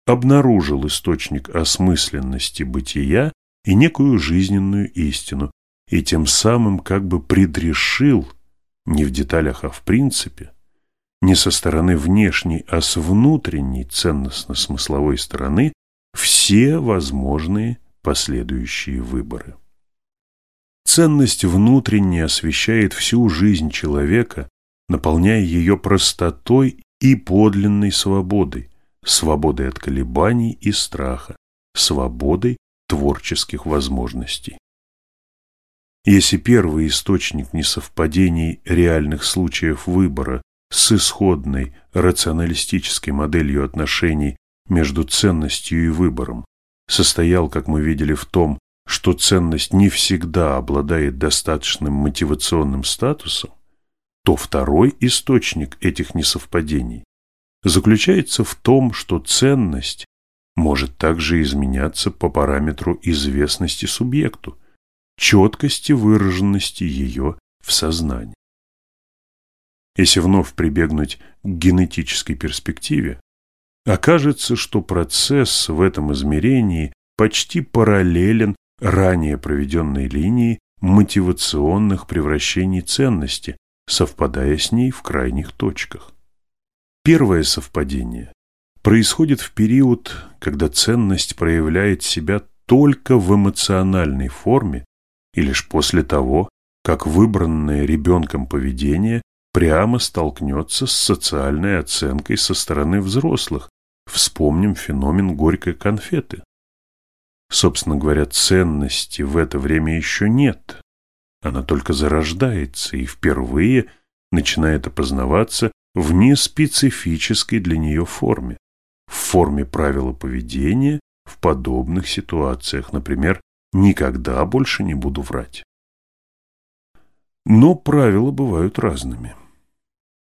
обнаружил источник осмысленности бытия и некую жизненную истину, и тем самым как бы предрешил, не в деталях, а в принципе, не со стороны внешней, а с внутренней ценностно-смысловой стороны все возможные последующие выборы. Ценность внутренне освещает всю жизнь человека, наполняя ее простотой и подлинной свободой, свободой от колебаний и страха, свободой творческих возможностей. Если первый источник несовпадений реальных случаев выбора с исходной рационалистической моделью отношений между ценностью и выбором состоял, как мы видели, в том, что ценность не всегда обладает достаточным мотивационным статусом, то второй источник этих несовпадений заключается в том, что ценность может также изменяться по параметру известности субъекту, четкости выраженности ее в сознании. Если вновь прибегнуть к генетической перспективе, окажется, что процесс в этом измерении почти параллелен ранее проведенной линии мотивационных превращений ценности, совпадая с ней в крайних точках. Первое совпадение происходит в период, когда ценность проявляет себя только в эмоциональной форме и лишь после того, как выбранное ребенком поведение прямо столкнется с социальной оценкой со стороны взрослых. Вспомним феномен горькой конфеты. Собственно говоря, ценности в это время еще нет. Она только зарождается и впервые начинает опознаваться в неспецифической для нее форме, в форме правила поведения в подобных ситуациях, например, «никогда больше не буду врать». Но правила бывают разными.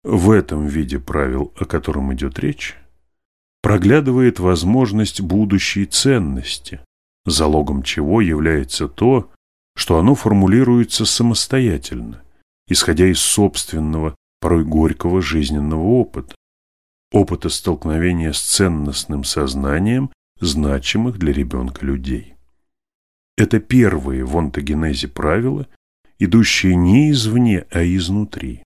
В этом виде правил, о котором идет речь, проглядывает возможность будущей ценности, залогом чего является то, что оно формулируется самостоятельно, исходя из собственного, порой горького жизненного опыта, опыта столкновения с ценностным сознанием значимых для ребенка людей. Это первые в онтогенезе правила, идущие не извне, а изнутри,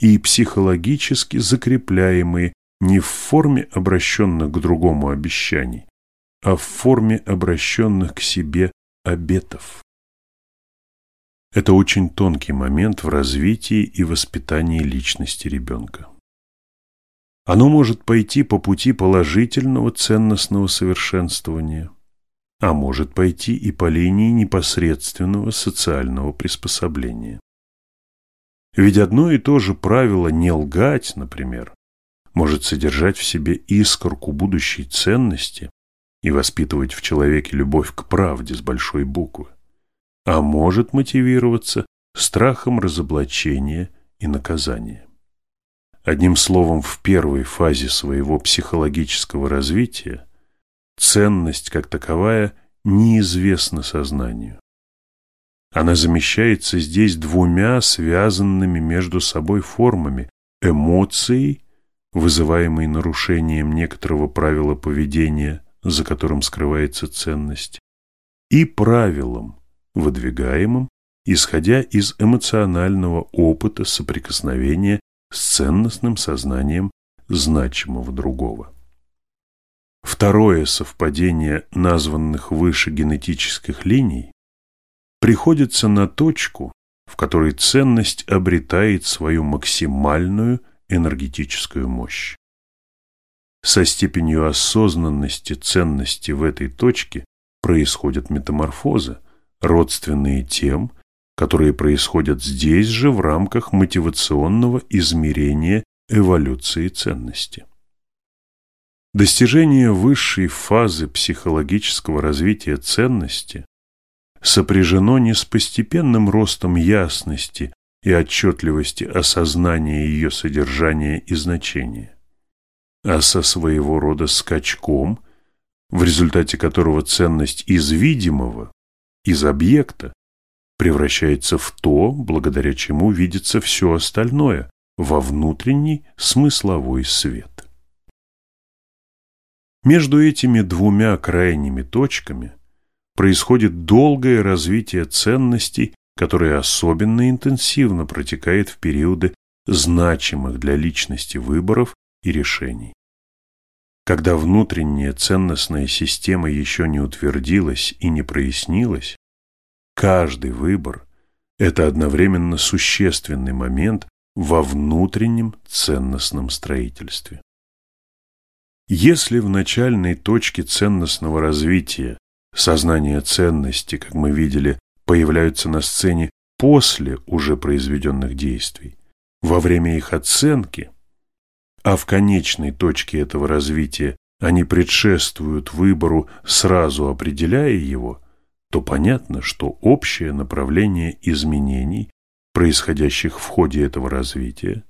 и психологически закрепляемые не в форме обращенных к другому обещаний, а в форме обращенных к себе обетов. Это очень тонкий момент в развитии и воспитании личности ребенка. Оно может пойти по пути положительного ценностного совершенствования, а может пойти и по линии непосредственного социального приспособления. Ведь одно и то же правило «не лгать», например, может содержать в себе искорку будущей ценности и воспитывать в человеке любовь к правде с большой буквы, а может мотивироваться страхом разоблачения и наказания. Одним словом, в первой фазе своего психологического развития ценность как таковая неизвестна сознанию. Она замещается здесь двумя связанными между собой формами – эмоцией, вызываемой нарушением некоторого правила поведения, за которым скрывается ценность, и правилом, выдвигаемым, исходя из эмоционального опыта соприкосновения с ценностным сознанием значимого другого. Второе совпадение названных выше генетических линий приходится на точку, в которой ценность обретает свою максимальную энергетическую мощь. Со степенью осознанности ценности в этой точке происходят метаморфозы, родственные тем, которые происходят здесь же в рамках мотивационного измерения эволюции ценности. Достижение высшей фазы психологического развития ценности сопряжено не с постепенным ростом ясности и отчетливости осознания ее содержания и значения, а со своего рода скачком, в результате которого ценность из видимого, из объекта, превращается в то, благодаря чему видится все остальное, во внутренний смысловой свет. Между этими двумя крайними точками происходит долгое развитие ценностей, которое особенно интенсивно протекает в периоды значимых для личности выборов и решений. Когда внутренняя ценностная система еще не утвердилась и не прояснилась, каждый выбор – это одновременно существенный момент во внутреннем ценностном строительстве. Если в начальной точке ценностного развития сознание ценности, как мы видели, появляются на сцене после уже произведенных действий, во время их оценки, а в конечной точке этого развития они предшествуют выбору, сразу определяя его, то понятно, что общее направление изменений, происходящих в ходе этого развития,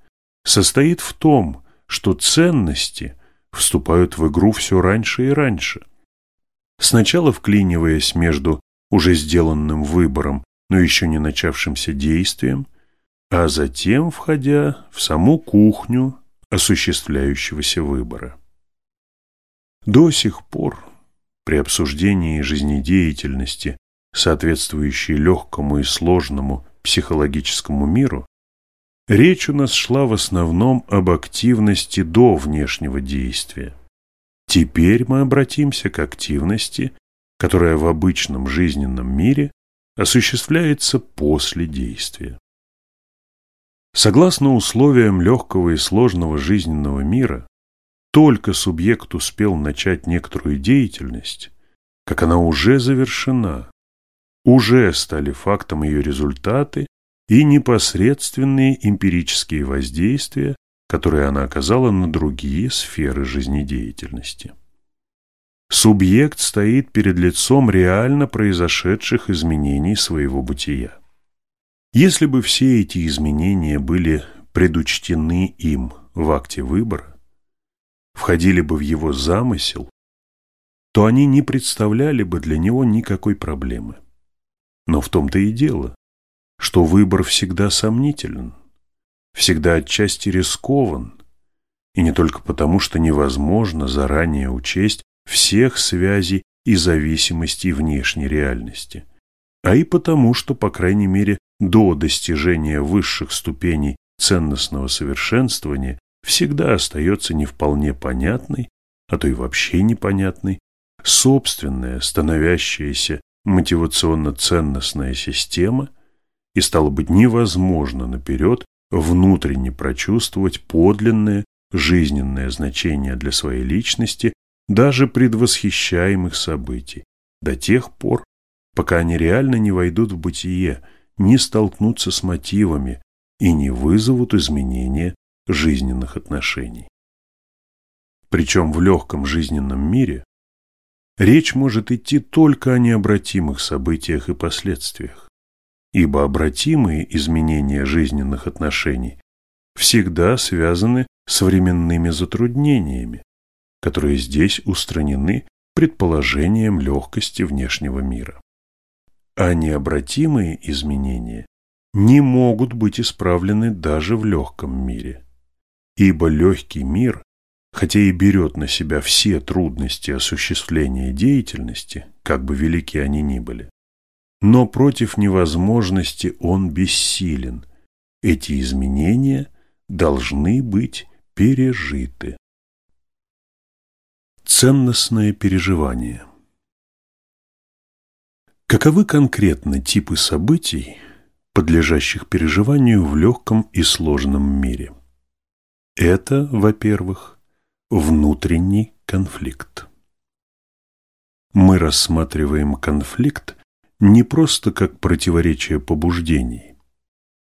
состоит в том, что ценности вступают в игру все раньше и раньше. Сначала вклиниваясь между уже сделанным выбором, но еще не начавшимся действием, а затем входя в саму кухню осуществляющегося выбора. До сих пор при обсуждении жизнедеятельности, соответствующей легкому и сложному психологическому миру, Речь у нас шла в основном об активности до внешнего действия. Теперь мы обратимся к активности, которая в обычном жизненном мире осуществляется после действия. Согласно условиям легкого и сложного жизненного мира, только субъект успел начать некоторую деятельность, как она уже завершена, уже стали фактом ее результаты и непосредственные эмпирические воздействия, которые она оказала на другие сферы жизнедеятельности. Субъект стоит перед лицом реально произошедших изменений своего бытия. Если бы все эти изменения были предучтены им в акте выбора, входили бы в его замысел, то они не представляли бы для него никакой проблемы. Но в том-то и дело, что выбор всегда сомнителен, всегда отчасти рискован, и не только потому, что невозможно заранее учесть всех связей и зависимостей внешней реальности, а и потому, что, по крайней мере, до достижения высших ступеней ценностного совершенствования всегда остается не вполне понятной, а то и вообще непонятной, собственная становящаяся мотивационно-ценностная система – и стало быть невозможно наперед внутренне прочувствовать подлинное жизненное значение для своей личности даже предвосхищаемых событий, до тех пор, пока они реально не войдут в бытие, не столкнутся с мотивами и не вызовут изменения жизненных отношений. Причем в легком жизненном мире речь может идти только о необратимых событиях и последствиях ибо обратимые изменения жизненных отношений всегда связаны с временными затруднениями, которые здесь устранены предположением легкости внешнего мира. А необратимые изменения не могут быть исправлены даже в легком мире, ибо легкий мир, хотя и берет на себя все трудности осуществления деятельности, как бы велики они ни были, но против невозможности он бессилен. Эти изменения должны быть пережиты. Ценностное переживание Каковы конкретно типы событий, подлежащих переживанию в легком и сложном мире? Это, во-первых, внутренний конфликт. Мы рассматриваем конфликт не просто как противоречие побуждений,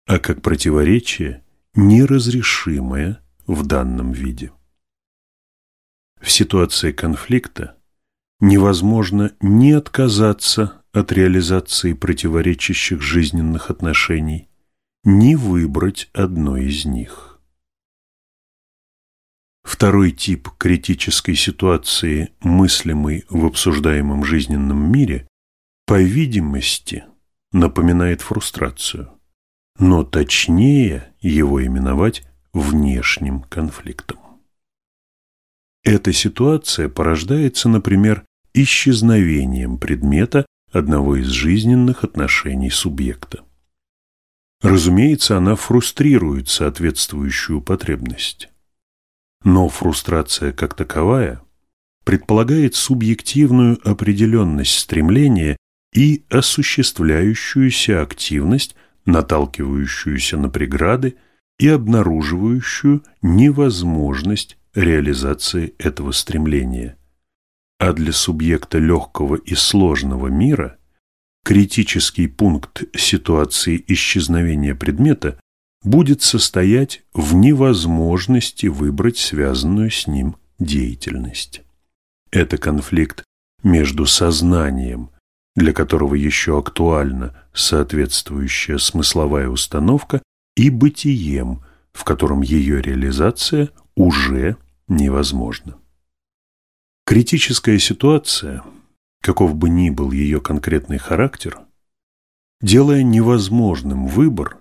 а как противоречие, неразрешимое в данном виде. В ситуации конфликта невозможно ни отказаться от реализации противоречащих жизненных отношений, ни выбрать одно из них. Второй тип критической ситуации, мыслимый в обсуждаемом жизненном мире, по видимости, напоминает фрустрацию, но точнее его именовать внешним конфликтом. Эта ситуация порождается, например, исчезновением предмета одного из жизненных отношений субъекта. Разумеется, она фрустрирует соответствующую потребность. Но фрустрация как таковая предполагает субъективную определенность стремления и осуществляющуюся активность, наталкивающуюся на преграды и обнаруживающую невозможность реализации этого стремления. А для субъекта легкого и сложного мира критический пункт ситуации исчезновения предмета будет состоять в невозможности выбрать связанную с ним деятельность. Это конфликт между сознанием, для которого еще актуальна соответствующая смысловая установка, и бытием, в котором ее реализация уже невозможна. Критическая ситуация, каков бы ни был ее конкретный характер, делая невозможным выбор,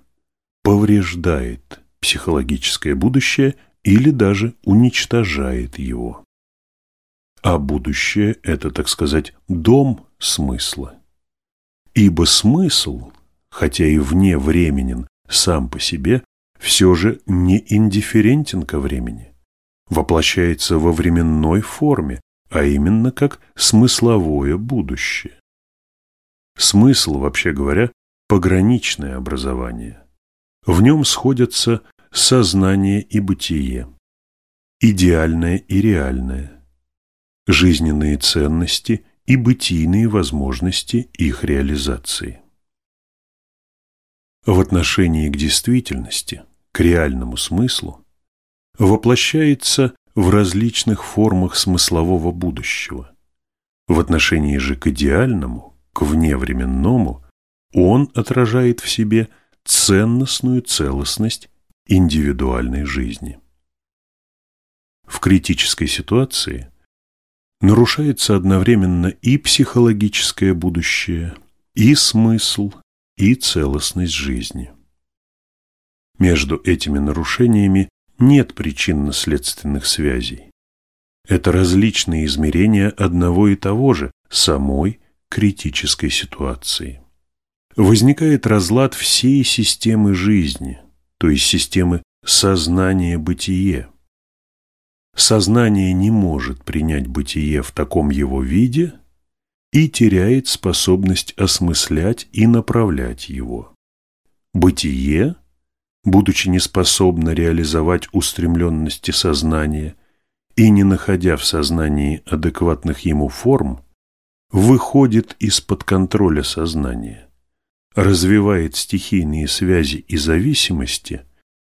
повреждает психологическое будущее или даже уничтожает его. А будущее – это, так сказать, дом смысла. Ибо смысл, хотя и вне временен сам по себе, все же не индифферентен ко времени, воплощается во временной форме, а именно как смысловое будущее. Смысл, вообще говоря, пограничное образование. В нем сходятся сознание и бытие, идеальное и реальное, жизненные ценности и бытийные возможности их реализации. В отношении к действительности, к реальному смыслу, воплощается в различных формах смыслового будущего. В отношении же к идеальному, к вневременному, он отражает в себе – ценностную целостность индивидуальной жизни. В критической ситуации нарушается одновременно и психологическое будущее, и смысл, и целостность жизни. Между этими нарушениями нет причинно-следственных связей. Это различные измерения одного и того же, самой критической ситуации возникает разлад всей системы жизни, то есть системы сознания-бытие. Сознание не может принять бытие в таком его виде и теряет способность осмыслять и направлять его. Бытие, будучи неспособно реализовать устремленности сознания и не находя в сознании адекватных ему форм, выходит из-под контроля сознания развивает стихийные связи и зависимости,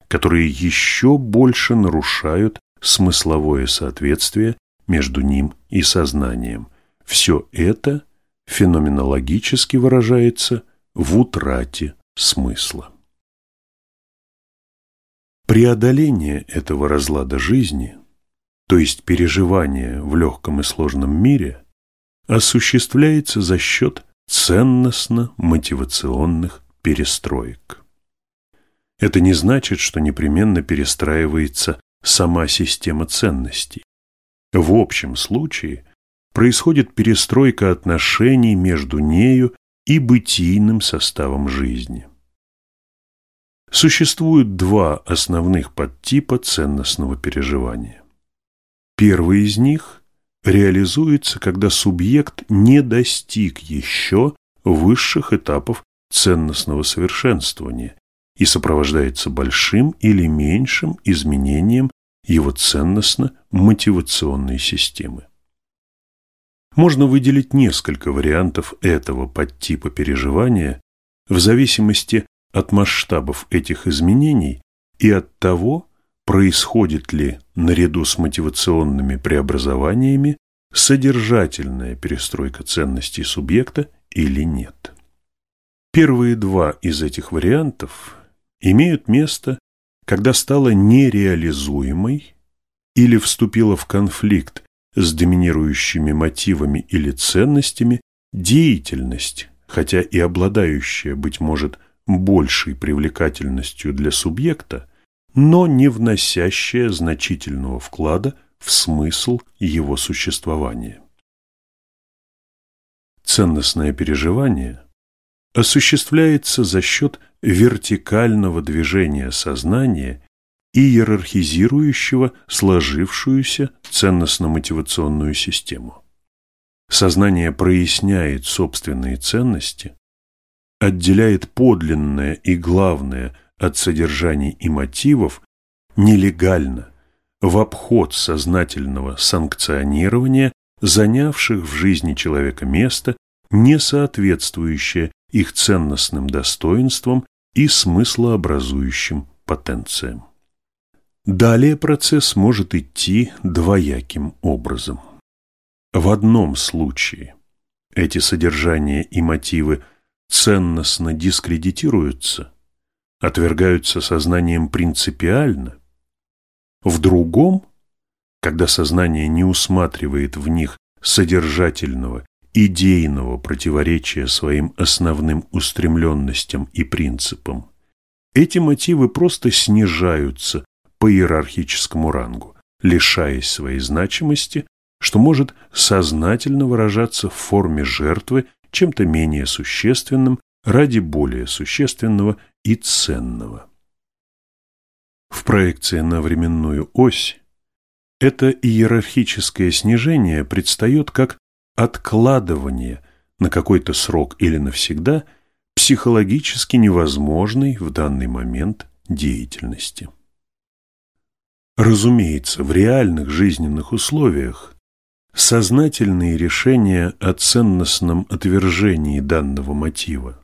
которые еще больше нарушают смысловое соответствие между ним и сознанием. Все это феноменологически выражается в утрате смысла. Преодоление этого разлада жизни, то есть переживание в легком и сложном мире, осуществляется за счет ценностно-мотивационных перестроек. Это не значит, что непременно перестраивается сама система ценностей. В общем случае происходит перестройка отношений между нею и бытийным составом жизни. Существует два основных подтипа ценностного переживания. Первый из них реализуется, когда субъект не достиг еще высших этапов ценностного совершенствования и сопровождается большим или меньшим изменением его ценностно-мотивационной системы. Можно выделить несколько вариантов этого подтипа переживания в зависимости от масштабов этих изменений и от того, происходит ли наряду с мотивационными преобразованиями содержательная перестройка ценностей субъекта или нет. Первые два из этих вариантов имеют место, когда стала нереализуемой или вступила в конфликт с доминирующими мотивами или ценностями деятельность, хотя и обладающая, быть может, большей привлекательностью для субъекта, но не вносящая значительного вклада в смысл его существования. Ценностное переживание осуществляется за счет вертикального движения сознания и иерархизирующего сложившуюся ценностно-мотивационную систему. Сознание проясняет собственные ценности, отделяет подлинное и главное – от содержаний и мотивов нелегально, в обход сознательного санкционирования занявших в жизни человека место, не соответствующее их ценностным достоинствам и смыслообразующим потенциям. Далее процесс может идти двояким образом. В одном случае эти содержания и мотивы ценностно дискредитируются, отвергаются сознанием принципиально, в другом, когда сознание не усматривает в них содержательного, идейного противоречия своим основным устремленностям и принципам, эти мотивы просто снижаются по иерархическому рангу, лишаясь своей значимости, что может сознательно выражаться в форме жертвы чем-то менее существенным ради более существенного и ценного. В проекции на временную ось это иерархическое снижение предстает как откладывание на какой-то срок или навсегда психологически невозможной в данный момент деятельности. Разумеется, в реальных жизненных условиях сознательные решения о ценностном отвержении данного мотива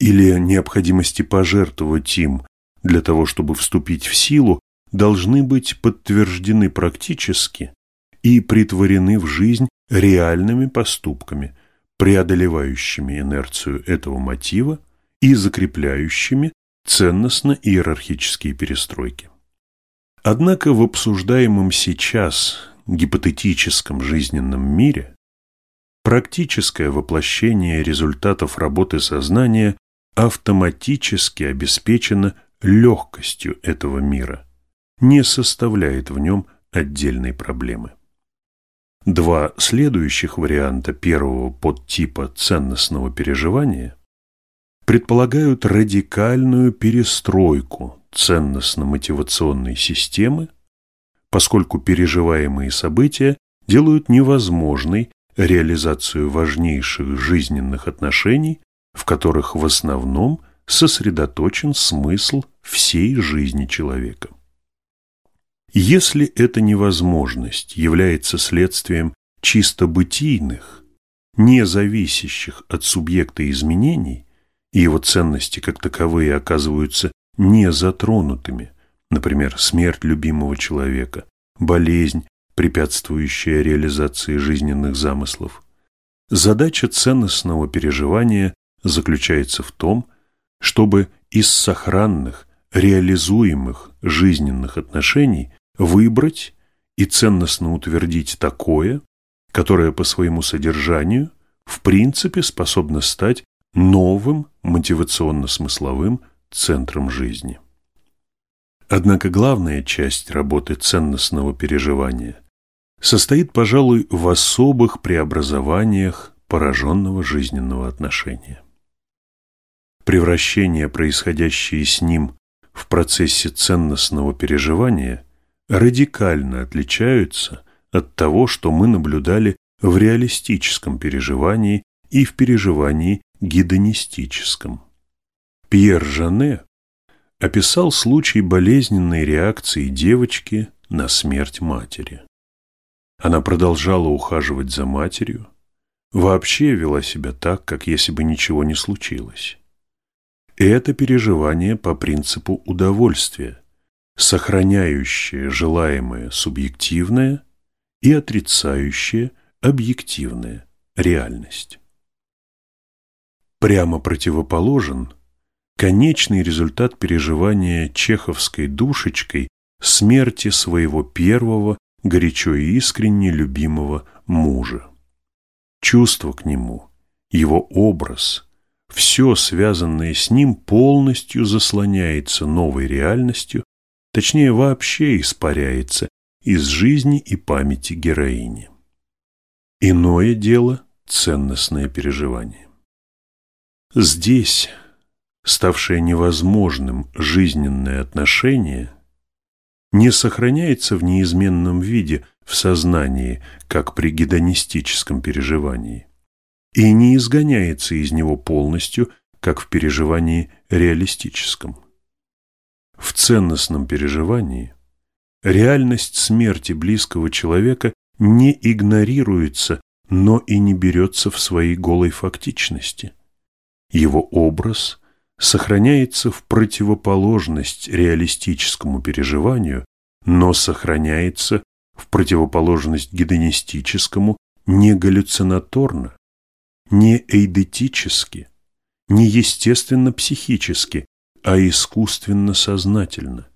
или необходимости пожертвовать им для того, чтобы вступить в силу, должны быть подтверждены практически и притворены в жизнь реальными поступками, преодолевающими инерцию этого мотива и закрепляющими ценностно-иерархические перестройки. Однако в обсуждаемом сейчас гипотетическом жизненном мире практическое воплощение результатов работы сознания автоматически обеспечено легкостью этого мира, не составляет в нем отдельной проблемы. Два следующих варианта первого подтипа ценностного переживания предполагают радикальную перестройку ценностно-мотивационной системы, поскольку переживаемые события делают невозможной реализацию важнейших жизненных отношений, в которых в основном сосредоточен смысл всей жизни человека. Если эта невозможность является следствием чисто бытийных, не зависящих от субъекта изменений, и его ценности как таковые оказываются не затронутыми, например, смерть любимого человека, болезнь, препятствующая реализации жизненных замыслов, задача ценностного переживания заключается в том, чтобы из сохранных, реализуемых жизненных отношений выбрать и ценностно утвердить такое, которое по своему содержанию в принципе способно стать новым мотивационно-смысловым центром жизни. Однако главная часть работы ценностного переживания состоит, пожалуй, в особых преобразованиях пораженного жизненного отношения. Превращения, происходящие с ним в процессе ценностного переживания, радикально отличаются от того, что мы наблюдали в реалистическом переживании и в переживании гедонистическом. Пьер Жане описал случай болезненной реакции девочки на смерть матери. Она продолжала ухаживать за матерью, вообще вела себя так, как если бы ничего не случилось. Это переживание по принципу удовольствия, сохраняющее желаемое субъективное и отрицающее объективное реальность. Прямо противоположен конечный результат переживания чеховской душечкой смерти своего первого, горячо и искренне любимого мужа. Чувство к нему, его образ – все связанное с ним полностью заслоняется новой реальностью, точнее вообще испаряется из жизни и памяти героини. Иное дело – ценностное переживание. Здесь, ставшее невозможным жизненное отношение, не сохраняется в неизменном виде в сознании, как при гедонистическом переживании и не изгоняется из него полностью, как в переживании реалистическом. В ценностном переживании реальность смерти близкого человека не игнорируется, но и не берется в своей голой фактичности. Его образ сохраняется в противоположность реалистическому переживанию, но сохраняется в противоположность гедонистическому не галлюцинаторно, не эйдетически, не естественно-психически, а искусственно-сознательно,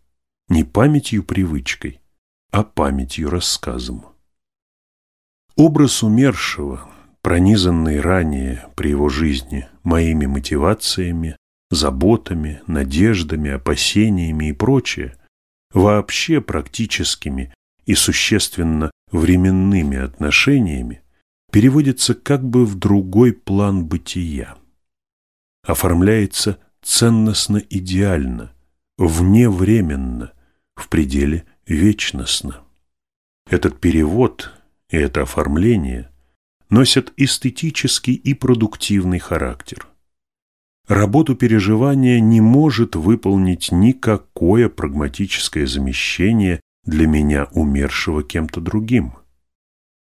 не памятью-привычкой, а памятью-рассказом. Образ умершего, пронизанный ранее при его жизни моими мотивациями, заботами, надеждами, опасениями и прочее, вообще практическими и существенно временными отношениями, переводится как бы в другой план бытия. Оформляется ценностно-идеально, вневременно, в пределе вечностно. Этот перевод и это оформление носят эстетический и продуктивный характер. Работу переживания не может выполнить никакое прагматическое замещение для меня умершего кем-то другим.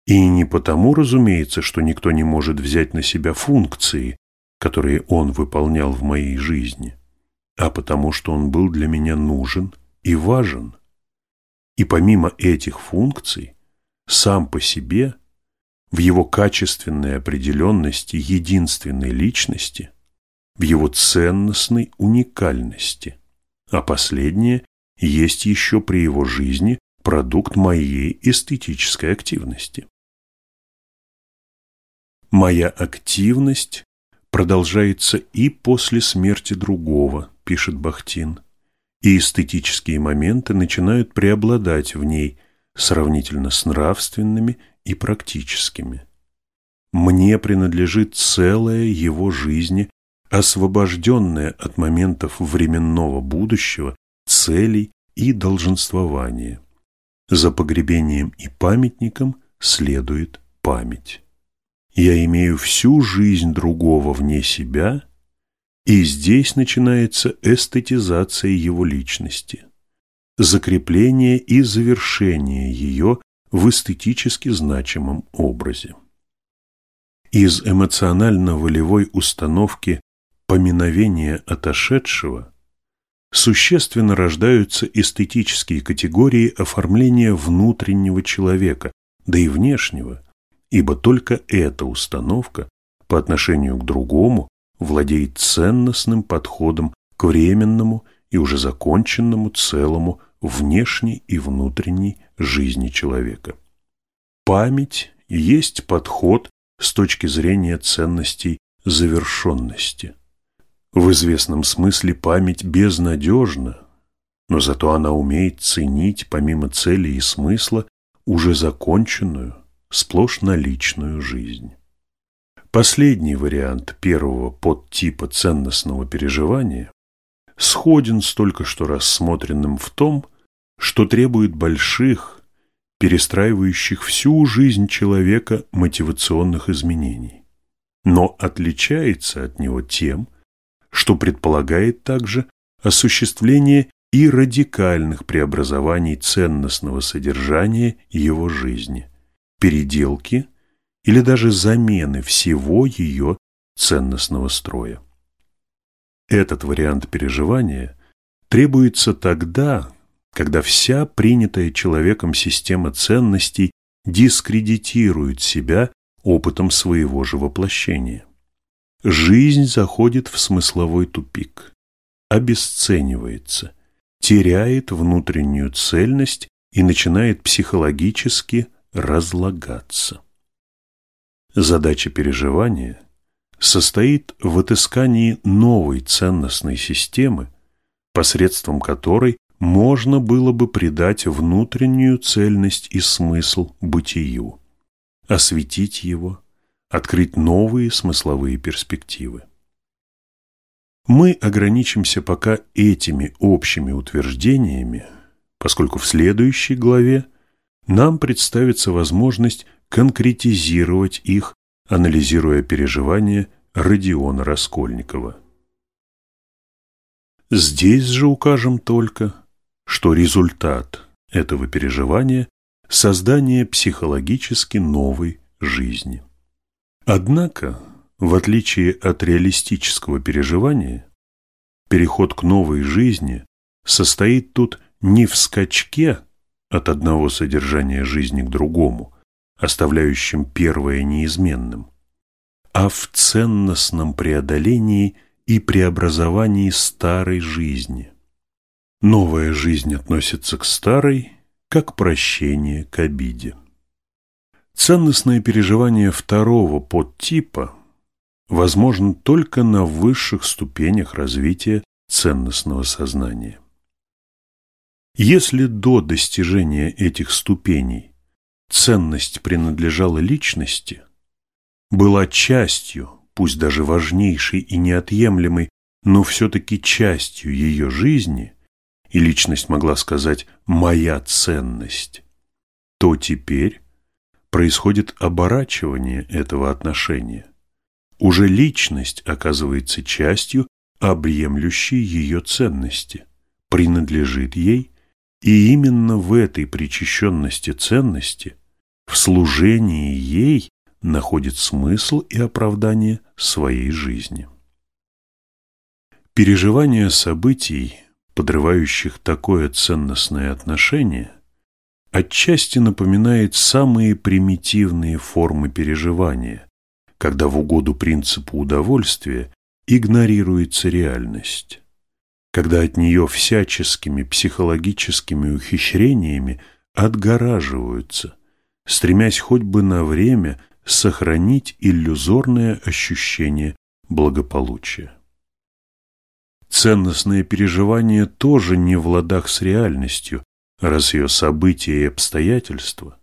И не потому, разумеется, что никто не может взять на себя функции, которые он выполнял в моей жизни, а потому что он был для меня нужен и важен. И помимо этих функций, сам по себе, в его качественной определенности единственной личности, в его ценностной уникальности, а последнее есть еще при его жизни продукт моей эстетической активности. Моя активность продолжается и после смерти другого, пишет Бахтин, и эстетические моменты начинают преобладать в ней сравнительно с нравственными и практическими. Мне принадлежит целая его жизни, освобожденная от моментов временного будущего, целей и долженствования. За погребением и памятником следует память. Я имею всю жизнь другого вне себя, и здесь начинается эстетизация его личности, закрепление и завершение ее в эстетически значимом образе. Из эмоционально-волевой установки поминовения отошедшего существенно рождаются эстетические категории оформления внутреннего человека, да и внешнего, ибо только эта установка по отношению к другому владеет ценностным подходом к временному и уже законченному целому внешней и внутренней жизни человека. Память есть подход с точки зрения ценностей завершенности. В известном смысле память безнадежна, но зато она умеет ценить, помимо цели и смысла, уже законченную, сплошь наличную жизнь. Последний вариант первого подтипа ценностного переживания сходен с только что рассмотренным в том, что требует больших, перестраивающих всю жизнь человека мотивационных изменений, но отличается от него тем, что предполагает также осуществление и радикальных преобразований ценностного содержания его жизни, переделки или даже замены всего ее ценностного строя. Этот вариант переживания требуется тогда, когда вся принятая человеком система ценностей дискредитирует себя опытом своего же воплощения. Жизнь заходит в смысловой тупик, обесценивается, теряет внутреннюю цельность и начинает психологически разлагаться. Задача переживания – состоит в отыскании новой ценностной системы, посредством которой можно было бы придать внутреннюю цельность и смысл бытию, осветить его, открыть новые смысловые перспективы. Мы ограничимся пока этими общими утверждениями, поскольку в следующей главе нам представится возможность конкретизировать их анализируя переживания Родиона Раскольникова. Здесь же укажем только, что результат этого переживания – создание психологически новой жизни. Однако, в отличие от реалистического переживания, переход к новой жизни состоит тут не в скачке от одного содержания жизни к другому, оставляющим первое неизменным, а в ценностном преодолении и преобразовании старой жизни. Новая жизнь относится к старой, как прощение к обиде. Ценностное переживание второго подтипа возможно только на высших ступенях развития ценностного сознания. Если до достижения этих ступеней ценность принадлежала личности, была частью, пусть даже важнейшей и неотъемлемой, но все-таки частью ее жизни, и личность могла сказать «моя ценность», то теперь происходит оборачивание этого отношения. Уже личность оказывается частью, объемлющей ее ценности, принадлежит ей, и именно в этой причащенности ценности, в служении ей, находит смысл и оправдание своей жизни. Переживание событий, подрывающих такое ценностное отношение, отчасти напоминает самые примитивные формы переживания, когда в угоду принципу удовольствия игнорируется реальность, когда от нее всяческими психологическими ухищрениями отгораживаются, стремясь хоть бы на время сохранить иллюзорное ощущение благополучия. Ценностное переживание тоже не в ладах с реальностью, раз ее события и обстоятельства,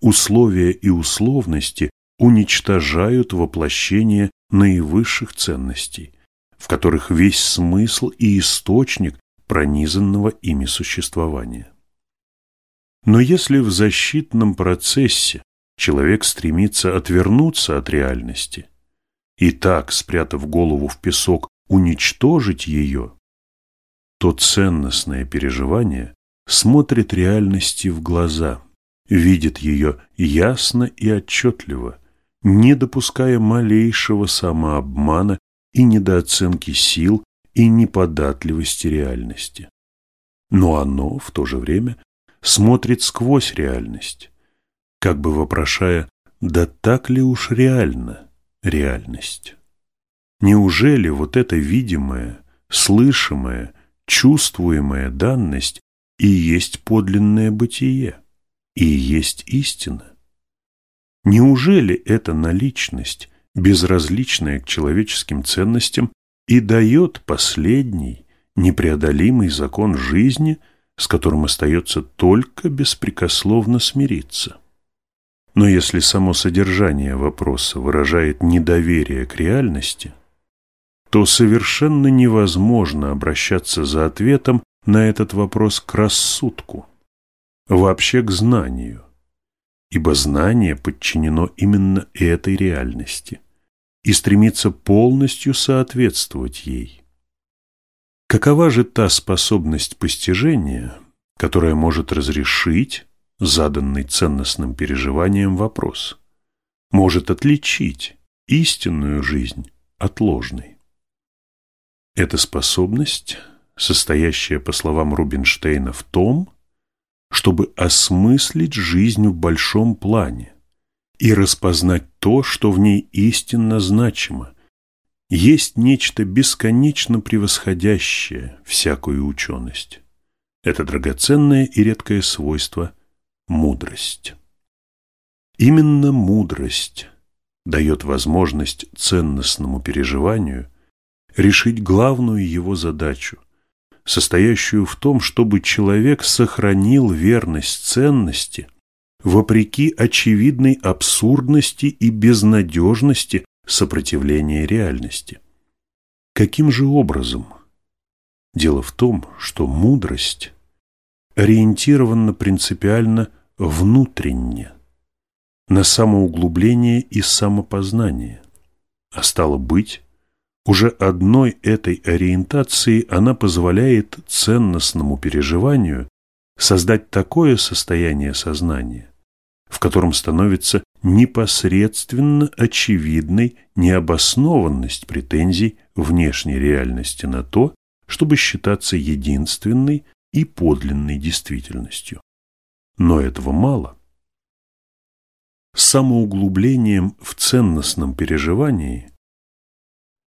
условия и условности уничтожают воплощение наивысших ценностей, в которых весь смысл и источник пронизанного ими существования. Но если в защитном процессе человек стремится отвернуться от реальности и так, спрятав голову в песок, уничтожить ее, то ценностное переживание смотрит реальности в глаза, видит ее ясно и отчетливо, не допуская малейшего самообмана и недооценки сил и неподатливости реальности. Но оно в то же время смотрит сквозь реальность, как бы вопрошая, да так ли уж реально реальность? Неужели вот эта видимая, слышимая, чувствуемая данность и есть подлинное бытие, и есть истина? Неужели эта наличность, безразличная к человеческим ценностям, и дает последний, непреодолимый закон жизни, с которым остается только беспрекословно смириться? Но если само содержание вопроса выражает недоверие к реальности, то совершенно невозможно обращаться за ответом на этот вопрос к рассудку, вообще к знанию, ибо знание подчинено именно этой реальности и стремится полностью соответствовать ей. Какова же та способность постижения, которая может разрешить заданный ценностным переживанием вопрос, может отличить истинную жизнь от ложной? Эта способность состоящая, по словам Рубинштейна, в том, чтобы осмыслить жизнь в большом плане и распознать то, что в ней истинно значимо, есть нечто бесконечно превосходящее всякую ученость. Это драгоценное и редкое свойство – мудрость. Именно мудрость дает возможность ценностному переживанию решить главную его задачу – состоящую в том, чтобы человек сохранил верность ценности вопреки очевидной абсурдности и безнадежности сопротивления реальности. Каким же образом? Дело в том, что мудрость ориентирована принципиально внутренне, на самоуглубление и самопознание, а стало быть, уже одной этой ориентации она позволяет ценностному переживанию создать такое состояние сознания, в котором становится непосредственно очевидной необоснованность претензий внешней реальности на то, чтобы считаться единственной и подлинной действительностью. Но этого мало. Самоуглублением в ценностном переживании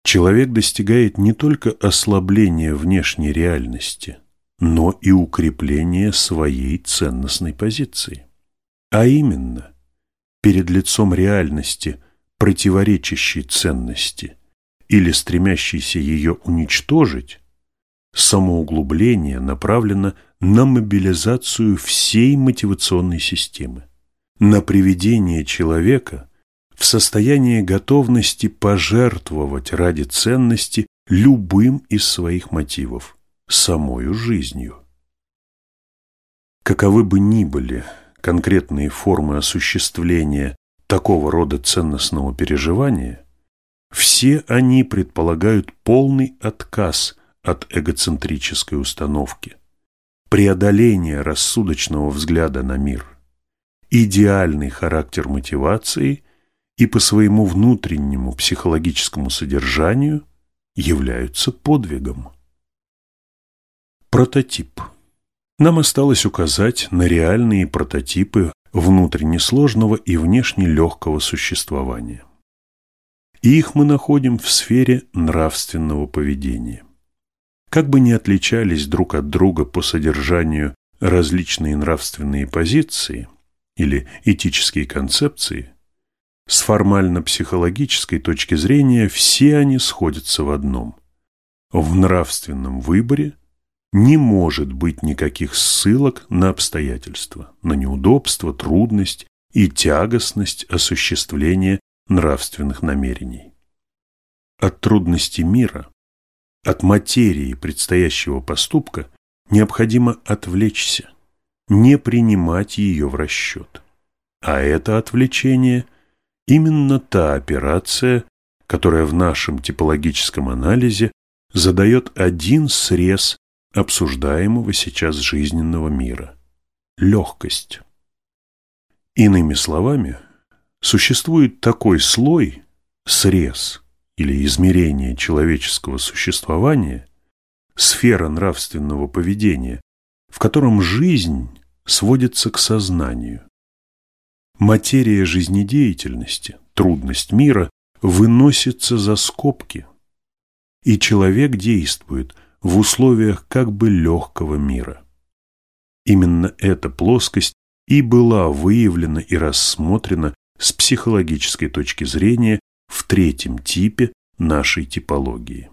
человек достигает не только ослабления внешней реальности, но и укрепления своей ценностной позиции. А именно, перед лицом реальности, противоречащей ценности или стремящейся ее уничтожить, самоуглубление направлено на мобилизацию всей мотивационной системы, на приведение человека в состояние готовности пожертвовать ради ценности любым из своих мотивов, самою жизнью. Каковы бы ни были конкретные формы осуществления такого рода ценностного переживания, все они предполагают полный отказ от эгоцентрической установки, преодоление рассудочного взгляда на мир, идеальный характер мотивации и по своему внутреннему психологическому содержанию являются подвигом. Прототип. Нам осталось указать на реальные прототипы внутренне сложного и внешне легкого существования. И их мы находим в сфере нравственного поведения. Как бы ни отличались друг от друга по содержанию различные нравственные позиции или этические концепции, с формально-психологической точки зрения все они сходятся в одном. В нравственном выборе не может быть никаких ссылок на обстоятельства, на неудобства, трудность и тягостность осуществления нравственных намерений. От трудностей мира от материи предстоящего поступка необходимо отвлечься, не принимать ее в расчет. А это отвлечение – именно та операция, которая в нашем типологическом анализе задает один срез обсуждаемого сейчас жизненного мира – легкость. Иными словами, существует такой слой, срез, или измерение человеческого существования, сфера нравственного поведения, в котором жизнь сводится к сознанию. Материя жизнедеятельности, трудность мира выносится за скобки, и человек действует в условиях как бы легкого мира. Именно эта плоскость и была выявлена и рассмотрена с психологической точки зрения в третьем типе нашей типологии.